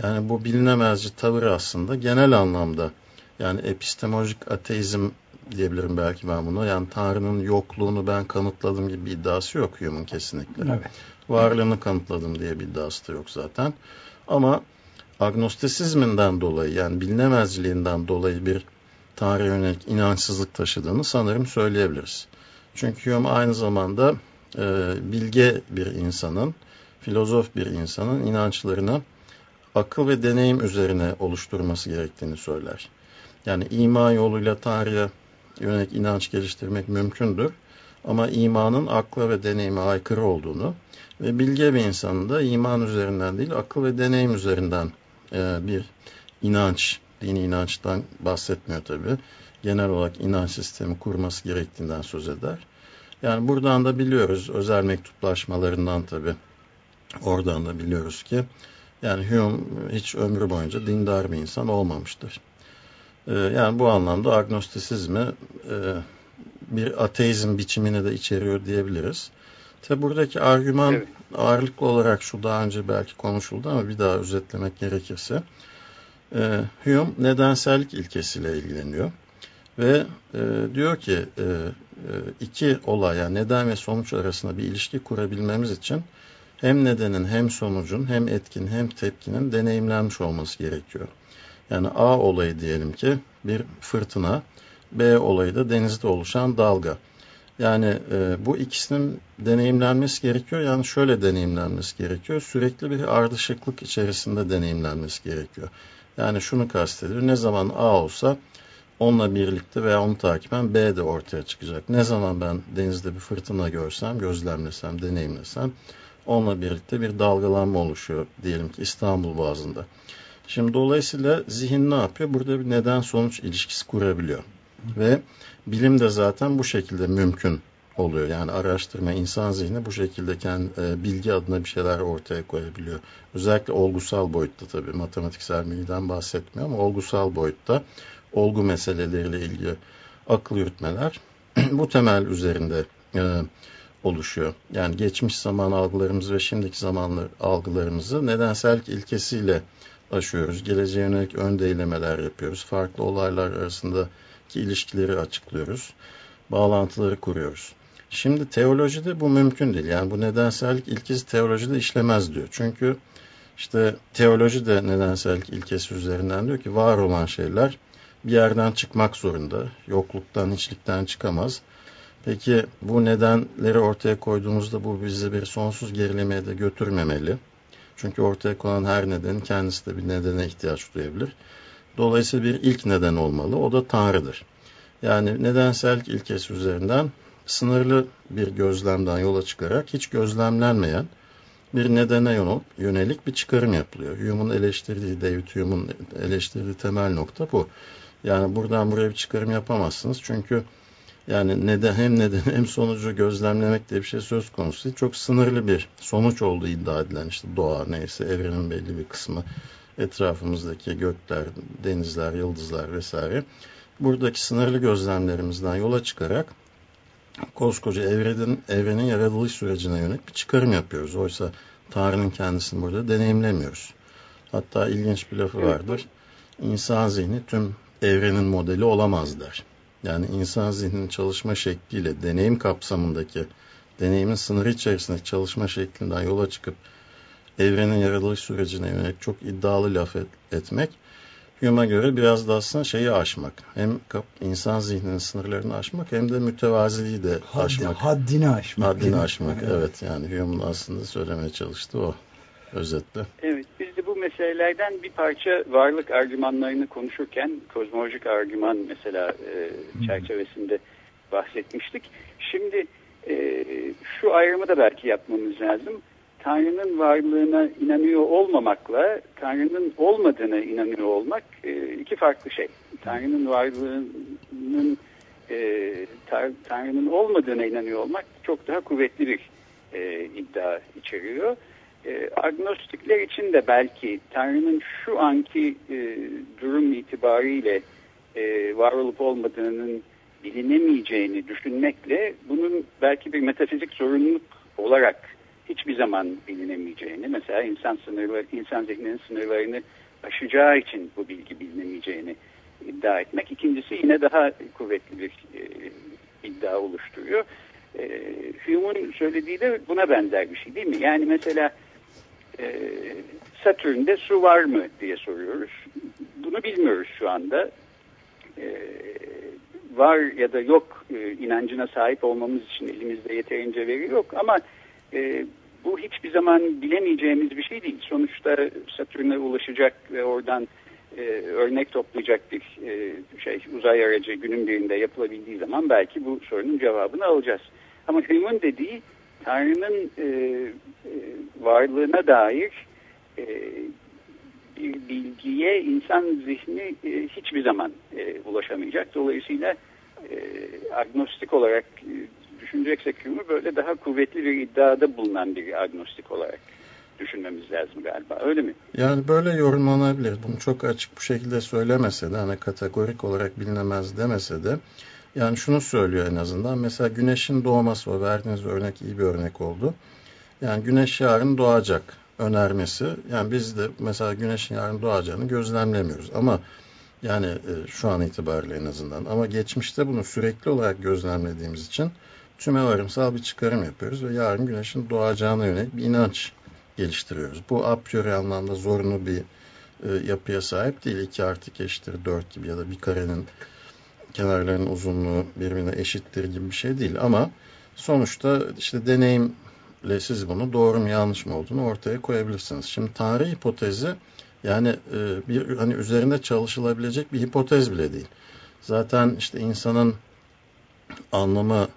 Yani bu bilinemezci tavır aslında genel anlamda yani epistemolojik ateizm diyebilirim belki ben buna. Yani Tanrı'nın yokluğunu ben kanıtladım gibi bir iddiası yok Hume'un kesinlikle. Evet. Varlığını kanıtladım diye bir iddiası da yok zaten. Ama agnostisizminden dolayı yani bilinemezciliğinden dolayı bir Tanrı yönelik inançsızlık taşıdığını sanırım söyleyebiliriz. Çünkü Hume aynı zamanda e, bilge bir insanın, filozof bir insanın inançlarını akıl ve deneyim üzerine oluşturması gerektiğini söyler. Yani ima yoluyla Tanrı'ya yönelik inanç geliştirmek mümkündür. Ama imanın akla ve deneyime aykırı olduğunu ve bilge bir insanın da iman üzerinden değil akıl ve deneyim üzerinden e, bir inanç, dini inançtan bahsetmiyor tabi. Genel olarak inanç sistemi kurması gerektiğinden söz eder. Yani buradan da biliyoruz özel mektuplaşmalarından tabi. Oradan da biliyoruz ki yani Hume hiç ömrü boyunca dindar bir insan olmamıştır. Ee, yani bu anlamda agnostisizmi e, bir ateizm biçimini de içeriyor diyebiliriz. Tabi buradaki argüman evet. ağırlıklı olarak şu daha önce belki konuşuldu ama bir daha özetlemek gerekirse e, Hume nedensellik ilkesiyle ilgileniyor ve e, diyor ki e, iki olay yani neden ve sonuç arasında bir ilişki kurabilmemiz için hem nedenin hem sonucun hem etkin hem tepkinin deneyimlenmiş olması gerekiyor. Yani A olayı diyelim ki bir fırtına, B olayı da denizde oluşan dalga. Yani e, bu ikisinin deneyimlenmesi gerekiyor. Yani şöyle deneyimlenmesi gerekiyor. Sürekli bir ardışıklık içerisinde deneyimlenmesi gerekiyor. Yani şunu kastediyor. Ne zaman A olsa onunla birlikte veya onu takiben B de ortaya çıkacak. Ne zaman ben denizde bir fırtına görsem, gözlemlesem, deneyimlesem onunla birlikte bir dalgalanma oluşuyor diyelim ki İstanbul Boğazı'nda. Şimdi dolayısıyla zihin ne yapıyor? Burada bir neden sonuç ilişkisi kurabiliyor. Ve bilim de zaten bu şekilde mümkün oluyor. Yani araştırma, insan zihni bu şekilde kendi, e, bilgi adına bir şeyler ortaya koyabiliyor. Özellikle olgusal boyutta tabii matematiksel bilgiden bahsetmiyor ama olgusal boyutta olgu meseleleriyle ilgili akıl yürütmeler (clears throat) bu temel üzerinde e, oluşuyor. Yani geçmiş zaman algılarımız ve şimdiki zamanlar algılarımızı nedensellik ilkesiyle aşıyoruz. Geleceğe yönelik ön değilemeler yapıyoruz. Farklı olaylar arasındaki ilişkileri açıklıyoruz. Bağlantıları kuruyoruz. Şimdi teolojide bu mümkün değil. Yani bu nedensellik ilkesi teolojide işlemez diyor. Çünkü işte teoloji de nedensellik ilkesi üzerinden diyor ki var olan şeyler bir yerden çıkmak zorunda. Yokluktan, hiçlikten çıkamaz. Peki bu nedenleri ortaya koyduğumuzda bu bizi bir sonsuz gerilemeye de götürmemeli. Çünkü ortaya konan her nedenin kendisi de bir nedene ihtiyaç duyabilir. Dolayısıyla bir ilk neden olmalı. O da Tanrı'dır. Yani nedensellik ilkesi üzerinden sınırlı bir gözlemden yola çıkarak hiç gözlemlenmeyen bir nedene yönelik bir çıkarım yapılıyor. Hume'un eleştirdiği, David Hume'un eleştirdiği temel nokta bu. Yani buradan buraya bir çıkarım yapamazsınız. Çünkü yani neden hem neden hem sonucu gözlemlemek diye bir şey söz konusu değil. Çok sınırlı bir sonuç olduğu iddia edilen işte doğa neyse evrenin belli bir kısmı etrafımızdaki gökler, denizler, yıldızlar vesaire. Buradaki sınırlı gözlemlerimizden yola çıkarak koskoca evrenin, evrenin yaratılış sürecine yönelik bir çıkarım yapıyoruz. Oysa Tanrı'nın kendisini burada deneyimlemiyoruz. Hatta ilginç bir lafı vardır. İnsan zihni tüm evrenin modeli olamaz der. Yani insan zihninin çalışma şekliyle deneyim kapsamındaki, deneyimin sınırı içerisindeki çalışma şeklinden yola çıkıp evrenin yaratılış sürecine yönelik çok iddialı laf et, etmek Hume'a göre biraz da aslında şeyi aşmak. Hem insan zihninin sınırlarını aşmak hem de mütevaziliği de Haddi, aşmak. Haddini aşmak. Haddini aşmak evet. evet yani Hume'un aslında söylemeye çalıştığı o özetle. Evet biz de bu meselelerden bir parça varlık argümanlarını konuşurken kozmolojik argüman mesela e, çerçevesinde bahsetmiştik. Şimdi e, şu ayrımı da belki yapmamız lazım. Tanrı'nın varlığına inanıyor olmamakla Tanrı'nın olmadığına inanıyor olmak e, iki farklı şey. Tanrı'nın varlığının e, Tanrı'nın olmadığına inanıyor olmak çok daha kuvvetli bir e, iddia içeriyor. Agnostikler için de belki Tanrı'nın şu anki durum itibariyle e, var olup olmadığının bilinemeyeceğini düşünmekle bunun belki bir metafizik zorunluluk olarak hiçbir zaman bilinemeyeceğini, mesela insan sınırları, insan zihninin sınırlarını aşacağı için bu bilgi bilinemeyeceğini iddia etmek. İkincisi yine daha kuvvetli bir e, iddia oluşturuyor. E, Hume'un söylediği de buna benzer bir şey değil mi? Yani mesela e, Satürn'de su var mı diye soruyoruz. Bunu bilmiyoruz şu anda. E, var ya da yok e, inancına sahip olmamız için elimizde yeterince veri yok ama e, bu hiçbir zaman bilemeyeceğimiz bir şey değil. Sonuçta Satürn'e ulaşacak ve oradan e, örnek toplayacak bir e, şey uzay aracı günün birinde yapılabildiği zaman belki bu sorunun cevabını alacağız. Ama Hume'un dediği Tanrı'nın e, e, varlığına dair e, bir bilgiye insan zihni e, hiçbir zaman e, ulaşamayacak. Dolayısıyla e, agnostik olarak e, düşüneceksek Hume'u böyle daha kuvvetli bir iddiada bulunan bir agnostik olarak düşünmemiz lazım galiba. Öyle mi? Yani böyle yorumlanabilir. Bunu çok açık bir şekilde söylemese de hani kategorik olarak bilinemez demese de yani şunu söylüyor en azından. Mesela güneşin doğması o verdiğiniz örnek iyi bir örnek oldu. Yani güneş yarın doğacak önermesi. Yani biz de mesela güneşin yarın doğacağını gözlemlemiyoruz. Ama yani e, şu an itibariyle en azından. Ama geçmişte bunu sürekli olarak gözlemlediğimiz için tümevarımsal bir çıkarım yapıyoruz ve yarın güneşin doğacağına yönelik bir inanç geliştiriyoruz. Bu a priori anlamda zorunlu bir e, yapıya sahip değil. 2 artı 2 eşittir 4 gibi ya da bir karenin kenarlarının uzunluğu birbirine eşittir gibi bir şey değil. Ama sonuçta işte deneyimle siz bunu doğru mu yanlış mı olduğunu ortaya koyabilirsiniz. Şimdi Tanrı hipotezi yani e, bir hani üzerinde çalışılabilecek bir hipotez bile değil. Zaten işte insanın anlamı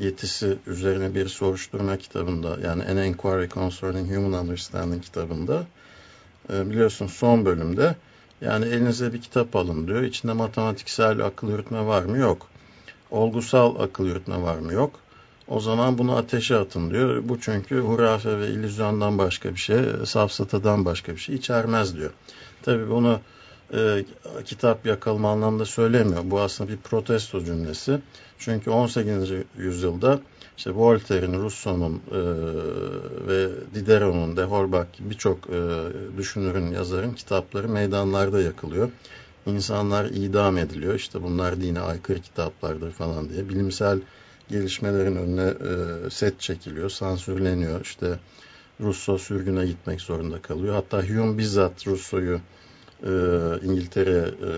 yetisi üzerine bir soruşturma kitabında yani An Inquiry Concerning Human Understanding kitabında e, biliyorsun son bölümde yani elinize bir kitap alın diyor. İçinde matematiksel akıl yürütme var mı? Yok. Olgusal akıl yürütme var mı? Yok. O zaman bunu ateşe atın diyor. Bu çünkü hurafe ve illüzyondan başka bir şey, safsatadan başka bir şey içermez diyor. Tabii bunu e, kitap yakalım anlamda söylemiyor. Bu aslında bir protesto cümlesi. Çünkü 18. yüzyılda işte Voltaire'in, Rousseau'nun e, ve Diderot'un, de Holbach birçok e, düşünürün, yazarın kitapları meydanlarda yakılıyor. İnsanlar idam ediliyor. İşte bunlar dine aykırı kitaplardır falan diye. Bilimsel gelişmelerin önüne e, set çekiliyor, sansürleniyor. İşte Rousseau sürgüne gitmek zorunda kalıyor. Hatta Hume bizzat Rousseau'yu e, İngiltere e,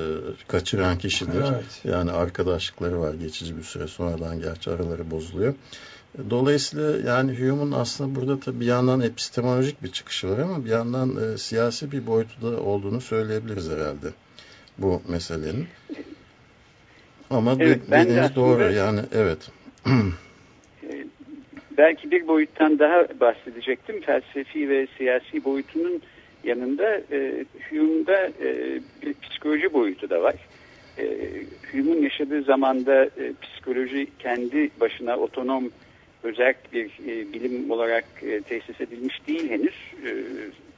kaçıran kişidir. Evet. Yani arkadaşlıkları var geçici bir süre sonradan gerçi araları bozuluyor. Dolayısıyla yani Hume'un aslında burada tabii bir yandan epistemolojik bir çıkışı var ama bir yandan e, siyasi bir boyutu da olduğunu söyleyebiliriz herhalde bu meselenin. Ama Evet, de- ben de dediğiniz aslında- doğru yani evet. Ee, belki bir boyuttan daha bahsedecektim. Felsefi ve siyasi boyutunun yanında e, Hume'da e, bir psikoloji boyutu da var. E, Hume'un yaşadığı zamanda e, psikoloji kendi başına otonom özel bir e, bilim olarak e, tesis edilmiş değil henüz. E,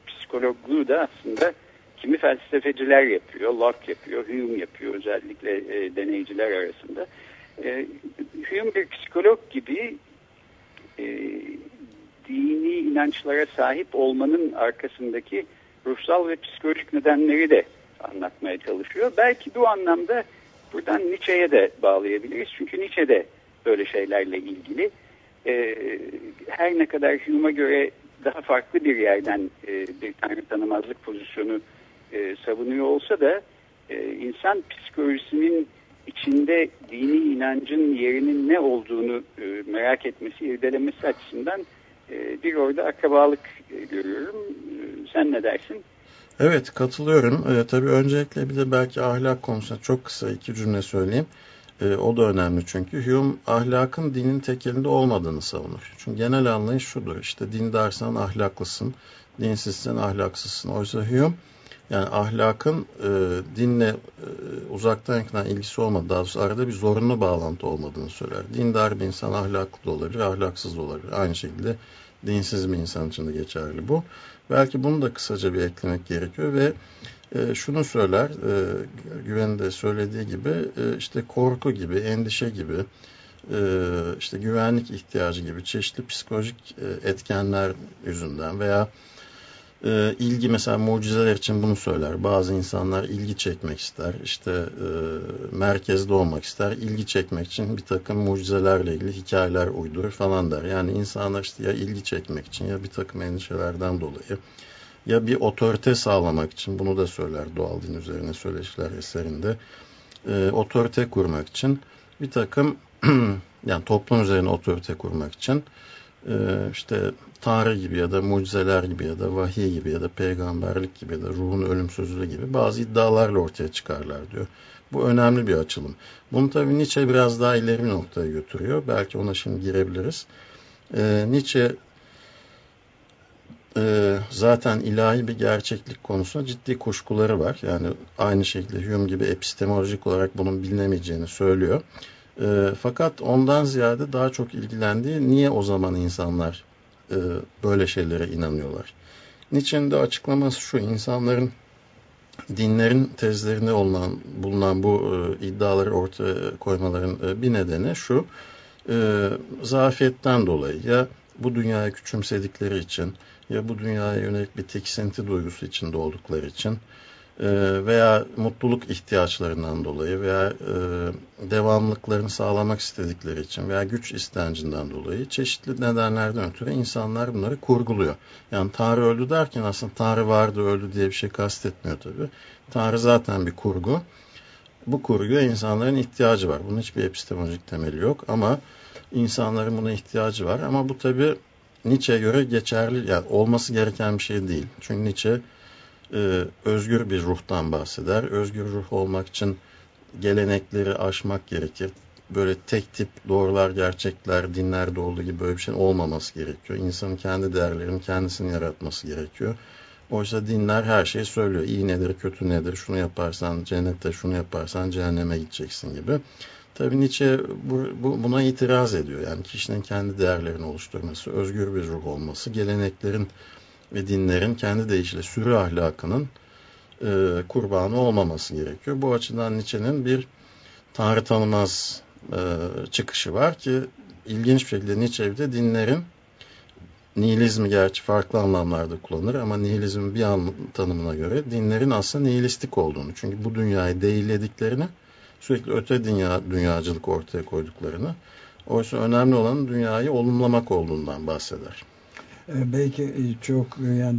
psikologluğu da aslında kimi felsefeciler yapıyor, Locke yapıyor, Hume yapıyor özellikle e, deneyciler arasında. E, Hume bir psikolog gibi e, dini inançlara sahip olmanın arkasındaki ruhsal ve psikolojik nedenleri de anlatmaya çalışıyor. Belki bu anlamda buradan Nietzsche'ye de bağlayabiliriz. Çünkü Nietzsche de böyle şeylerle ilgili. E, her ne kadar Hume'a göre daha farklı bir yerden e, bir tanrı tanımazlık pozisyonu e, savunuyor olsa da e, insan psikolojisinin içinde dini inancın yerinin ne olduğunu e, merak etmesi, irdelemesi açısından e, bir orada akrabalık e, görüyorum. E, sen ne dersin? Evet katılıyorum. Ee, tabii öncelikle bir de belki ahlak konusunda çok kısa iki cümle söyleyeyim. Ee, o da önemli çünkü Hume ahlakın dinin tekelinde olmadığını savunur. Çünkü genel anlayış şudur işte dindarsan ahlaklısın, dinsizsen ahlaksızsın. Oysa Hume yani ahlakın e, dinle e, uzaktan yakından ilgisi olmadığı, daha doğrusu arada bir zorunlu bağlantı olmadığını söyler. Dindar bir insan ahlaklı da olabilir, ahlaksız da olabilir. Aynı şekilde dinsiz bir insan için de geçerli bu. Belki bunu da kısaca bir eklemek gerekiyor ve e, şunu söyler, e, Güven de söylediği gibi e, işte korku gibi, endişe gibi, e, işte güvenlik ihtiyacı gibi çeşitli psikolojik e, etkenler yüzünden veya e, ilgi mesela mucizeler için bunu söyler. Bazı insanlar ilgi çekmek ister, işte e, merkezde olmak ister, ilgi çekmek için bir takım mucizelerle ilgili hikayeler uydurur falan der. Yani insanlar işte ya ilgi çekmek için ya bir takım endişelerden dolayı ya bir otorite sağlamak için bunu da söyler doğal din üzerine söyleşiler eserinde e, otorite kurmak için bir takım (clears throat) yani toplum üzerine otorite kurmak için e, işte Tanrı gibi ya da mucizeler gibi ya da vahiy gibi ya da peygamberlik gibi ya da ruhun ölümsüzlüğü gibi bazı iddialarla ortaya çıkarlar diyor. Bu önemli bir açılım. Bunu tabii Nietzsche biraz daha ileri bir noktaya götürüyor. Belki ona şimdi girebiliriz. E, Nietzsche e, zaten ilahi bir gerçeklik konusunda ciddi kuşkuları var. Yani aynı şekilde Hume gibi epistemolojik olarak bunun bilinemeyeceğini söylüyor. E, fakat ondan ziyade daha çok ilgilendiği niye o zaman insanlar e, böyle şeylere inanıyorlar. Nietzsche'nin de açıklaması şu, insanların dinlerin tezlerinde olunan, bulunan bu e, iddiaları ortaya koymaların e, bir nedeni şu, e, zafiyetten dolayı ya bu dünyayı küçümsedikleri için ya bu dünyaya yönelik bir tiksinti duygusu içinde oldukları için veya mutluluk ihtiyaçlarından dolayı veya e, devamlılıklarını sağlamak istedikleri için veya güç istencinden dolayı çeşitli nedenlerden ötürü insanlar bunları kurguluyor. Yani Tanrı öldü derken aslında Tanrı vardı öldü diye bir şey kastetmiyor tabii. Tanrı zaten bir kurgu. Bu kurguya insanların ihtiyacı var. Bunun hiçbir epistemolojik temeli yok ama insanların buna ihtiyacı var. Ama bu tabii Nietzsche'ye göre geçerli, yani olması gereken bir şey değil. Çünkü Nietzsche e, özgür bir ruhtan bahseder. Özgür ruh olmak için gelenekleri aşmak gerekir. Böyle tek tip doğrular, gerçekler, dinlerde olduğu gibi böyle bir şey olmaması gerekiyor. İnsanın kendi değerlerini kendisini yaratması gerekiyor. Oysa dinler her şeyi söylüyor. İyi nedir, kötü nedir, şunu yaparsan cennette, şunu yaparsan cehenneme gideceksin gibi. Tabii Nietzsche bu, bu, buna itiraz ediyor. Yani kişinin kendi değerlerini oluşturması, özgür bir ruh olması, geleneklerin ve dinlerin kendi deyişiyle sürü ahlakının e, kurbanı olmaması gerekiyor. Bu açıdan Nietzsche'nin bir tanrı tanımaz e, çıkışı var ki ilginç bir şekilde Nietzsche'de dinlerin nihilizmi gerçi farklı anlamlarda kullanır ama nihilizmin bir an, tanımına göre dinlerin aslında nihilistik olduğunu. Çünkü bu dünyayı değillediklerini sürekli öte dünya dünyacılık ortaya koyduklarını oysa önemli olan dünyayı olumlamak olduğundan bahseder. Ee, belki çok yani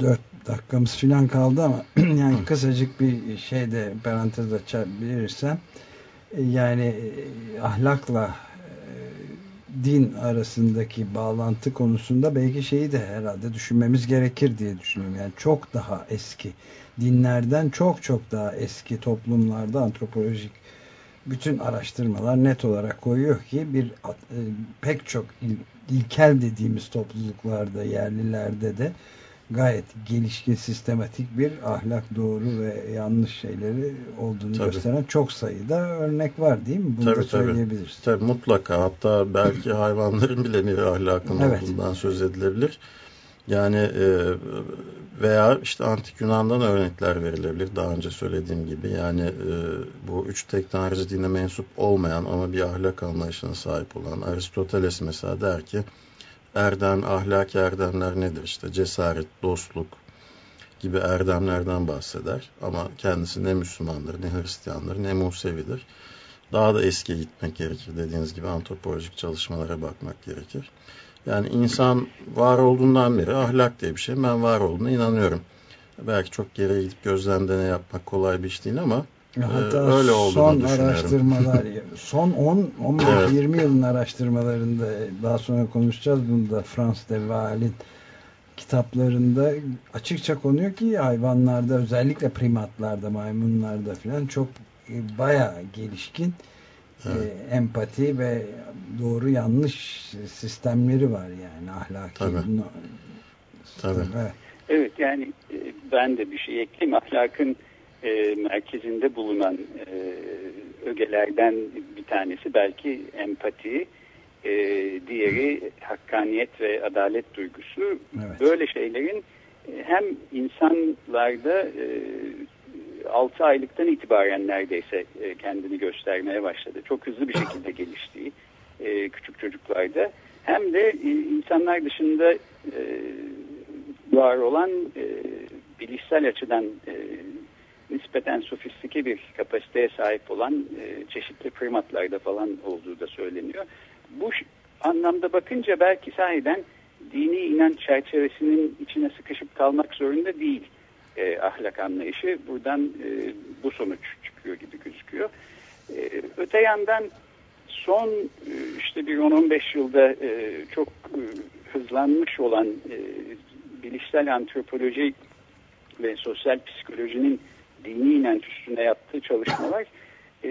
dört dakikamız falan kaldı ama (clears throat) yani kısacık bir şey de parantez açabilirsem yani ahlakla din arasındaki bağlantı konusunda belki şeyi de herhalde düşünmemiz gerekir diye düşünüyorum. Yani çok daha eski dinlerden çok çok daha eski toplumlarda antropolojik bütün araştırmalar net olarak koyuyor ki bir e, pek çok il, ilkel dediğimiz topluluklarda yerlilerde de gayet gelişkin sistematik bir ahlak doğru ve yanlış şeyleri olduğunu Tabii. gösteren çok sayıda örnek var değil mi? Bunu da Tabii, tabii. söyleyebiliriz. Tabii mutlaka hatta belki hayvanların bile bir ahlakın Evet. olduğundan söz edilebilir. Yani e, veya işte antik Yunan'dan örnekler verilebilir daha önce söylediğim gibi. Yani e, bu üç tek tanrıcı dine mensup olmayan ama bir ahlak anlayışına sahip olan Aristoteles mesela der ki erdem, ahlaki erdemler nedir? İşte cesaret, dostluk gibi erdemlerden bahseder. Ama kendisi ne Müslümandır, ne Hristiyandır, ne Musevidir. Daha da eskiye gitmek gerekir. Dediğiniz gibi antropolojik çalışmalara bakmak gerekir. Yani insan var olduğundan beri ahlak diye bir şey. Ben var olduğuna inanıyorum. Belki çok geriye gidip gözlem deney yapmak kolay bir iş değil ama Hatta Ee, öyle olduğunu (laughs) son araştırmalar, son 10 15 Evet. 20 yılın araştırmalarında daha sonra konuşacağız bunu da Frans de Waal'in kitaplarında açıkça konuyor ki hayvanlarda özellikle primatlarda, maymunlarda falan çok e, bayağı gelişkin Evet. e, empati ve doğru yanlış sistemleri var yani ahlaki. Tabii. No- Tabii. Evet. Evet yani e, ben de bir şey ekleyeyim. Ahlakın e, merkezinde bulunan e, ögelerden bir tanesi belki empati, e, diğeri hakkaniyet ve adalet duygusu. Evet. Böyle şeylerin e, hem insanlarda e, 6 aylıktan itibaren neredeyse e, kendini göstermeye başladı. Çok hızlı bir şekilde geliştiği e, küçük çocuklarda hem de e, insanlar dışında e, var olan e, bilişsel açıdan e, nispeten sofistike bir kapasiteye sahip olan e, çeşitli primatlarda falan olduğu da söyleniyor. Bu anlamda bakınca belki sahiden dini inanç çerçevesinin içine sıkışıp kalmak zorunda değil e, ahlak anlayışı. Buradan e, bu sonuç çıkıyor gibi gözüküyor. E, öte yandan son e, işte bir 10-15 yılda e, çok e, hızlanmış olan e, bilişsel antropoloji ve sosyal psikolojinin dini inanç üstüne yaptığı çalışmalar e,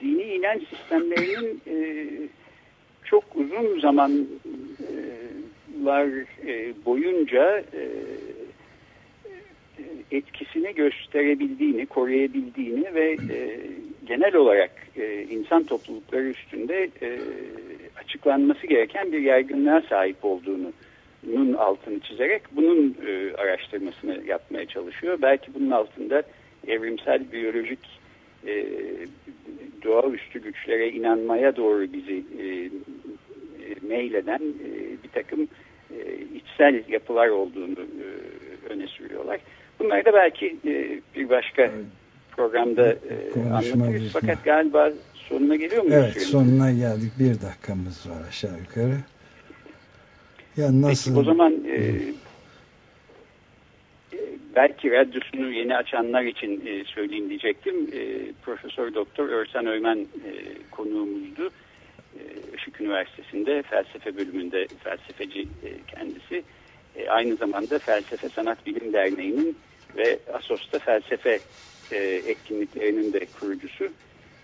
dini inanç sistemlerinin e, çok uzun zamanlar e, boyunca e, etkisini gösterebildiğini, koruyabildiğini ve e, genel olarak e, insan toplulukları üstünde e, açıklanması gereken bir yaygınlığa sahip olduğunu bunun altını çizerek bunun e, araştırmasını yapmaya çalışıyor. Belki bunun altında evrimsel biyolojik e, doğaüstü güçlere inanmaya doğru bizi e, meyleden e, bir takım e, içsel yapılar olduğunu e, öne sürüyorlar. Bunları da belki e, bir başka programda e, anlatırız. Fakat galiba sonuna geliyor muyuz? Evet sonuna geldik. Bir dakikamız var aşağı yukarı. Ya nasıl? Peki o zaman e, e, belki radyosunu yeni açanlar için e, söyleyeyim diyecektim. E, Profesör Doktor Örsen Öymen e, konuğumuzdu. E, Işık Üniversitesi'nde felsefe bölümünde felsefeci e, kendisi. E, aynı zamanda Felsefe Sanat Bilim Derneği'nin ve Asos'ta felsefe e, etkinliklerinin de kurucusu.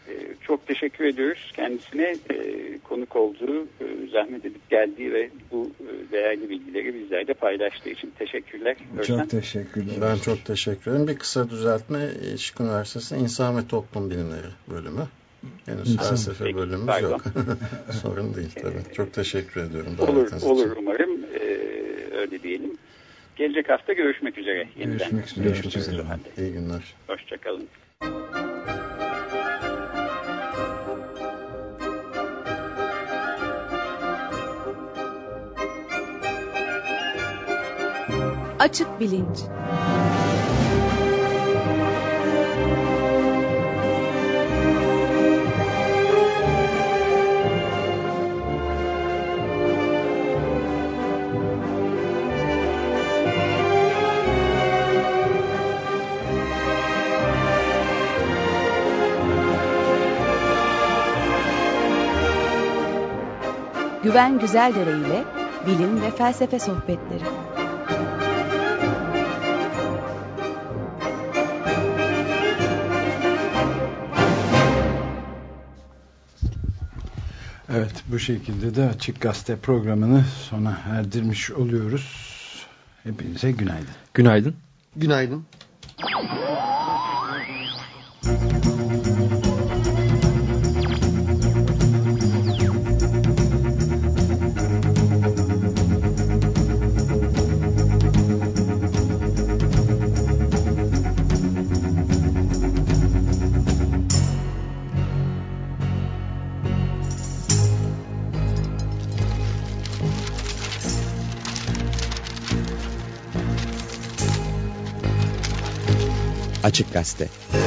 E, çok teşekkür ediyoruz kendisine e, konuk olduğu, e, zahmet edip geldiği ve bu e, değerli bilgileri bizlerle paylaştığı için teşekkürler. Örsen. Çok teşekkürler. Ben çok teşekkür ederim. Bir kısa düzeltme. Işık Üniversitesi İnsan ve Toplum Bilimleri bölümü. Henüz felsefe Peki, bölümümüz pardon. yok. (laughs) Sorun değil tabii. (laughs) Çok teşekkür ediyorum. Olur, için. olur umarım. E, öyle diyelim. Gelecek hafta görüşmek üzere. Yeniden. Görüşmek üzere. Görüşmek üzere. Hadi, İyi günler. Hoşçakalın. Açık bilinç. Güven Güzeldere ile bilim ve felsefe sohbetleri. Evet bu şekilde de Açık Gazete programını sona erdirmiş oluyoruz. Hepinize günaydın. Günaydın. Günaydın. Açık Gazete